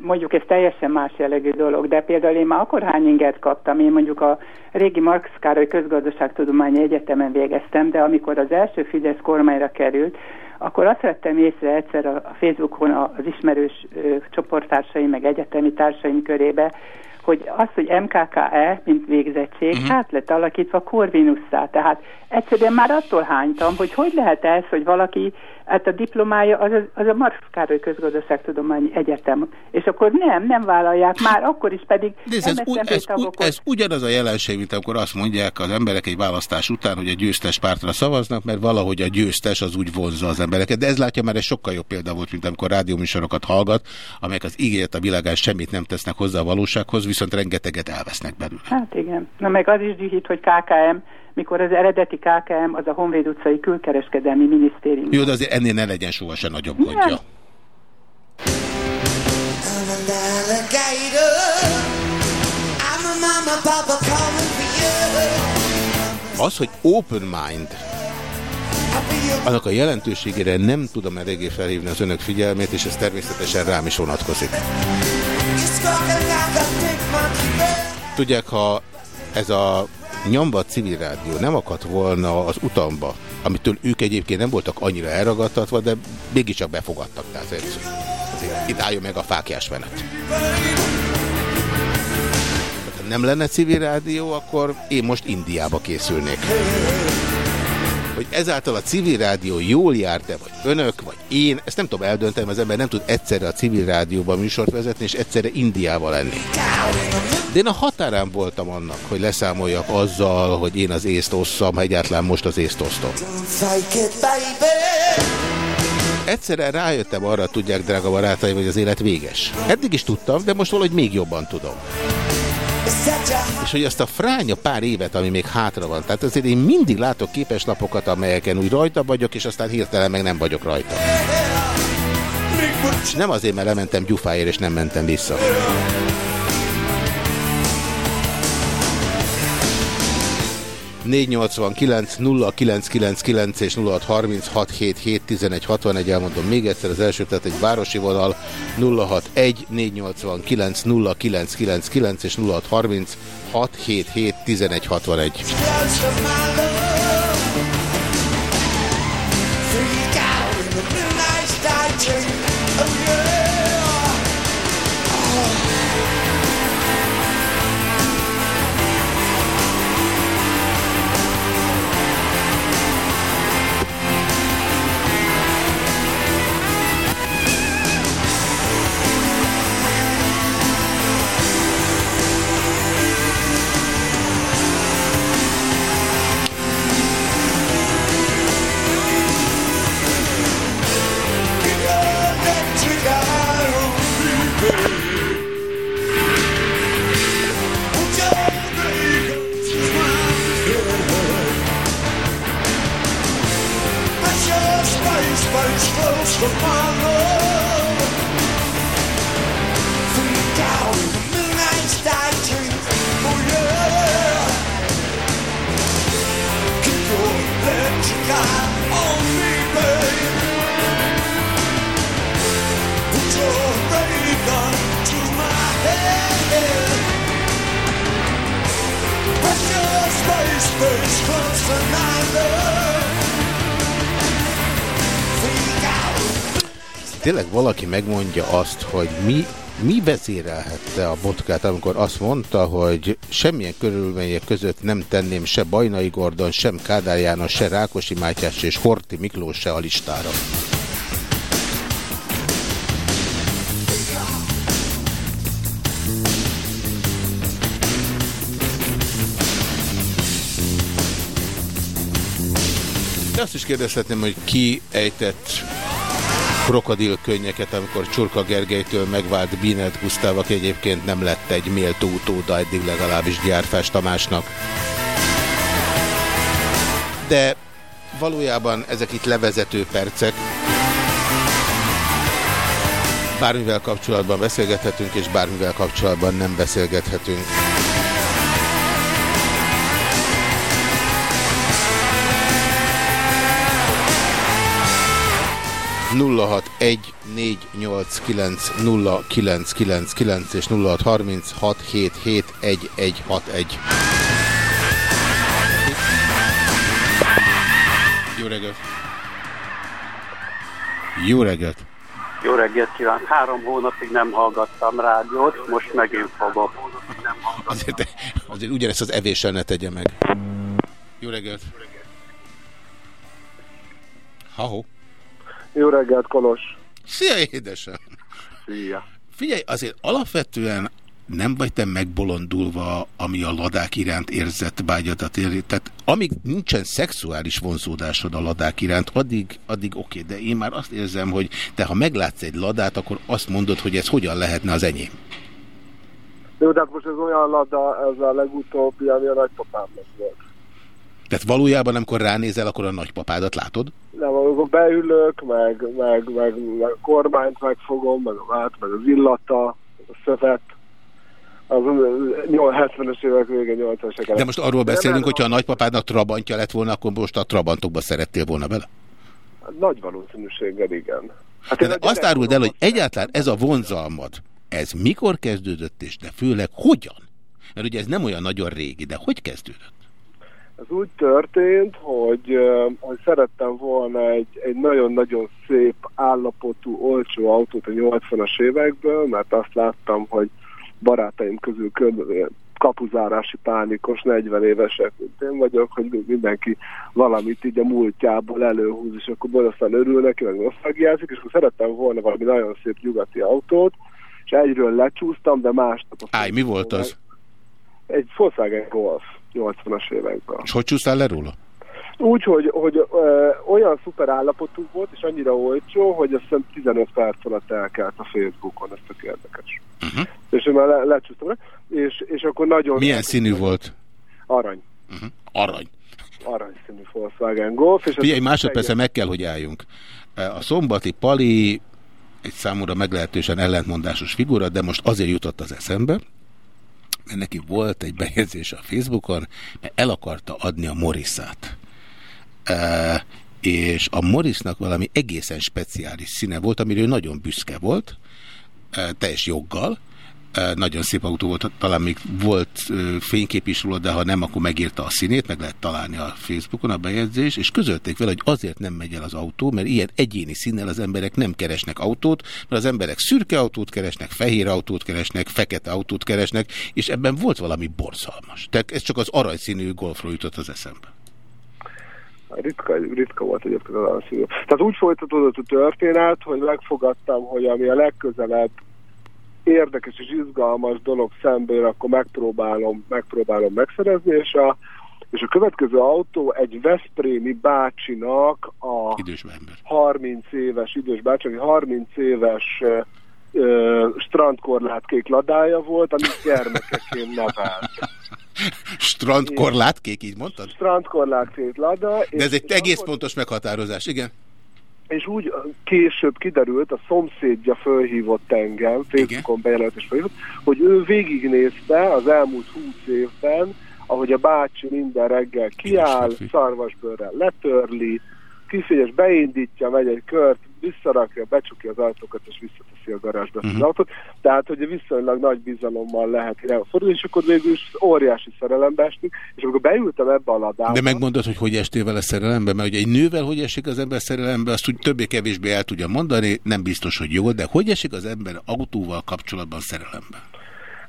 mondjuk ez teljesen más jellegű dolog, de például én már akkor hány inget kaptam, én mondjuk a régi Marx Károly Közgazdaságtudományi Egyetemen végeztem, de amikor az első Fidesz kormányra került, akkor azt vettem észre egyszer a Facebookon az ismerős csoporttársaim, meg egyetemi társaim körébe, hogy az, hogy MKKE, mint végzettség, uh-huh. hát lett alakítva Corvinusszá. Tehát egyszerűen már attól hánytam, hogy hogy lehet ez, hogy valaki hát a diplomája az, az a Marx Károly Közgazdaságtudományi Egyetem. És akkor nem, nem vállalják már, akkor is pedig ez, ez, ez, ez, ez ugyanaz a jelenség, mint amikor azt mondják az emberek egy választás után, hogy a győztes pártra szavaznak, mert valahogy a győztes az úgy vonzza az embereket. De ez látja már egy sokkal jobb példa volt, mint amikor rádióműsorokat hallgat, amelyek az ígéret a világán semmit nem tesznek hozzá a valósághoz, viszont rengeteget elvesznek belőle. Hát igen. Na meg az is dühít, hogy KKM mikor az eredeti KKM az a Honvéd utcai külkereskedelmi minisztérium. Jó, de azért ennél ne legyen sohasem nagyobb gondja. Az, hogy open mind, annak a jelentőségére nem tudom eléggé felhívni az önök figyelmét, és ez természetesen rám is vonatkozik. Tudják, ha ez a nyomba civil rádió nem akadt volna az utamba, amitől ők egyébként nem voltak annyira elragadtatva, de mégiscsak befogadtak. Tehát azért, azért itt álljon meg a fákjás menet. Ha nem lenne civil rádió, akkor én most Indiába készülnék. Hogy ezáltal a civil rádió jól járt-e, vagy önök, vagy én, ezt nem tudom eldönteni, az ember nem tud egyszerre a civil rádióban műsort vezetni, és egyszerre Indiába lenni. De én a határán voltam annak, hogy leszámoljak azzal, hogy én az észt osszam, ha egyáltalán most az észt osztom. Egyszerűen rájöttem arra, tudják, drága barátaim, hogy az élet véges. Eddig is tudtam, de most valahogy még jobban tudom. És hogy azt a fránya pár évet, ami még hátra van, tehát azért én mindig látok képeslapokat, amelyeken úgy rajta vagyok, és aztán hirtelen meg nem vagyok rajta. És nem azért, mert lementem gyufáért, és nem mentem vissza. 489 0999 és 0636771161 elmondom még egyszer az első, tehát egy városi vonal 061 489 0999 és 0636771161. megmondja azt, hogy mi mi vezérelhette a botkát, amikor azt mondta, hogy semmilyen körülmények között nem tenném se Bajnai Gordon, sem Kádár János, se Rákosi Mátyás és Horti Miklós se a listára? De azt is kérdezhetném, hogy ki ejtett krokodilkönnyeket, amikor Csurka Gergelytől megvált Binet Gusztáv, aki egyébként nem lett egy méltó utóda eddig legalábbis Gyárfás Tamásnak. De valójában ezek itt levezető percek. Bármivel kapcsolatban beszélgethetünk, és bármivel kapcsolatban nem beszélgethetünk. 0614890999 és 0636771161. Jó reggelt! Jó reggelt! Jó reggelt kívánok! Három hónapig nem hallgattam rádiót, most megint fogok. Azért, azért ugyanezt az evéssel ne tegye meg. Jó reggelt! Ha-ho! Jó reggelt, Kolos! Szia, édesem! Szia! Figyelj, azért alapvetően nem vagy te megbolondulva, ami a ladák iránt érzett vágyadat éri. Tehát amíg nincsen szexuális vonzódásod a ladák iránt, addig, addig oké, okay. de én már azt érzem, hogy te ha meglátsz egy ladát, akkor azt mondod, hogy ez hogyan lehetne az enyém. Jó, de hát most ez olyan lada, ez a legutóbbi, ami a nagypapámnak volt. Tehát valójában, amikor ránézel, akkor a nagypapádat látod? Nem, amikor beülök, meg, meg, meg, meg a kormányt megfogom, meg a vát, meg az illata, a szövet, az 70-es évek vége, 80-es De most arról beszélünk, hogyha a nagypapádnak trabantja lett volna, akkor most a trabantokba szerettél volna bele? Nagy valószínűséggel igen. Hát de azt áruld el, hogy egyáltalán ez a vonzalmad, ez mikor kezdődött, és de főleg hogyan? Mert ugye ez nem olyan nagyon régi, de hogy kezdődött? Ez úgy történt, hogy, hogy szerettem volna egy, egy nagyon-nagyon szép állapotú, olcsó autót a 80-as évekből, mert azt láttam, hogy barátaim közül kapuzárási pánikos 40 évesek, mint én vagyok, hogy mindenki valamit így a múltjából előhúz, és akkor borzasztóan örül neki, meg nosztalgiázik, és akkor szerettem volna valami nagyon szép nyugati autót, és egyről lecsúsztam, de másnap... Áj, mi volt az? Egy Volkswagen Golf. 80-as években. És hogy csúsztál le róla? Úgy, hogy, hogy ö, olyan szuper állapotú volt, és annyira olcsó, hogy azt hiszem 15 perc alatt elkelt a Facebookon, ez tök érdekes. Uh -huh. És én már le, lecsúsztam le, és, és akkor nagyon... Milyen színű volt? Arany. Uh -huh. Arany. Arany színű Volkswagen Golf. És Figyelj, másodpercen meg kell, hogy álljunk. A szombati Pali egy számomra meglehetősen ellentmondásos figura, de most azért jutott az eszembe, mert neki volt egy bejegyzés a Facebookon, mert el akarta adni a Morrisát. E, és a Morrisnak valami egészen speciális színe volt, amiről nagyon büszke volt, e, teljes joggal, nagyon szép autó volt, talán még volt fénykép is róla, de ha nem, akkor megírta a színét, meg lehet találni a Facebookon a bejegyzés, és közölték vele, hogy azért nem megy el az autó, mert ilyen egyéni színnel az emberek nem keresnek autót, mert az emberek szürke autót keresnek, fehér autót keresnek, fekete autót keresnek, és ebben volt valami borzalmas. Tehát ez csak az aranyszínű golfról jutott az eszembe. Ritka, ritka volt egyébként az aranyszínű. Tehát úgy folytatódott a történet, hogy megfogadtam, hogy ami a legközelebb érdekes és izgalmas dolog szemben, akkor megpróbálom, megpróbálom megszerezni, és a, és a következő autó egy Veszprémi bácsinak a 30 éves idős bácsi, 30 éves ö, strandkorlátkék ladája volt, amit [LAUGHS] gyermekeként nevelt. Strandkorlátkék, így mondtad? Strandkorlátkék lada. De ez egy egész akkor... pontos meghatározás, igen és úgy később kiderült, a szomszédja fölhívott engem, Facebookon bejelentés fölhívott, hogy ő végignézte az elmúlt húsz évben, ahogy a bácsi minden reggel kiáll, szarvasbőrrel letörli, kifényes beindítja, megy egy kört, visszarakja, becsukja az ajtókat, és visszateszi a garázsba uh -huh. az mhm. autót. Tehát, hogy viszonylag nagy bizalommal lehet fordulni, és akkor végül is óriási szerelembe estünk, és amikor beültem ebbe a ladába... De megmondod, hogy hogy estél vele szerelembe? Mert ugye egy nővel hogy esik az ember szerelembe, azt úgy többé-kevésbé el tudja mondani, nem biztos, hogy jó, de hogy esik az ember autóval kapcsolatban szerelembe?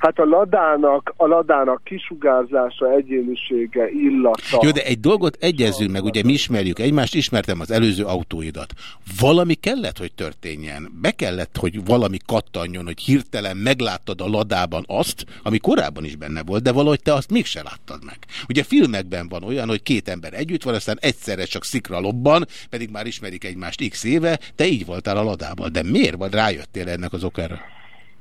Hát a ladának, a ladának kisugárzása, egyénisége, illata... Jó, de egy dolgot egyezünk meg, ugye mi ismerjük egymást, ismertem az előző autóidat. Valami kellett, hogy történjen. Be kellett, hogy valami kattanjon, hogy hirtelen megláttad a ladában azt, ami korábban is benne volt, de valahogy te azt mégse láttad meg. Ugye filmekben van olyan, hogy két ember együtt van, aztán egyszerre csak szikra lobban, pedig már ismerik egymást x éve, te így voltál a ladában. De miért vagy rájöttél ennek az okára?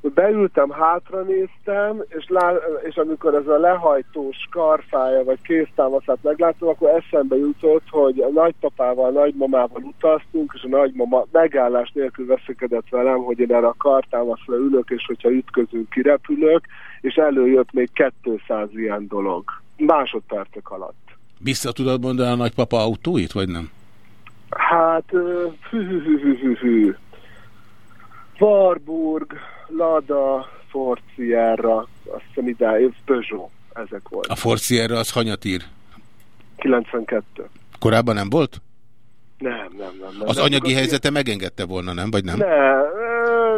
Beültem, hátra néztem, és, lá, és amikor ez a lehajtós karfája vagy kéztámaszát megláttam, akkor eszembe jutott, hogy a nagypapával, nagymamával utaztunk, és a nagymama megállás nélkül veszekedett velem, hogy én erre a kartámaszra ülök, és hogyha ütközünk, kirepülök, és előjött még 200 ilyen dolog. Másodpercek alatt. Vissza tudod mondani a nagypapa autóit, vagy nem? Hát, hű, hű, hű, hű, hű. Warburg, Lada, Ford Sierra, azt hiszem idáig, Peugeot, ezek volt. A Ford Sierra az hanyat ír? 92. Korábban nem volt? Nem, nem, nem. nem az nem, anyagi helyzete ilyen... megengedte volna, nem? Vagy nem? Ne,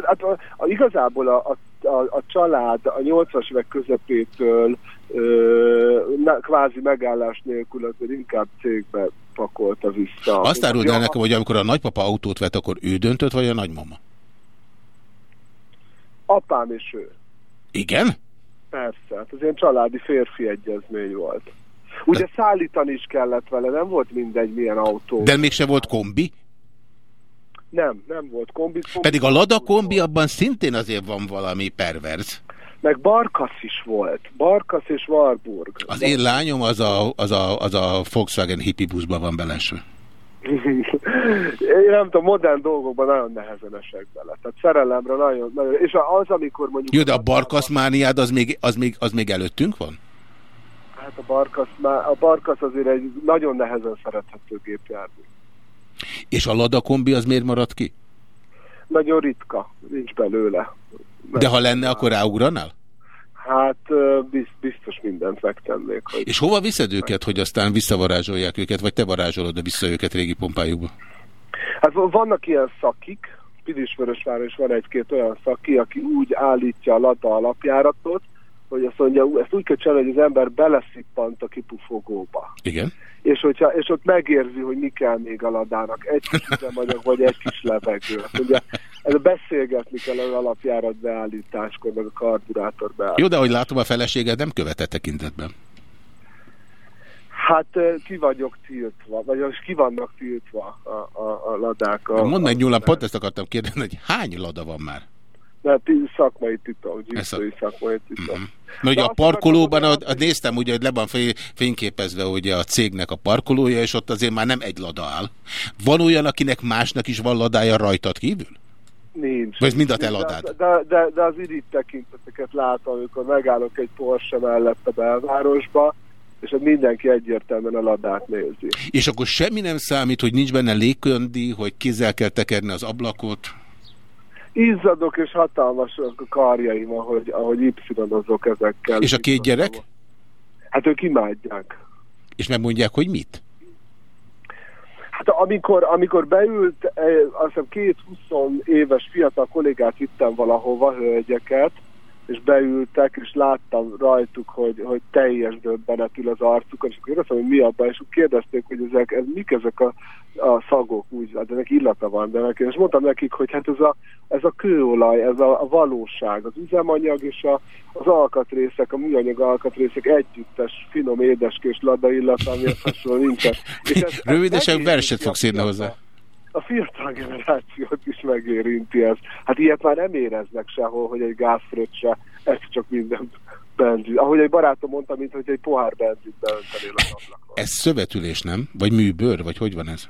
hát a, a, igazából a, a, a, család a 80-as évek közepétől ö, kvázi megállás nélkül azért inkább cégbe pakolta vissza. Azt áruld el nekem, hogy amikor a nagypapa autót vett, akkor ő döntött, vagy a nagymama? Apám és ő. Igen? Persze, hát ez ilyen családi férfi egyezmény volt. Ugye szállítani is kellett vele, nem volt mindegy milyen autó. De mégse volt kombi? Nem, nem volt kombi. kombi Pedig a Lada kombi abban szintén azért van valami perverz. Meg Barkasz is volt. Barkasz és Warburg. Az én lányom az a, az a, az a Volkswagen hippie buszban van belesve. Én nem tudom, modern dolgokban nagyon nehezen esek bele. Tehát szerelemre nagyon, nagyon és az, amikor mondjuk... Jó, de a barkaszmániád az még, az, még, az még előttünk van? Hát a barkasz, a barkasz azért egy nagyon nehezen szerethető gépjármű. És a Lada kombi az miért maradt ki? Nagyon ritka, nincs belőle. De ha lenne, akkor ráugranál? Hát biztos mindent megtennék. Hogy És hova viszed őket, hogy aztán visszavarázsolják őket, vagy te varázsolod vissza őket régi pompájukba? Hát vannak ilyen szakik, Pidisvörösváron van egy-két olyan szaki, aki úgy állítja a lata alapjáratot, hogy azt mondja, ezt úgy kell csinálni, hogy az ember beleszippant a kipufogóba. Igen. És, hogyha, és ott megérzi, hogy mi kell még a ladának, egy kis üzemanyag vagy egy kis levegő. Ugye, ez beszélgetni kell az alapjárat beállításkor, meg a karburátor beállításkor. Jó, de hogy látom, a feleséged nem követett tekintetben. Hát ki vagyok tiltva, vagy ki vannak tiltva a, a, a ladák. A, Mondd meg nyúlán, pont ezt akartam kérdezni, hogy hány lada van már? mert szakmai titok, gyűjtői szakmai titok. Mm -hmm. Na, ugye a parkolóban, a, a, néztem, ugye, hogy le van fényképezve ugye a cégnek a parkolója, és ott azért már nem egy lada áll. Van olyan, akinek másnak is van ladája rajtad kívül? Nincs. Vagy mind a te ladád? De, de, de az irigy tekinteteket látom, amikor megállok egy Porsche mellett a belvárosba, és mindenki egyértelműen a ladát nézi. És akkor semmi nem számít, hogy nincs benne légköndi, hogy kézzel kell tekerni az ablakot? izzadok és hatalmasak a karjaim, ahogy, ahogy y-azok ezekkel. És a két gyerek? Hát ők imádják. És megmondják, hogy mit? Hát amikor, amikor beült, eh, azt hiszem két 20 éves fiatal kollégát vittem valahova, hölgyeket, és beültek, és láttam rajtuk, hogy, hogy teljes döbbenet ül az arcukon, és akkor kérdeztem, hogy mi abban, és kérdezték, hogy ezek, ez, mik ezek a, a szagok, úgy, hát ennek illata van, de neki, és mondtam nekik, hogy hát ez a, ez a kőolaj, ez a, a valóság, az üzemanyag és a, az alkatrészek, a műanyag alkatrészek együttes, finom, édeskés lada illata, ami [LAUGHS] hasonló nincsen. Rövidesen verset fogsz írni hozzá a fiatal generációt is megérinti ez. Hát ilyet már nem éreznek sehol, hogy egy gázfröccse, ez csak minden benzin. Ahogy egy barátom mondta, mint hogy egy pohár benzint beöntenél ablakon. Ez szövetülés, nem? Vagy műbőr? Vagy hogy van ez?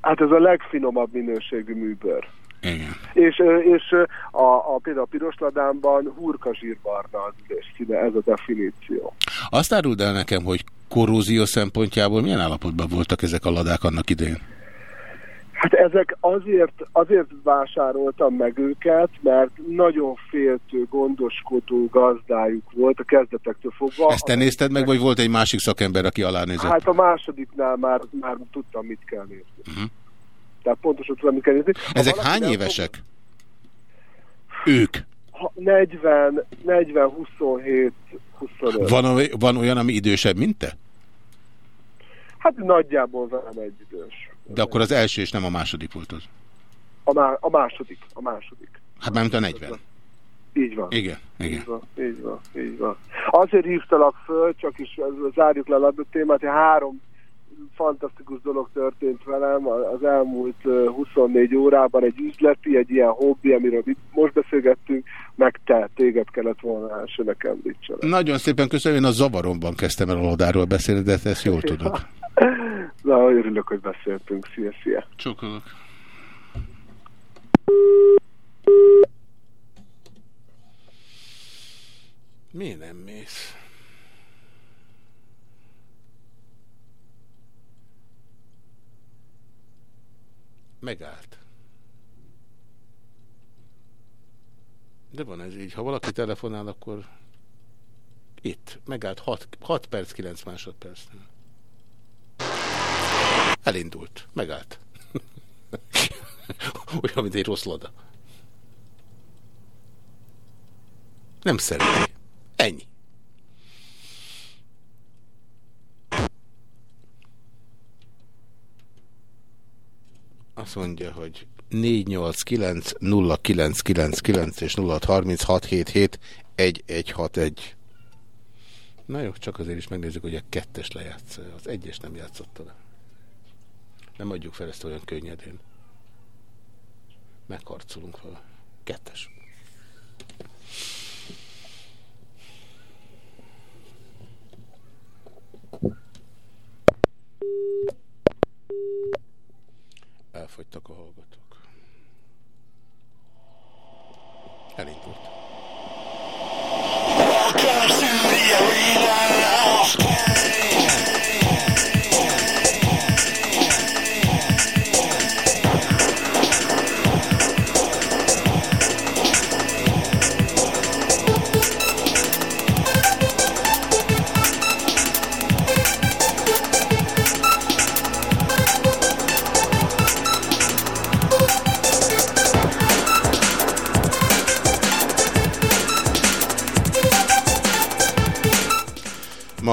Hát ez a legfinomabb minőségű műbőr. Igen. És, és a, a, például a pirosladánban hurkazsírbarna az színe, ez a definíció. Azt áruld el nekem, hogy korrózió szempontjából milyen állapotban voltak ezek a ladák annak idején? Hát ezek azért, azért vásároltam meg őket, mert nagyon féltő, gondoskodó gazdájuk volt a kezdetektől fogva. Ezt te nézted meg, vagy volt egy másik szakember, aki alánézett? Hát a másodiknál már, már tudtam, mit kell nézni. Uh mhm. -huh. Tehát pontosan tudom, mit kell nézni. Ezek hány évesek? Fog... Ők? 40, 40, 27, 25. Van, van olyan, ami idősebb, mint te? Hát nagyjából velem egy idős. De akkor az első és nem a második volt az? A, má a második, a második. Hát már mint a 40. Így van. Igen, igen. Így van, így van, így van. Azért hívtalak föl, csak is zárjuk le a témát, hogy három fantasztikus dolog történt velem az elmúlt 24 órában, egy üzleti, egy ilyen hobbi, amiről most beszélgettünk, meg te, téged kellett volna elsőnek említsenek. Nagyon szépen köszönöm, én a zavaromban kezdtem el a lodáról beszélni, de ezt jól tudod. [LAUGHS] Na, örülök, hogy beszéltünk. Szia, szia. Csokolok. Miért nem mész? Megállt. De van ez így. Ha valaki telefonál, akkor itt. Megállt 6, 6 perc, 9 másodperc. Elindult. Megállt. [LAUGHS] Olyan, mint egy rossz loda. Nem szereti. Ennyi. Azt mondja, hogy 489 0999 és 0636771161. Na jó, csak azért is megnézzük, hogy a kettes lejátsz. Az egyes nem játszotta le. Nem adjuk fel ezt olyan könnyedén. Megharcolunk vele. Kettes. Elfogytak a hallgatók. Elindult.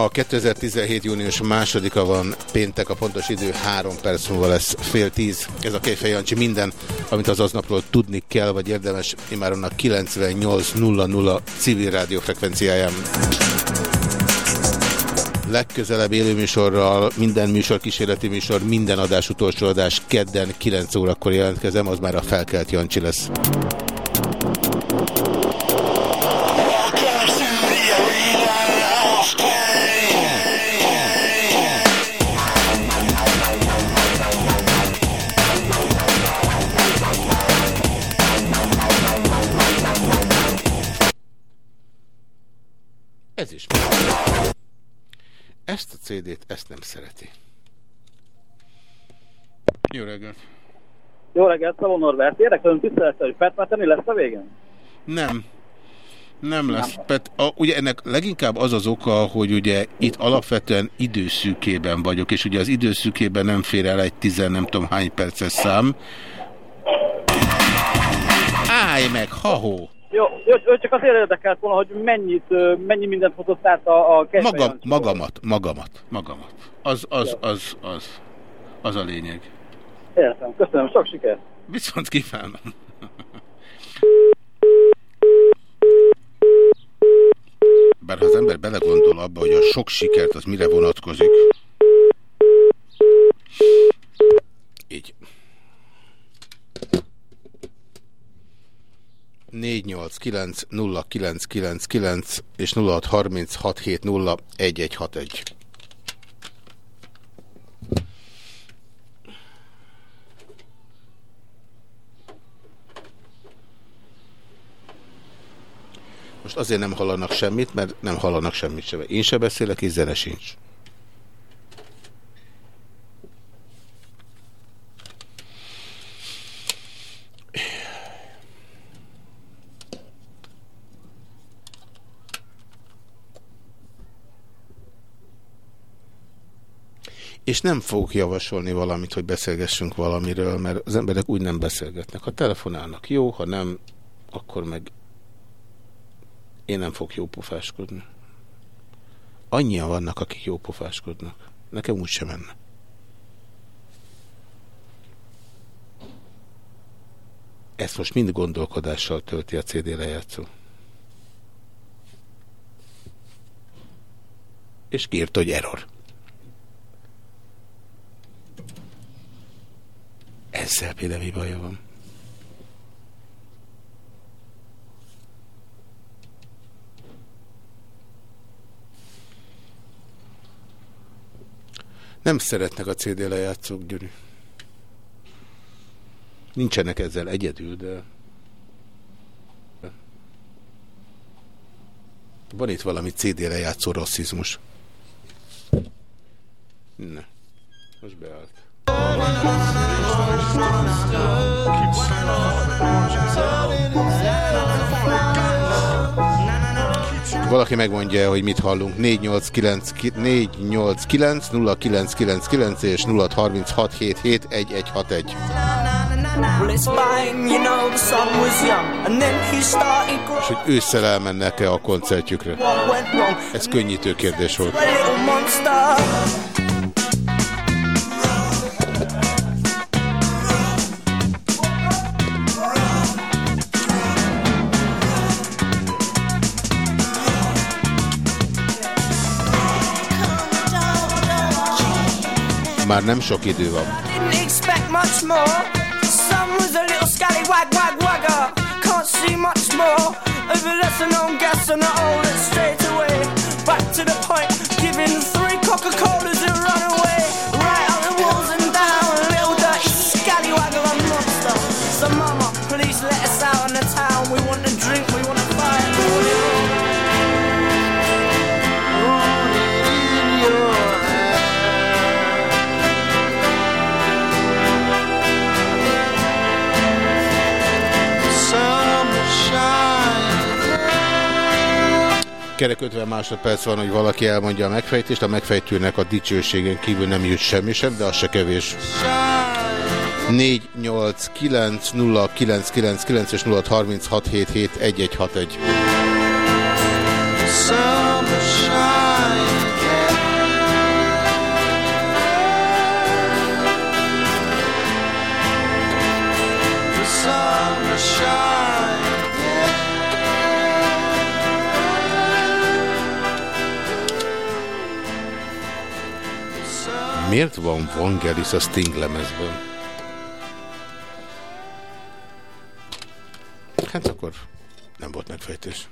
Ma 2017. június másodika van, péntek, a pontos idő 3 perc múlva lesz fél tíz. Ez a Kejfej Jancsi minden, amit az aznapról tudni kell, vagy érdemes, már annak 98.00 civil rádiófrekvenciáján. Legközelebb élőműsorral, minden műsor, kísérleti műsor, minden adás, utolsó adás kedden 9 órakor jelentkezem, az már a felkelt Jancsi lesz. CD-t, ezt nem szereti. Jó reggelt! Jó reggelt, Szaló Norbert. Érdeklődöm tisztelettel, hogy Petmeteni lesz a végén? Nem. Nem lesz. Nem. Pet, a, ugye ennek leginkább az az oka, hogy ugye itt alapvetően időszűkében vagyok, és ugye az időszűkében nem fér el egy tizen nem tudom hány perces szám. Állj meg, ha-hó! Jó, ő csak azért érdekelt volna, hogy mennyit, mennyi mindent hozott át a, a Maga, Magamat, magamat, magamat. Az, az, az, az, az a lényeg. Értem, köszönöm, sok sikert. Viszont kívánom. Bár ha az ember belegondol abba, hogy a sok sikert az mire vonatkozik, így. 489 0999 és 0636770161. Most azért nem hallanak semmit, mert nem hallanak semmit sem. Én se beszélek, és zene sincs. És nem fogok javasolni valamit, hogy beszélgessünk valamiről, mert az emberek úgy nem beszélgetnek. Ha telefonálnak, jó, ha nem, akkor meg én nem fogok jópofáskodni. Annyian vannak, akik jópofáskodnak. Nekem úgy sem menne. Ezt most mind gondolkodással tölti a CD lejátszó. És kiírta, hogy error. Ezzel például mi baja van? Nem szeretnek a CD lejátszók, Gyuri. Nincsenek ezzel egyedül, de... Van itt valami CD-re játszó rasszizmus. Ne. Most beállt. Valaki megmondja, hogy mit hallunk. 489, 489 0999 és 0636771161. És hogy ősszel elmennek-e a koncertjükre? Ez könnyítő kérdés volt. Már nem sok idő van. Back to the point, kerek 50 másodperc van, hogy valaki elmondja a megfejtést, a megfejtőnek a dicsőségen kívül nem jut semmi sem, de az se kevés. 489 0999 és 0636771161. Miért van Vangelis a Sting lemezben? Hát akkor nem volt megfejtés.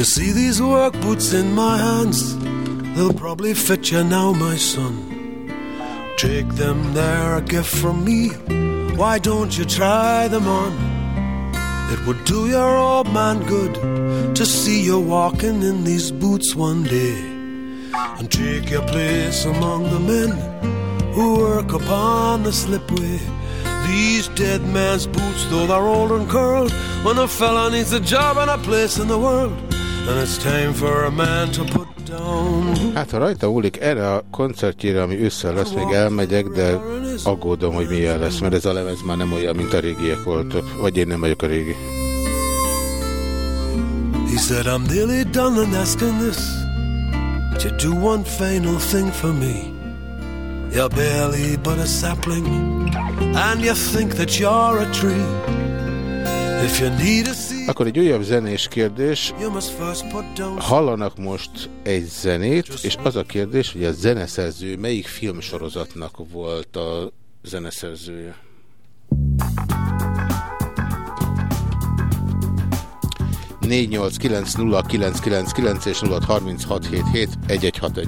You see these work boots in my hands, they'll probably fit you now, my son. Take them, they're a gift from me. Why don't you try them on? It would do your old man good to see you walking in these boots one day and take your place among the men who work upon the slipway. These dead man's boots, though they're old and curled, when a fella needs a job and a place in the world, Hát ha rajta múlik, erre a koncertjére, ami ősszel lesz, még elmegyek, de aggódom, hogy milyen lesz, mert ez a lemez már nem olyan, mint a régiek voltak. Vagy én nem vagyok a régi. He said, I'm nearly done in asking this But you do one final thing for me You're barely but a sapling And you think that you're a tree akkor egy újabb zenés kérdés. Hallanak most egy zenét, és az a kérdés, hogy a zeneszerző melyik filmsorozatnak volt a zeneszerzője? és 0636771161.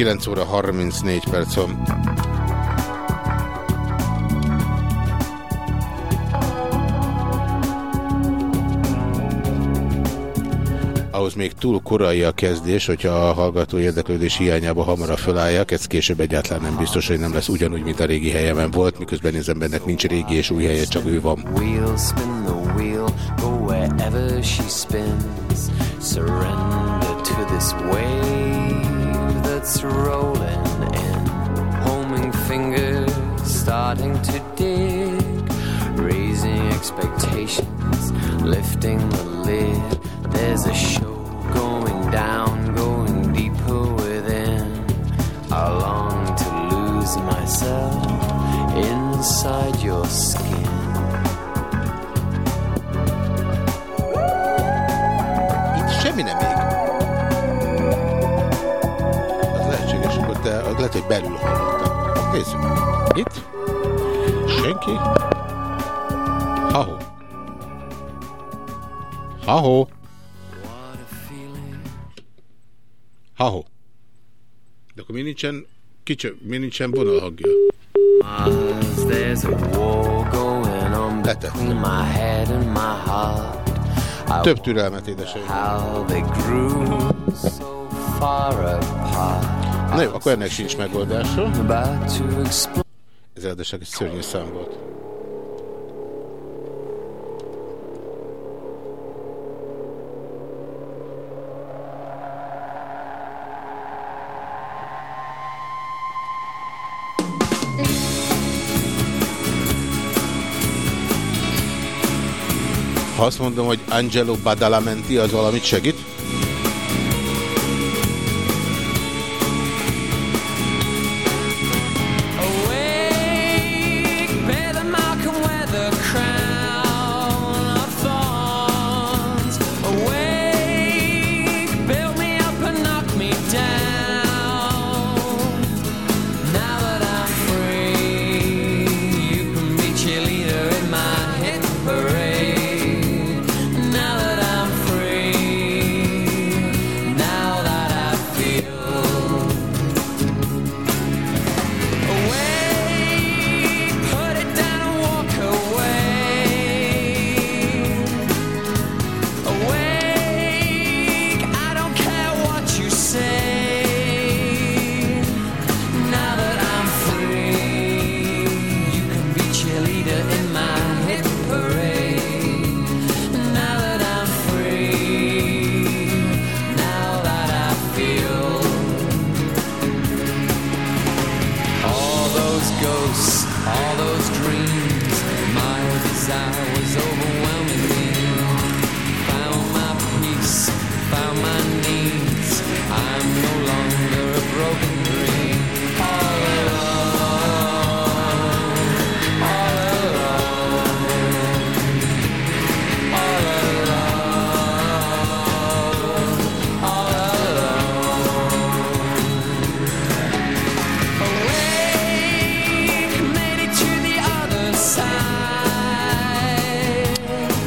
9 óra 34 perc van. ahhoz még túl korai a kezdés, hogyha a hallgató érdeklődés hiányába hamarabb fölállják, ez később egyáltalán nem biztos, hogy nem lesz ugyanúgy, mint a régi helyemen volt, miközben az embernek nincs régi és új helye, csak ő van. Surrender to this wave that's rolling in Homing fingers starting to dig Raising expectations, lifting the lid There's a show going down, going deeper within. I long to lose myself inside your skin. Itt semmi lehet, hogy belül hallottam. Nézzük. Itt? Senki? Ha-ho. Ha-ho. De akkor mi nincsen, kicsi, mi nincsen vonalhangja? Letettem. Több türelmet, édeseim. Na jó, akkor ennek sincs megoldása. Ez ráadásul egy szörnyű szám volt. Ha azt mondom, hogy Angelo Badalamenti, az valamit segít?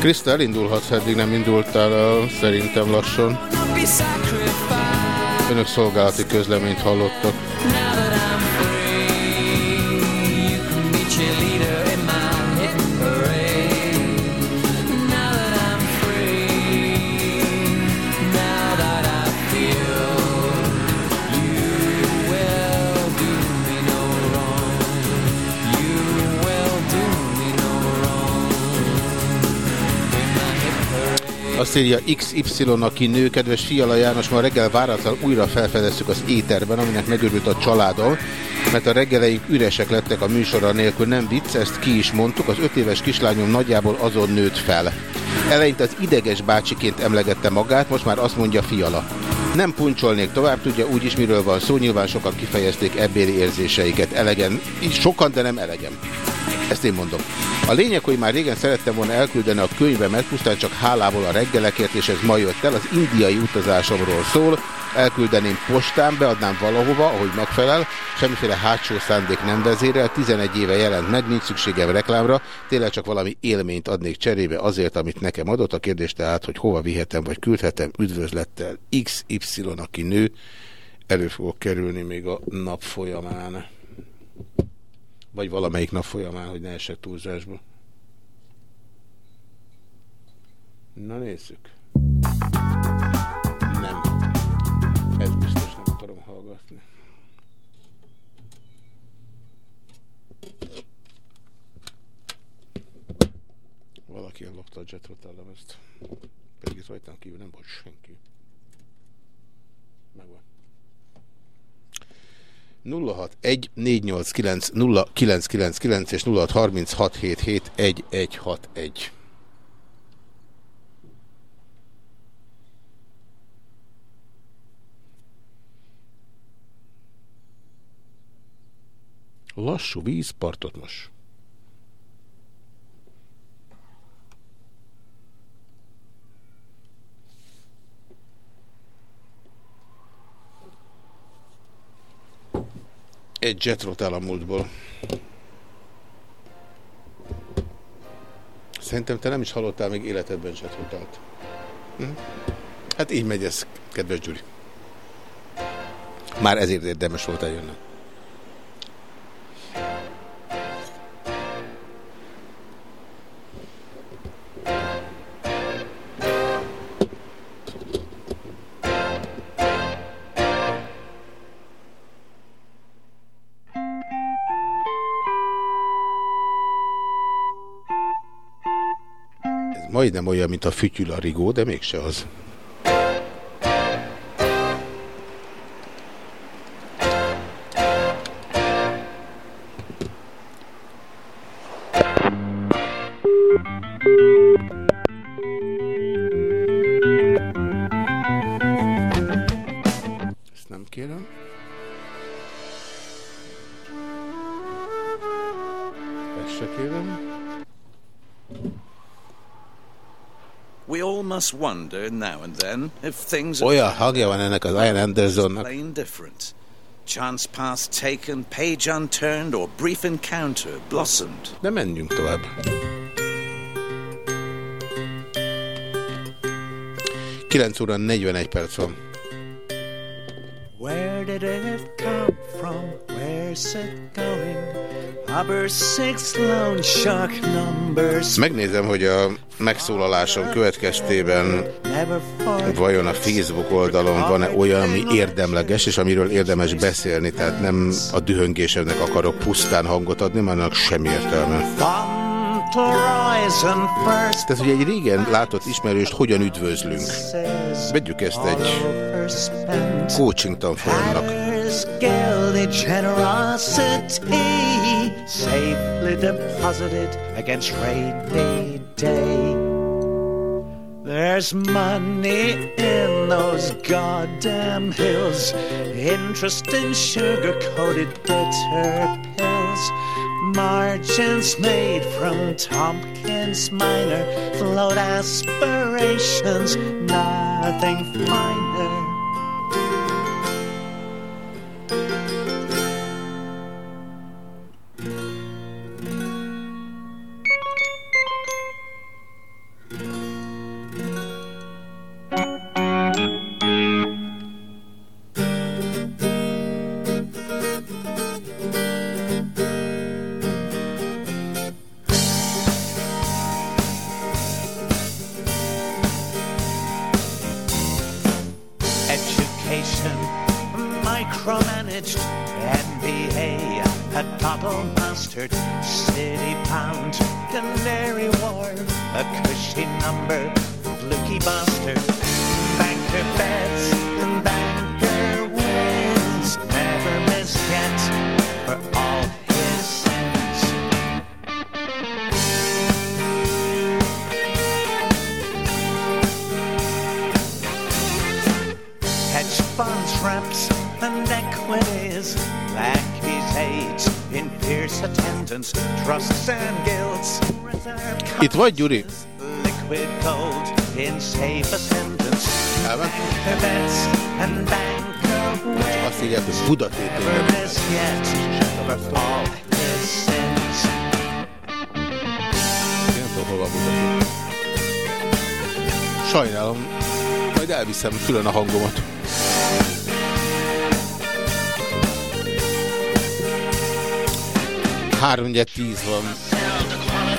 Krista, elindulhatsz, eddig nem indultál el, szerintem lassan. Önök szolgálati közleményt hallottak. Azt írja XY, aki nő, kedves Fiala János, ma reggel váratlan újra felfedeztük az éterben, aminek megörült a családom, mert a reggeleink üresek lettek a műsora nélkül, nem vicc, ezt ki is mondtuk, az öt éves kislányom nagyjából azon nőtt fel. Eleinte az ideges bácsiként emlegette magát, most már azt mondja Fiala. Nem puncsolnék tovább, tudja úgyis miről van szó, nyilván sokan kifejezték ebbéli érzéseiket. Elegen, sokan, de nem elegem. Ezt én mondom. A lényeg, hogy már régen szerettem volna elküldeni a könyvemet, pusztán csak hálából a reggelekért, és ez ma jött el, az indiai utazásomról szól, elküldeném postán, beadnám valahova, ahogy megfelel, semmiféle hátsó szándék nem vezérel, 11 éve jelent meg, nincs szükségem reklámra, tényleg csak valami élményt adnék cserébe azért, amit nekem adott. A kérdés tehát, hogy hova vihetem, vagy küldhetem, üdvözlettel XY, aki nő, elő fogok kerülni még a nap folyamán. Vagy valamelyik nap folyamán, hogy ne esek túlzásba. Na nézzük. Nem. Ez biztos nem akarom hallgatni. Valaki ellopta a Jet Hotel lemezt. Pedig itt rajtam kívül nem volt senki. Megvan. 061 489 0999 és 0636771161. Lassú víz partot most. Egy jetrot el a múltból. Szerintem te nem is hallottál még életedben jetrotalt. Hm? Hát így megy ez, kedves Gyuri. Már ezért érdemes volt eljönni. Majdnem olyan, mint a fütyül a rigó, de mégse az. Must wonder now and then if things Olyan hangja van ennek az Ian Andersonnak. different. Chance path taken, page unturned, or brief encounter blossomed. De menjünk tovább. Kilenc óra 41 perc van. Where did it come from? Where's it going? Megnézem, hogy a megszólalásom következtében vajon a Facebook oldalon van-e olyan, ami érdemleges, és amiről érdemes beszélni, tehát nem a dühöngésemnek akarok pusztán hangot adni, mert annak semmi értelme. Tehát, hogy egy régen látott ismerőst hogyan üdvözlünk. Vegyük ezt egy coaching tanfolyamnak. Safely deposited against rainy day. There's money in those goddamn hills, interest in sugar-coated bitter pills, margins made from Tompkins Minor, float aspirations, nothing finer. vagy, Gyuri? Elment? Azt írják, hogy Budatétében. A Budatét. Sajnálom, majd elviszem külön a hangomat. Háromnyed tíz van.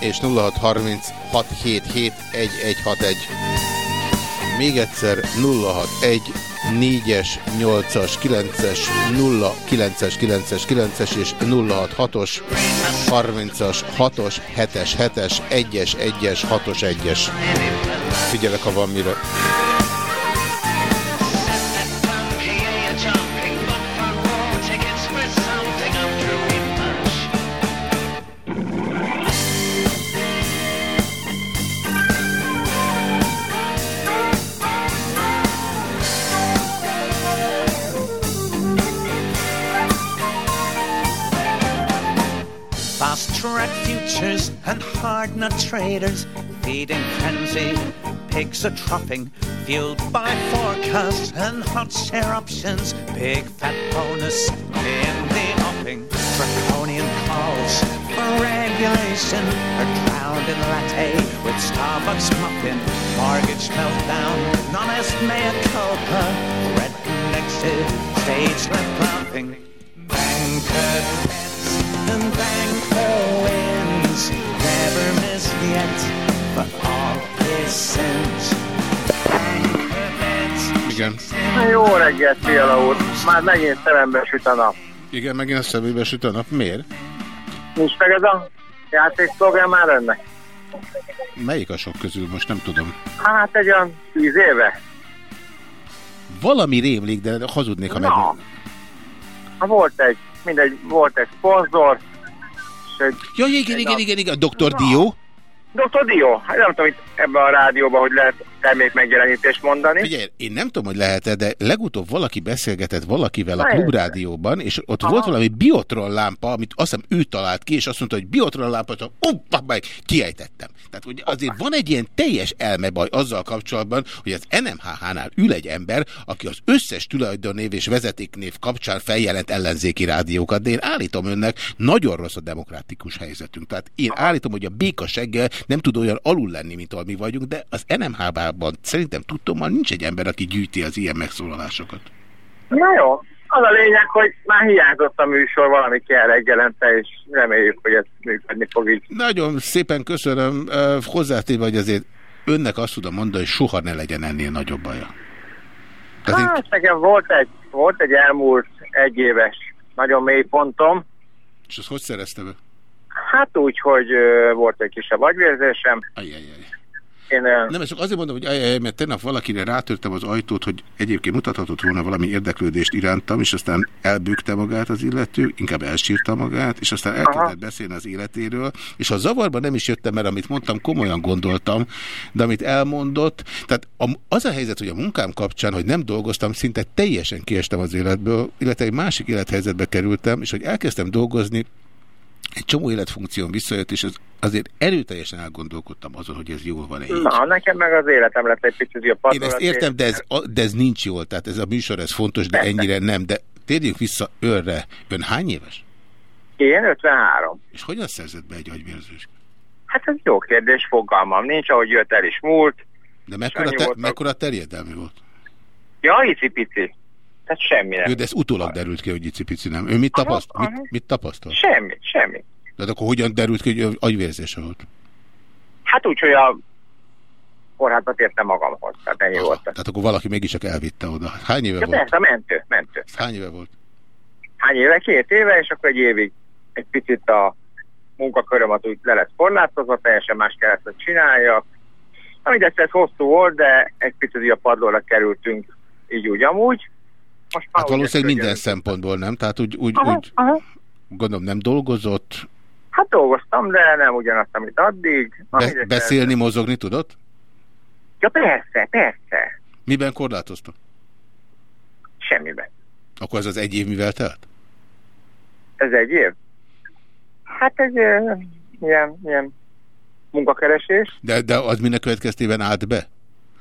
és 0636771161. Még egyszer 061 4-es, 8-as, 9-es, 0-9-es, 9-es, 9-es és 066-os, 30-as, 6-os, 7-es, 7-es, 1-es, 1-es, 6-os, 1-es. Figyelek, ha van mire. Traders, feeding frenzy, pigs are troughing, fueled by forecasts and hot share options, big fat bonus in the offing, draconian calls for regulation are drowned in latte with Starbucks muffin, mortgage meltdown, non est mea culpa, red exit, stage left laughing, banker Jó reggelt, Fiala úr! Már megint szemembe süt a nap. Igen, megint a szemébe süt a nap. Miért? Nincs meg ez a játékszolgál már önnek? Melyik a sok közül? Most nem tudom. Hát egy olyan tíz éve. Valami rémlik, de hazudnék, ha Na. meg... Volt egy mindegy, volt egy szponzor, egy... Ja, igen, igen, igen, igen, Dr. Dio. Dr. Dio, hát nem tudom, itt ebben a rádióban, hogy lehet termék megjelenítést mondani. Figyelj, én nem tudom, hogy lehet-e, de legutóbb valaki beszélgetett valakivel a klubrádióban, és ott Aha. volt valami biotron lámpa, amit azt hiszem ő talált ki, és azt mondta, hogy biotron lámpa, hogy meg kiejtettem. Tehát ugye azért van egy ilyen teljes elmebaj azzal kapcsolatban, hogy az NMHH-nál ül egy ember, aki az összes tulajdonnév és vezetéknév kapcsán feljelent ellenzéki rádiókat, de én állítom önnek, nagyon rossz a demokratikus helyzetünk. Tehát én állítom, hogy a béka seggel nem tud olyan alul lenni, mint ahol mi vagyunk, de az NMH-ban szerintem tudtommal nincs egy ember, aki gyűjti az ilyen megszólalásokat. Na jó, az a lényeg, hogy már hiányzott a műsor, valami kell reggelente, és reméljük, hogy ez működni fog így. Nagyon szépen köszönöm. Hozzátéve, hogy azért önnek azt tudom mondani, hogy soha ne legyen ennél nagyobb baja. Tehát hát, itt... nekem volt egy, volt egy elmúlt egyéves nagyon mély pontom. És azt hogy szerezte be? Hát úgy, hogy volt egy kisebb agyvérzésem. Ajajaj. Én, nem, csak azért mondom, hogy mert tegnap valakire rátörtem az ajtót, hogy egyébként mutathatott volna valami érdeklődést irántam, és aztán elbükte magát az illető, inkább elsírta magát, és aztán elkezdett beszélni az életéről, és a zavarban nem is jöttem, mert amit mondtam, komolyan gondoltam, de amit elmondott, tehát az a helyzet, hogy a munkám kapcsán, hogy nem dolgoztam, szinte teljesen kiestem az életből, illetve egy másik élethelyzetbe kerültem, és hogy elkezdtem dolgozni, egy csomó életfunkción visszajött, és az, azért erőteljesen elgondolkodtam azon, hogy ez jól van-e Na, nekem meg az életem lett egy picit a Én ezt értem, de ez, de ez nincs jól, tehát ez a műsor, ez fontos, de ennyire nem. De térjünk vissza önre. Ön hány éves? Én 53. És hogyan szerzett be egy agyvérzős? Hát ez jó kérdés, fogalmam nincs, ahogy jött el is múlt. De mekkora, te, mekkora terjedelmi volt? Ja, icipici. Tehát semmi nem. Jó, de ez utólag derült ki, hogy icipici nem. Ő mit, tapaszt, aha, mit, mit tapasztal? Semmi, semmi. De hát akkor hogyan derült ki, hogy agyvérzése volt? Hát úgy, hogy a kórházba értem magamhoz. Tehát ennyi volt. Tehát akkor valaki mégis csak elvitte oda. Hány éve ja, volt? Persze, mentő, mentő. Hány éve volt? Hány éve? Két éve, és akkor egy évig egy picit a munkakörömet úgy le lett korlátozva, teljesen más kellett, hogy csinálja. Ami ez hosszú volt, de egy picit a padlóra kerültünk így úgy amúgy. Most hát valószínűleg minden szempontból nem, tehát úgy, úgy, aha, úgy aha. gondolom nem dolgozott. Hát dolgoztam, de nem ugyanazt, amit addig. Be beszélni, el... mozogni tudott? Ja persze, persze. Miben korlátozta? Semmiben. Akkor ez az egy év mivel telt? Ez egy év? Hát ez ilyen, ilyen munkakeresés. De, de az minek következtében állt be?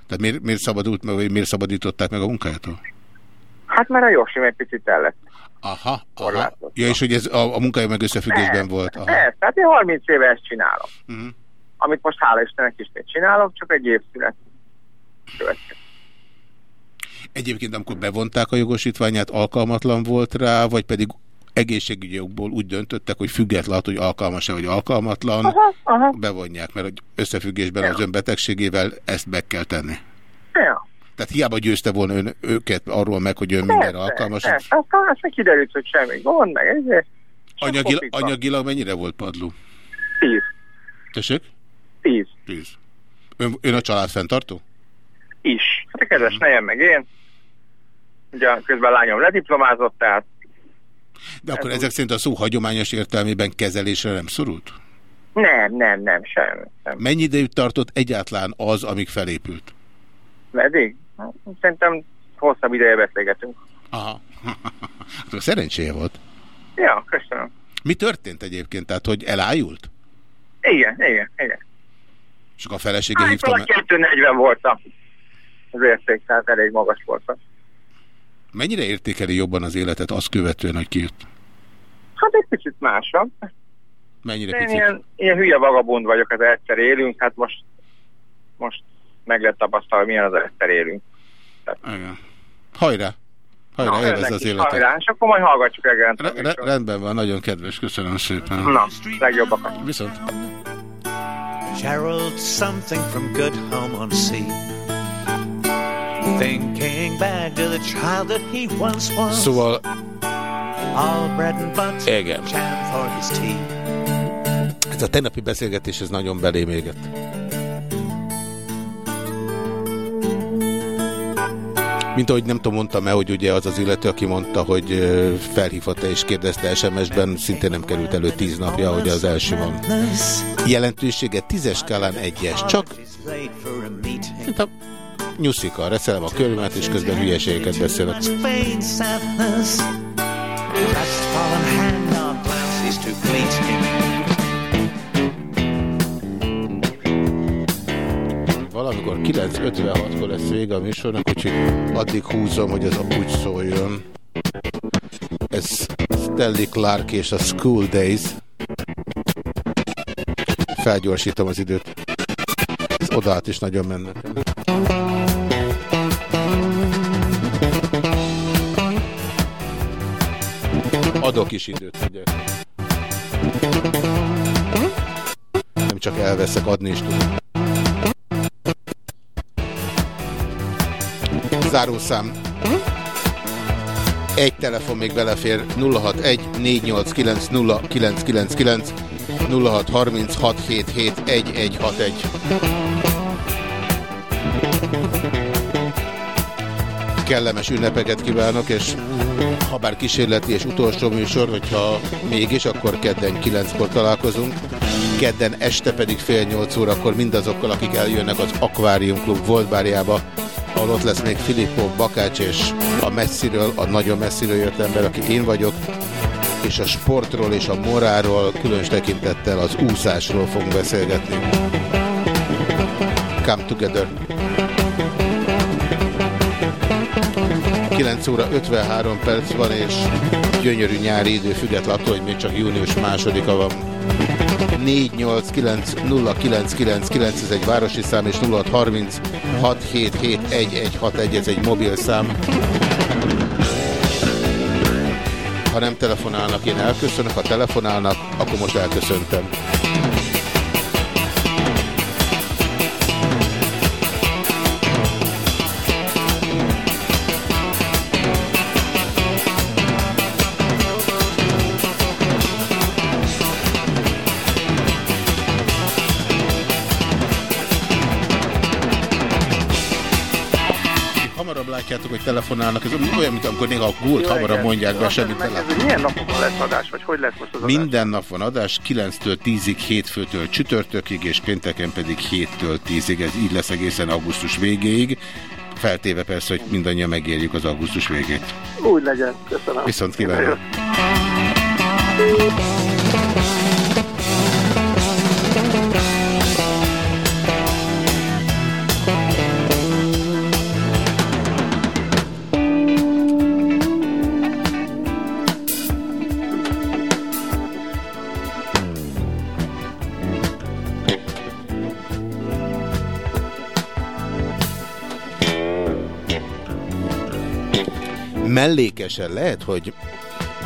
Tehát miért, miért szabadult meg, vagy miért szabadították meg a munkájától? Hát már a Josim egy picit el lett. Aha, aha. Ja, és hogy ez a, a meg összefüggésben volt. Aha. Ez, tehát én 30 éve ezt csinálom. Uh mhm. -huh. Amit most hála Istennek ismét csinálok, csak egy évszület következik. Egyébként, amikor bevonták a jogosítványát, alkalmatlan volt rá, vagy pedig egészségügyi jogból úgy döntöttek, hogy független, hogy alkalmas-e vagy alkalmatlan, aha, aha. bevonják, mert összefüggésben ja. az ön betegségével ezt meg kell tenni. Ja. Tehát hiába győzte volna ön, őket arról meg, hogy ön mindenre alkalmas. Persze, aztán aztán kiderült, hogy semmi gond, meg. Anyagil, anyagilag mennyire volt padló? Tíz. Tessék? Tíz. Tíz. Ön, ön a család fenntartó? Is. Hát a kedves nejem meg én. Ugye közben a lányom lediplomázott, tehát de akkor ezek szerint a szó hagyományos értelmében kezelésre nem szorult? Nem, nem, nem, semmi. Nem. Mennyi időt tartott egyáltalán az, amíg felépült? Meddig? Szerintem hosszabb ideje beszélgetünk. Aha. [LAUGHS] hát szerencséje volt. Ja, köszönöm. Mi történt egyébként? Tehát, hogy elájult? Igen, igen, igen. És a felesége hát, hívta meg? 240 volt az érték, tehát elég magas volt. Mennyire értékeli jobban az életet azt követően, hogy kijött? Hát egy picit másabb. Mennyire Én picit? Ilyen, ilyen hülye vagabond vagyok, az egyszer élünk, hát most, most meg lehet tapasztalni, milyen az egyszer élünk. Tehát... Igen. Hajrá! Hajrá, élvezd az életet. Hajrá, és akkor majd hallgatjuk reggel. Re re rendben van, nagyon kedves, köszönöm szépen. Na, legjobbakat. Viszont. Gerald, something from good home on sea. Thinking back to the child that he once was. Szóval... All bread and butter, Igen. jam for his tea. Ez a tegnapi beszélgetés, ez nagyon belém égett. Mint ahogy nem tudom, mondtam-e, hogy ugye az az illető, aki mondta, hogy felhívta és kérdezte SMS-ben, szintén nem került elő tíz napja, hogy az első van. Jelentősége tízes skálán egyes, csak nyuszika, reszelem a körülmet, és közben hülyeségeket beszélek. Valamikor 9.56-kor lesz vége a műsornak, úgyhogy addig húzom, hogy ez úgy szóljon. Ez Stanley Clark és a School Days. Felgyorsítom az időt. Ez odát is nagyon mennek. Adok is időt, ugye. Nem csak elveszek, adni is tudom. Zárószám. Egy telefon még belefér 061 489 0999 0636 77 1161 kellemes ünnepeket kívánok, és ha bár kísérleti és utolsó műsor, hogyha mégis, akkor kedden 9-kor találkozunk. Kedden este pedig fél 8 órakor mindazokkal, akik eljönnek az Aquarium Club Voltbárjába, ahol ott lesz még Filippo, Bakács és a messziről, a nagyon messziről jött ember, aki én vagyok, és a sportról és a moráról, különös tekintettel az úszásról fogunk beszélgetni. Come together! 9 óra 53 perc van, és gyönyörű nyári idő, függetlenül attól, hogy még csak június másodika van. 489 ez egy városi szám, és 0636771161, ez egy mobil szám. Ha nem telefonálnak, én elköszönök, ha telefonálnak, akkor most elköszöntem. Telefonálnak, ez olyan, mint amikor néha a gult hamarabb mondják be, semmit nem Ez milyen napokon lesz adás, vagy hogy lesz most az adás? Minden nap van adás, 9-től 10-ig, hétfőtől csütörtökig, és pénteken pedig 7-től 10-ig, ez így lesz egészen augusztus végéig. Feltéve persze, hogy mindannyian megérjük az augusztus végét. Úgy legyen, köszönöm. Viszont kívánok. Mellékesen lehet, hogy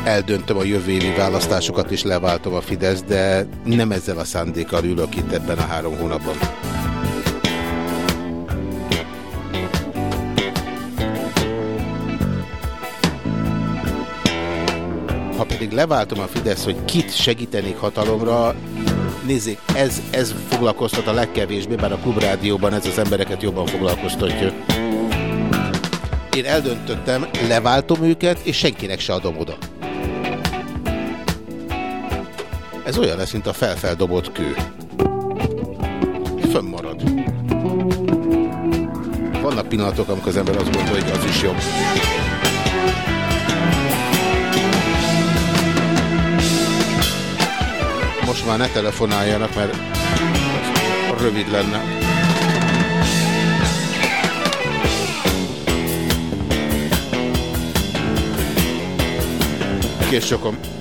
eldöntöm a jövő évi választásokat és leváltom a Fidesz, de nem ezzel a szándékkal ülök itt ebben a három hónapban. Ha pedig leváltom a Fidesz, hogy kit segítenék hatalomra, nézzék, ez, ez foglalkoztat a legkevésbé, bár a klubrádióban ez az embereket jobban foglalkoztatja. Én eldöntöttem, leváltom őket, és senkinek se adom oda. Ez olyan lesz, mint a felfeldobott kő. Fönnmarad. Vannak pillanatok, amikor az ember azt gondolja, hogy az is jobb. Most már ne telefonáljanak, mert rövid lenne. Kész sokom.